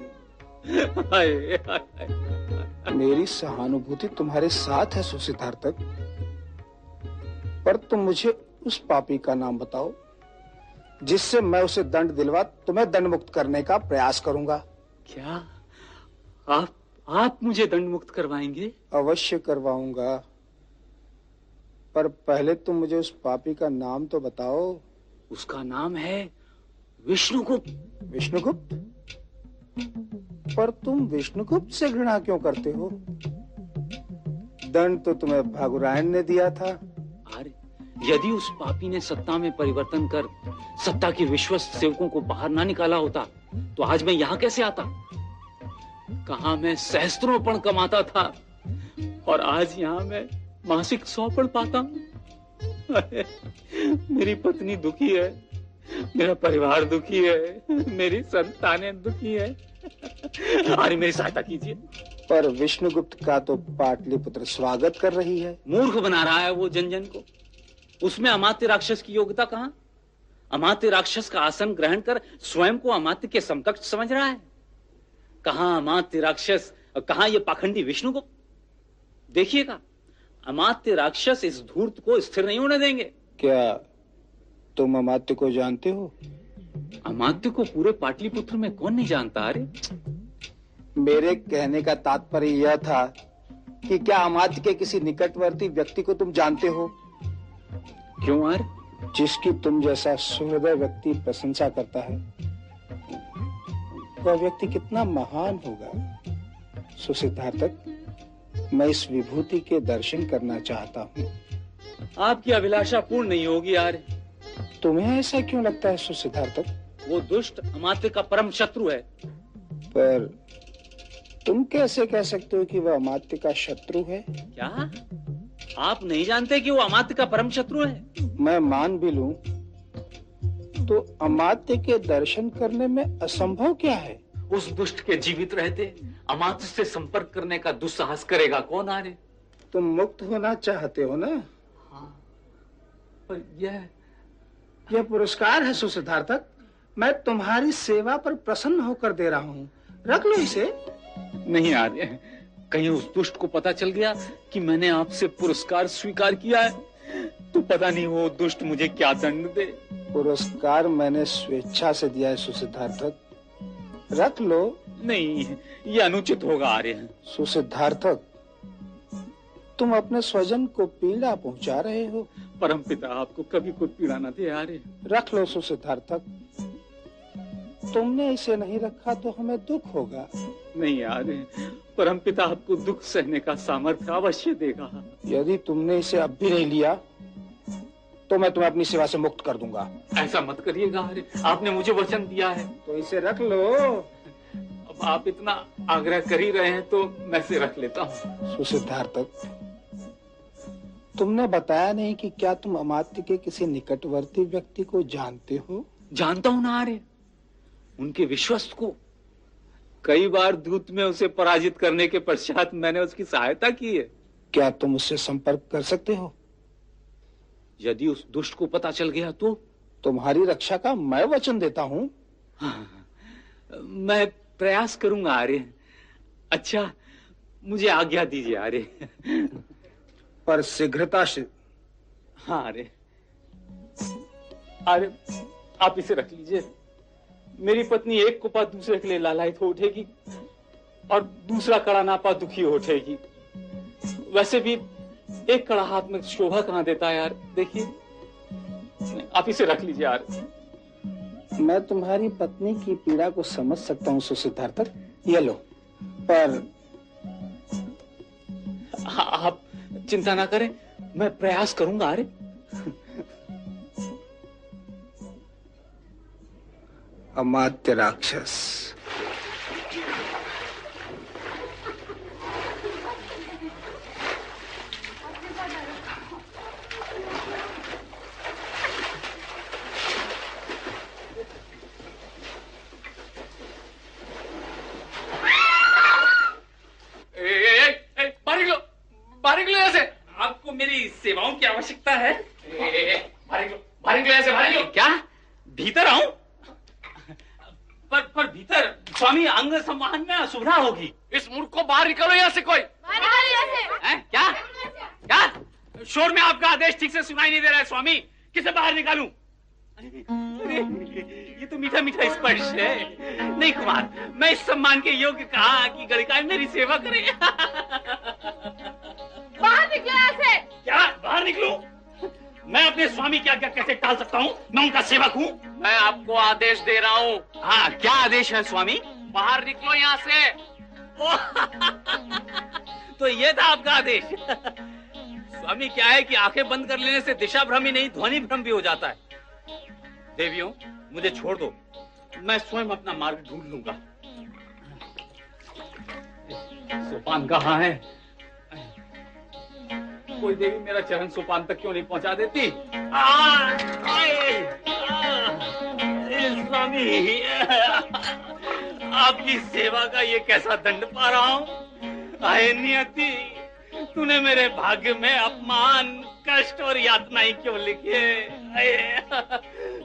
मेरी सहानुभूति तुम्हारे साथ है सुसिद्धार्थक पर तुम मुझे उस पापी का नाम बताओ जिससे मैं उसे दंड दिलवा तुम्हें दंड मुक्त करने का प्रयास करूँगा। क्या? आप आप मुझे दंड मुक्त करवाएँगे? अवश्य करवाऊँगा। पर पहले तुम मुझे उस पापी का नाम तो बताओ। उसका नाम है विष्णुगुप्त। विष्णुगुप्त? पर तुम विष्णुगुप्त से घृणा क्यों करते हो? दंड तो तुम्हें भागुरायन ने दिया था। अरे, यदि उस पापी ने सत्ता में परिवर्तन कर सत्ता के विश्वस्त सेवकों को बाहर ना निकाला होता तो आज मैं यहाँ कैसे आता? कहा मैं सहस्त्रों पण कमाता था, और आज यहाँ मैं मासिक सौ पण पाता हूँ? मेरी पत्नी दुखी है, मेरा परिवार दुखी है, मेरी संतानें दुखी है। अरे मेरी सहायता कीजिए। पर विष्णुगुप्त का तो पाटलिपुत्र स्वागत कर रही है। मूर्ख बना रहा है वो जन जन को। उसमें अमात्य राक्षस की योग्यता कहाँ? अमात्य राक्षस का आसन ग्रहण कर स्वयं को अमात्य के समकक्ष समझ रहा है। कहा अमात्य राक्षस और कहा ये पाखंडी विष्णुगुप्त? देखिएगा अमात्य राक्षस इस धूर्त को स्थिर नहीं होने देंगे। क्या तुम अमात्य को जानते हो? अमात्य को पूरे पाटलिपुत्र में कौन नहीं जानता? अरे। मेरे कहने का तात्पर्य यह था कि क्या अमात्य के किसी निकटवर्ती व्यक्ति को तुम जानते हो? क्यों आर जिसकी तुम जैसा सुहृदय व्यक्ति प्रशंसा करता है वह व्यक्ति कितना महान होगा? सुसिद्धार्थक मैं इस विभूति के दर्शन करना चाहता हूँ। आपकी अभिलाषा पूर्ण नहीं होगी यार। तुम्हें ऐसा क्यों लगता है सुसिद्धार्थक वो दुष्ट अमात्य का परम शत्रु है। पर तुम कैसे कह सकते हो कि वह अमात्य का शत्रु है? क्या? आप नहीं जानते कि वो अमात्य का परम शत्रु है? मैं मान भी लूँ। तो अमात्य के दर्शन करने में असंभव क्या है? उस दुष्ट के जीवित रहते अमात्य से संपर्क करने का दुस्साहस करेगा कौन आ रहे तुम मुक्त होना चाहते हो ना? हाँ पर यह यह पुरस्कार है सुसिद्धार्थक। मैं तुम्हारी सेवा पर प्रसन्न होकर दे रहा हूँ। रख लो इसे। नहीं आ रहे कहीं उस दुष्ट को पता चल गया कि मैंने आपसे पुरस्कार स्वीकार किया है। तो पता नहीं वो दुष्ट मुझे क्या दंड दे। पुरस्कार मैंने स्वेच्छा से दिया है सुसिद्धार्थक। रख लो। नहीं ये अनुचित होगा आर्य। सुसिद्धार्थक तुम अपने स्वजन को पीड़ा पहुँचा रहे हो। परम पिता आपको कभी कोई पीड़ा न दे आर्य रख लो सुसिद्धार्थक। तुमने इसे नहीं रखा तो हमें दुख होगा। नहीं आर्य परम पिता आपको दुख सहने का सामर्थ्य अवश्य देगा। यदि तुमने इसे अब भी नहीं लिया तो मैं तुम्हें अपनी सेवा से मुक्त कर दूँगा। ऐसा मत करिएगा आर्य आपने मुझे वचन दिया है। तो इसे रख लो। अब आप इतना आग्रह कर ही रहे हैं तो मैं से रख लेता हूँ। सुसिद्धार्थक तुमने बताया नहीं कि क्या तुम अमात्य के किसी निकटवर्ती व्यक्ति को जानते हो? जानता हूँ ना आर्य उनके विश्वस्त को। कई बार दूत में उसे पराजित करने के पश्चात मैंने उसकी सहायता की है। क्या तुम उससे संपर्क कर सकते हो? यदि उस दुष्ट को पता चल गया तो? तुम्हारी रक्षा का मैं वचन देता हूँ। मैं प्रयास करूँगा आर्य। अच्छा मुझे आज्ञा दीजिए आर्य। पर शीघ्रता से हाँ अरे। आर्य आप इसे रख लीजिए। मेरी पत्नी एक कुपा दूसरे के लिए लालायित हो उठेगी और दूसरा कड़ा नापा दुखी हो उठेगी। वैसे भी एक कड़ा हाथ में शोभा कहाँ देता है यार? देखिए। आप इसे रख लीजिए यार। मैं तुम्हारी पत्नी की पीड़ा को समझ सकता हूँ सुसिद्धार्थक ये लो। पर हाँ, आप चिंता ना करें मैं प्रयास करूँगा अरे। अमात्य राक्षस बाहर निकलो बाहर निकलो ऐसे आपको मेरी सेवाओं की आवश्यकता है। क्या? भीतर आऊँ? पर पर भीतर स्वामी अंग संवाहन में असुविधा होगी। इस मूर्ख को बाहर निकलो यहाँ से कोई। हैं? क्या? क्या? शोर में आपका आदेश ठीक से सुनाई नहीं दे रहा है स्वामी। किसे बाहर निकालूं? तो मीठा मीठा स्पर्श है। नहीं कुमार मैं इस सम्मान के योग्य कहा कि गणिका मेरी सेवा करे। बाहर निकलो ऐसे। क्या? बाहर निकलूं? मैं अपने स्वामी की आज्ञा कैसे टाल सकता हूँ? मैं उनका सेवक हूँ। मैं आपको आदेश दे रहा हूँ। हाँ क्या आदेश है स्वामी? बाहर निकलो यहाँ से। तो ये था आपका आदेश। स्वामी क्या है कि आँखें बंद कर लेने से दिशा भ्रम ही नहीं ध्वनि भ्रम भी हो जाता है। देवियों मुझे छोड़ दो। मैं स्वयं अपना मार्ग ढूंढ लूँगा। सोपान कहाँ है? कोई देवी मेरा चरण सोपान तक क्यों नहीं पहुँचा देती? स्वामी, आपकी सेवा का ये कैसा दंड पा रहा हूँ? आए नियति। तूने मेरे भाग्य में अपमान, कष्ट और यातनाएँ क्यों लिखे?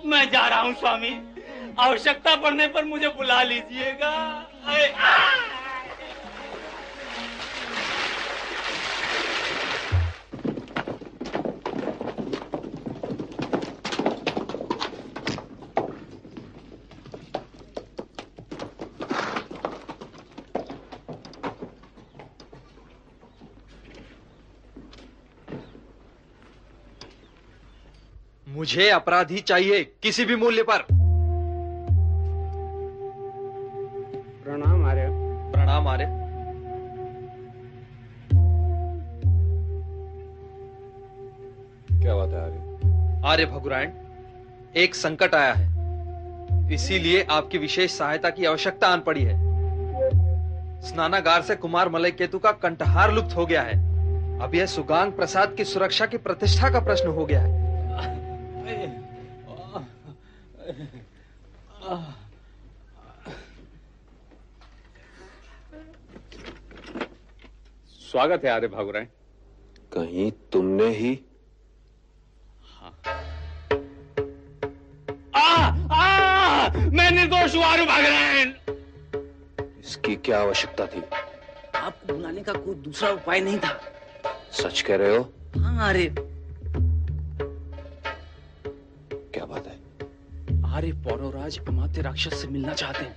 मैं जा रहा हूँ, स्वामी। आवश्यकता पड़ने पर मुझे बुला लीजिएगा। मुझे अपराधी चाहिए किसी भी मूल्य पर। प्रणाम आर्य। प्रणाम आर्य। क्या बात है आर्य? आर्य भगुरायण एक संकट आया है। इसीलिए आपकी विशेष सहायता की आवश्यकता आन पड़ी है। स्नानागार से कुमार मलय केतु का कंठहार लुप्त हो गया है। अब यह सुगांग प्रसाद की सुरक्षा की प्रतिष्ठा का प्रश्न हो गया है। स्वागत है आर्य भागुराय। कहीं तुमने ही आ, आ, मैं निर्दोष हूँ इसकी क्या आवश्यकता थी? आपको बुलाने का कोई दूसरा उपाय नहीं था। सच कह रहे हो? हाँ अरे आर्य पौरवराज अमात्य राक्षस से मिलना चाहते हैं।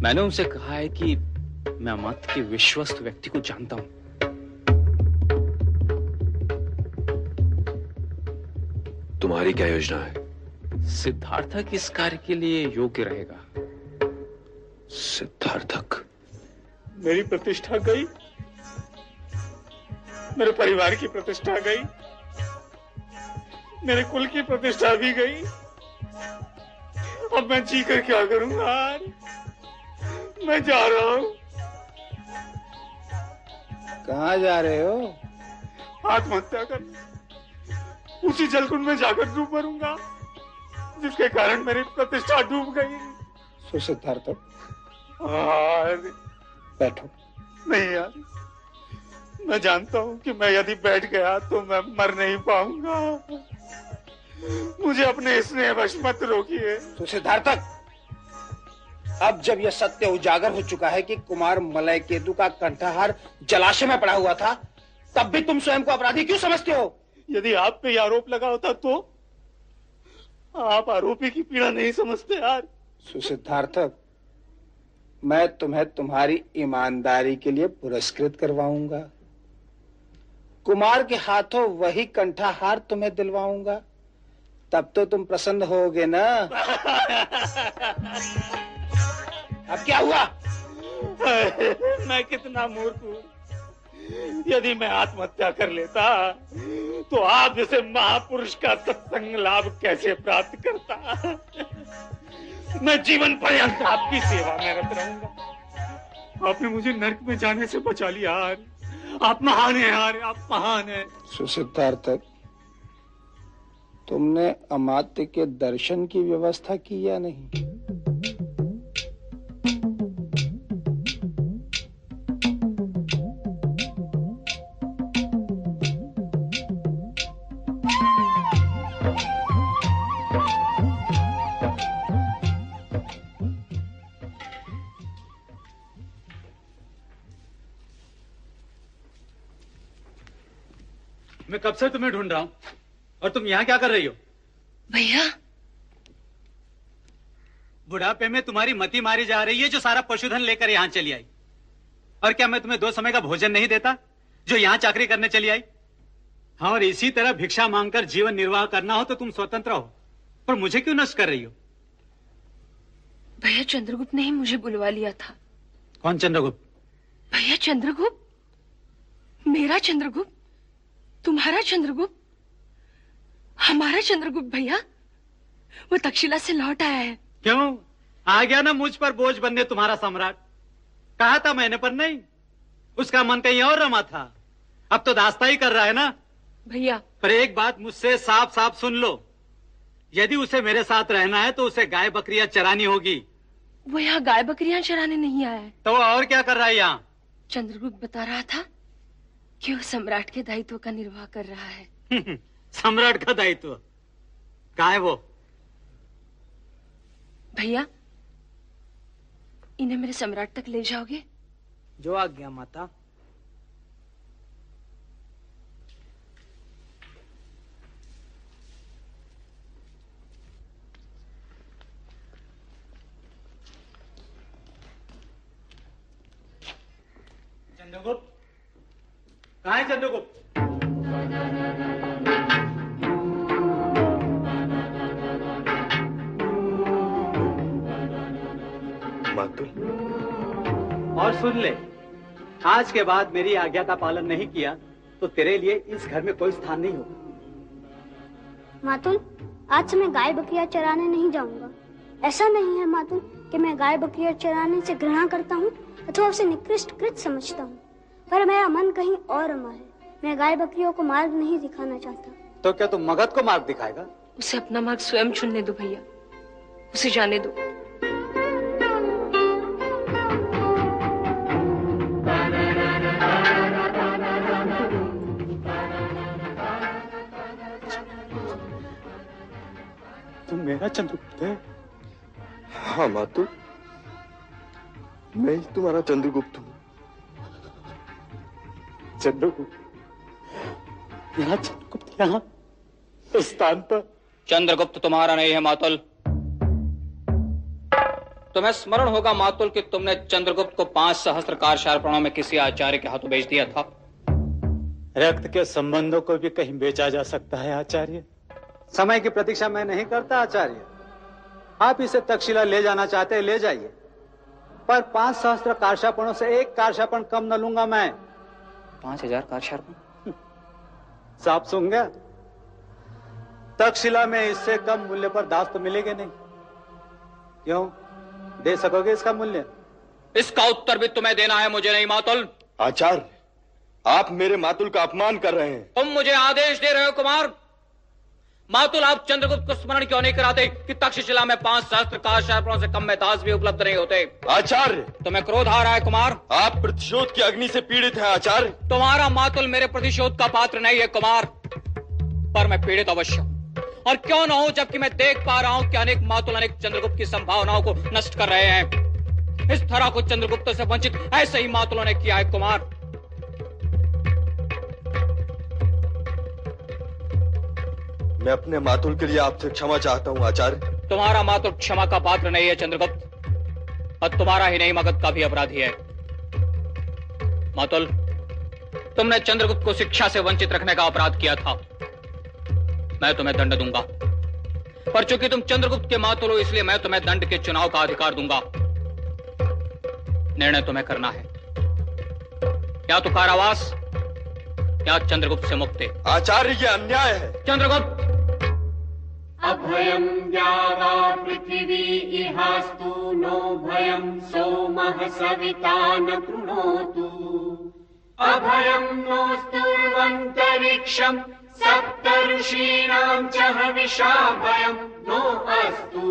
मैंने उनसे कहा है कि मैं अमात्य के विश्वस्त व्यक्ति को जानता हूँ। तुम्हारी क्या योजना है? सिद्धार्थक इस कार्य के लिए योग्य रहेगा। सिद्धार्थक मेरी प्रतिष्ठा गई। मेरे परिवार की प्रतिष्ठा गई। मेरे कुल की प्रतिष्ठा भी गई। अब मैं जी कर क्या करूँगा यार? मैं जा रहा हूँ। कहाँ जा रहे हो? आत्महत्या कर। उसी जलकुंड में जाकर डूब मरूँगा जिसके कारण मेरी प्रतिष्ठा डूब गई। सो सिद्धार्थ यार बैठो। नहीं यार मैं जानता हूँ कि मैं यदि बैठ गया तो मैं मर नहीं पाऊँगा। मुझे अपने स्नेह वश मत रोकिए। तो सिद्धार्थक अब जब यह सत्य उजागर हो चुका है कि कुमार मलय केतु का कंठहार जलाशय में पड़ा हुआ था तब भी तुम स्वयं को अपराधी क्यों समझते हो? यदि आप पे आरोप लगा होता तो आप आरोपी की पीड़ा नहीं समझते यार। सुसिद्धार्थक मैं तुम्हें तुम्हारी ईमानदारी के लिए पुरस्कृत करवाऊँगा। कुमार के हाथों वही कंठाहार तुम्हें दिलवाऊँगा। तब तो तुम प्रसन्न होगे ना। अब क्या हुआ? मैं कितना मूर्ख हूँ। यदि मैं आत्महत्या कर लेता तो आप जैसे महापुरुष का सत्संग लाभ कैसे प्राप्त करता? मैं जीवन पर्यंत आपकी सेवा में रत रहूँगा। आपने मुझे नरक में जाने से बचा लिया यार आप महान है यार आप महान है। सुसिद्धार्थक तुमने अमात्य के दर्शन की व्यवस्था की या नहीं? मैं कब से तुम्हें ढूंढ रहा हूँ? और तुम यहाँ क्या कर रही हो? भैया। बुढ़ापे में तुम्हारी मती मारी जा रही है जो सारा पशुधन लेकर यहाँ चली आई। और क्या मैं तुम्हें दो समय का भोजन नहीं देता जो यहाँ चाकरी करने चली आई? हाँ और इसी तरह भिक्षा मांगकर जीवन निर्वाह करना हो तो तुम स्वतंत्र हो पर मुझे क्यों नष्ट कर रही हो? भैया चंद्रगुप्त ने ही मुझे बुलवा लिया था। कौन चंद्रगुप्त? भैया चंद्रगुप्त? मेरा चंद्रगुप्त? तुम्हारा चंद्रगुप्त? हमारा चंद्रगुप्त भैया वो तक्षशिला से लौट आया है। क्यों? आ गया ना मुझ पर बोझ बनने तुम्हारा सम्राट। कहा था मैंने पर नहीं। उसका मन कहीं और रमा था। अब तो दास्ता ही कर रहा है ना। भैया। पर एक बात मुझसे साफ़ साफ़ सुन लो। यदि उसे मेरे साथ रहना है तो उसे गाय बकरियाँ चरानी होगी। वो यहाँ गाय बकरियाँ चराने नहीं आया है। तो और क्या कर रहा है यहाँ? चंद्रगुप्त बता रहा था कि वो सम्राट के दायित्व का निर्वाह कर रहा है। सम्राट का दायित्व। कहा है वो? भैया इन्हें मेरे सम्राट तक ले जाओगे? जो आ गया माता। चंद्रगुप्त। कहा है चंद्रगुप्त? मातुल और सुन ले आज के बाद मेरी आज्ञा का पालन नहीं किया तो तेरे लिए इस घर में कोई स्थान नहीं होगा। मातुल आज से मैं गाय बकरियाँ चराने नहीं जाऊँगा। ऐसा नहीं है मातुल कि मैं गाय बकरियाँ चराने से घृणा करता हूँ अथवा उसे निकृष्ट कृत समझता हूँ। पर मेरा मन कहीं और रमा है। मैं गाय बकरियों को मार्ग नहीं दिखाना चाहता। तो क्या तू मगध को मार्ग दिखाएगा? उसे अपना मार्ग स्वयं चुनने दो भैया। उसे जाने दो। मेरा चंद्रगुप्त है हाँ मातु मैं ही तुम्हारा चंद्रगुप्त हूँ चंद्रगुप्त मेरा चंद्रगुप्त यहाँ इस स्थान पर चंद्रगुप्त तुम्हारा नहीं है मातुल तुम्हें स्मरण होगा मातुल कि तुमने चंद्रगुप्त को पाँच सहस्त्र कार्यार्पणों में किसी आचार्य के हाथों भेज दिया था। रक्त के संबंधों को भी कहीं बेचा जा सकता है आचार्य? समय की प्रतीक्षा मैं नहीं करता आचार्य। आप इसे तक्षशिला ले जाना चाहते हैं ले जाइए। पर पाँच सहस्त्र कार्यापणों से एक कार्यापण कम न लूँगा मैं। पाँच हज़ार कार्यार्पण साफ़ सुन गया तक्षशिला में इससे कम मूल्य पर दास तो मिलेंगे नहीं। क्यों? दे सकोगे इसका मूल्य? इसका उत्तर भी तुम्हें देना है मुझे नहीं मातुल। आचार्य आप मेरे मातुल का अपमान कर रहे हैं। तुम मुझे आदेश दे रहे हो कुमार। मातुल आप चंद्रगुप्त को स्मरण क्यों नहीं कराते कि तक्षशिला में पाँच सहस्त्र कार्यार्पणों से कम में दास भी उपलब्ध नहीं होते? आचार्य। तुम्हें क्रोध आ रहा है कुमार। आप प्रतिशोध की अग्नि से पीड़ित हैं आचार्य। तुम्हारा मातुल मेरे प्रतिशोध का पात्र नहीं है कुमार। पर मैं पीड़ित अवश्य हूँ। और क्यों ना हो जबकि मैं देख पा रहा हूँ कि अनेक मातुल अनेक चंद्रगुप्त की संभावनाओं को नष्ट कर रहे हैं। इस तरह को चंद्रगुप्त से वंचित ऐसे ही मातुलों ने किया है कुमार। मैं अपने मातुल के लिए आपसे क्षमा चाहता हूँ आचार्य। तुम्हारा मातुल क्षमा का पात्र नहीं है चंद्रगुप्त। और तुम्हारा ही नहीं मगध का भी अपराधी है। मातुल तुमने चंद्रगुप्त को शिक्षा से वंचित रखने का अपराध किया था। मैं तुम्हें दंड दूँगा। पर चूँकि तुम चंद्रगुप्त के मातुल हो इसलिए मैं तुम्हें दंड के चुनाव का अधिकार दूँगा। निर्णय तुम्हें करना है। या तो कारावास या चंद्रगुप्त से मुक्ति। आचार्य ये अन्याय है। चंद्रगुप्त! अभयं द्यावा पृथिवी इहास्तु नो भयं सोमः सविता न कृणोतु अभयं नोऽस्तुर्वन्तरिक्षम् सप्त ऋषीणां च हविषा भयं नो अस्तु।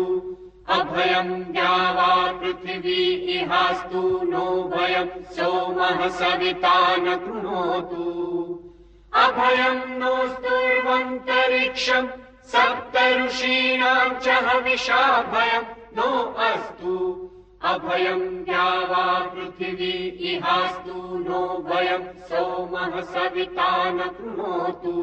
अभयं द्यावा पृथिवी इहास्तु नो भयं सोमः सविता न कृणोतु अभयं नोऽस्तुर्वन्तरिक्षम् सप्त ऋषीणाम् च हविषाभयम् नो अस्तु। अभयम् गावापृथिवी इहास्तु। नो वयम् सोमः सविता न कृणोतु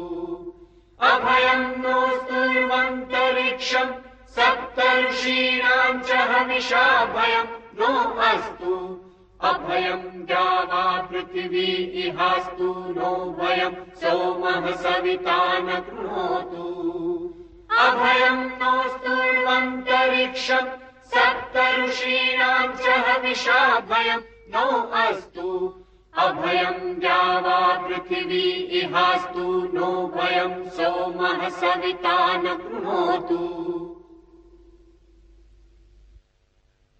अभयम् नोऽस्तु मन्तरिक्षम् सप्तऋषीणां चह विषा भयम् नो अस्तु। अभयम् ग्यावापृथिवी इहास्तु। नो वयं सोमः सविता न कृणोतु अभयं नोऽस्तुर्वन्तरिक्षम् सप्त ऋषीणां च हविषा भयं नो अस्तु। अभयं द्यावा पृथिवी इहास्तु नो भयं सोमः सविता न कृणोतु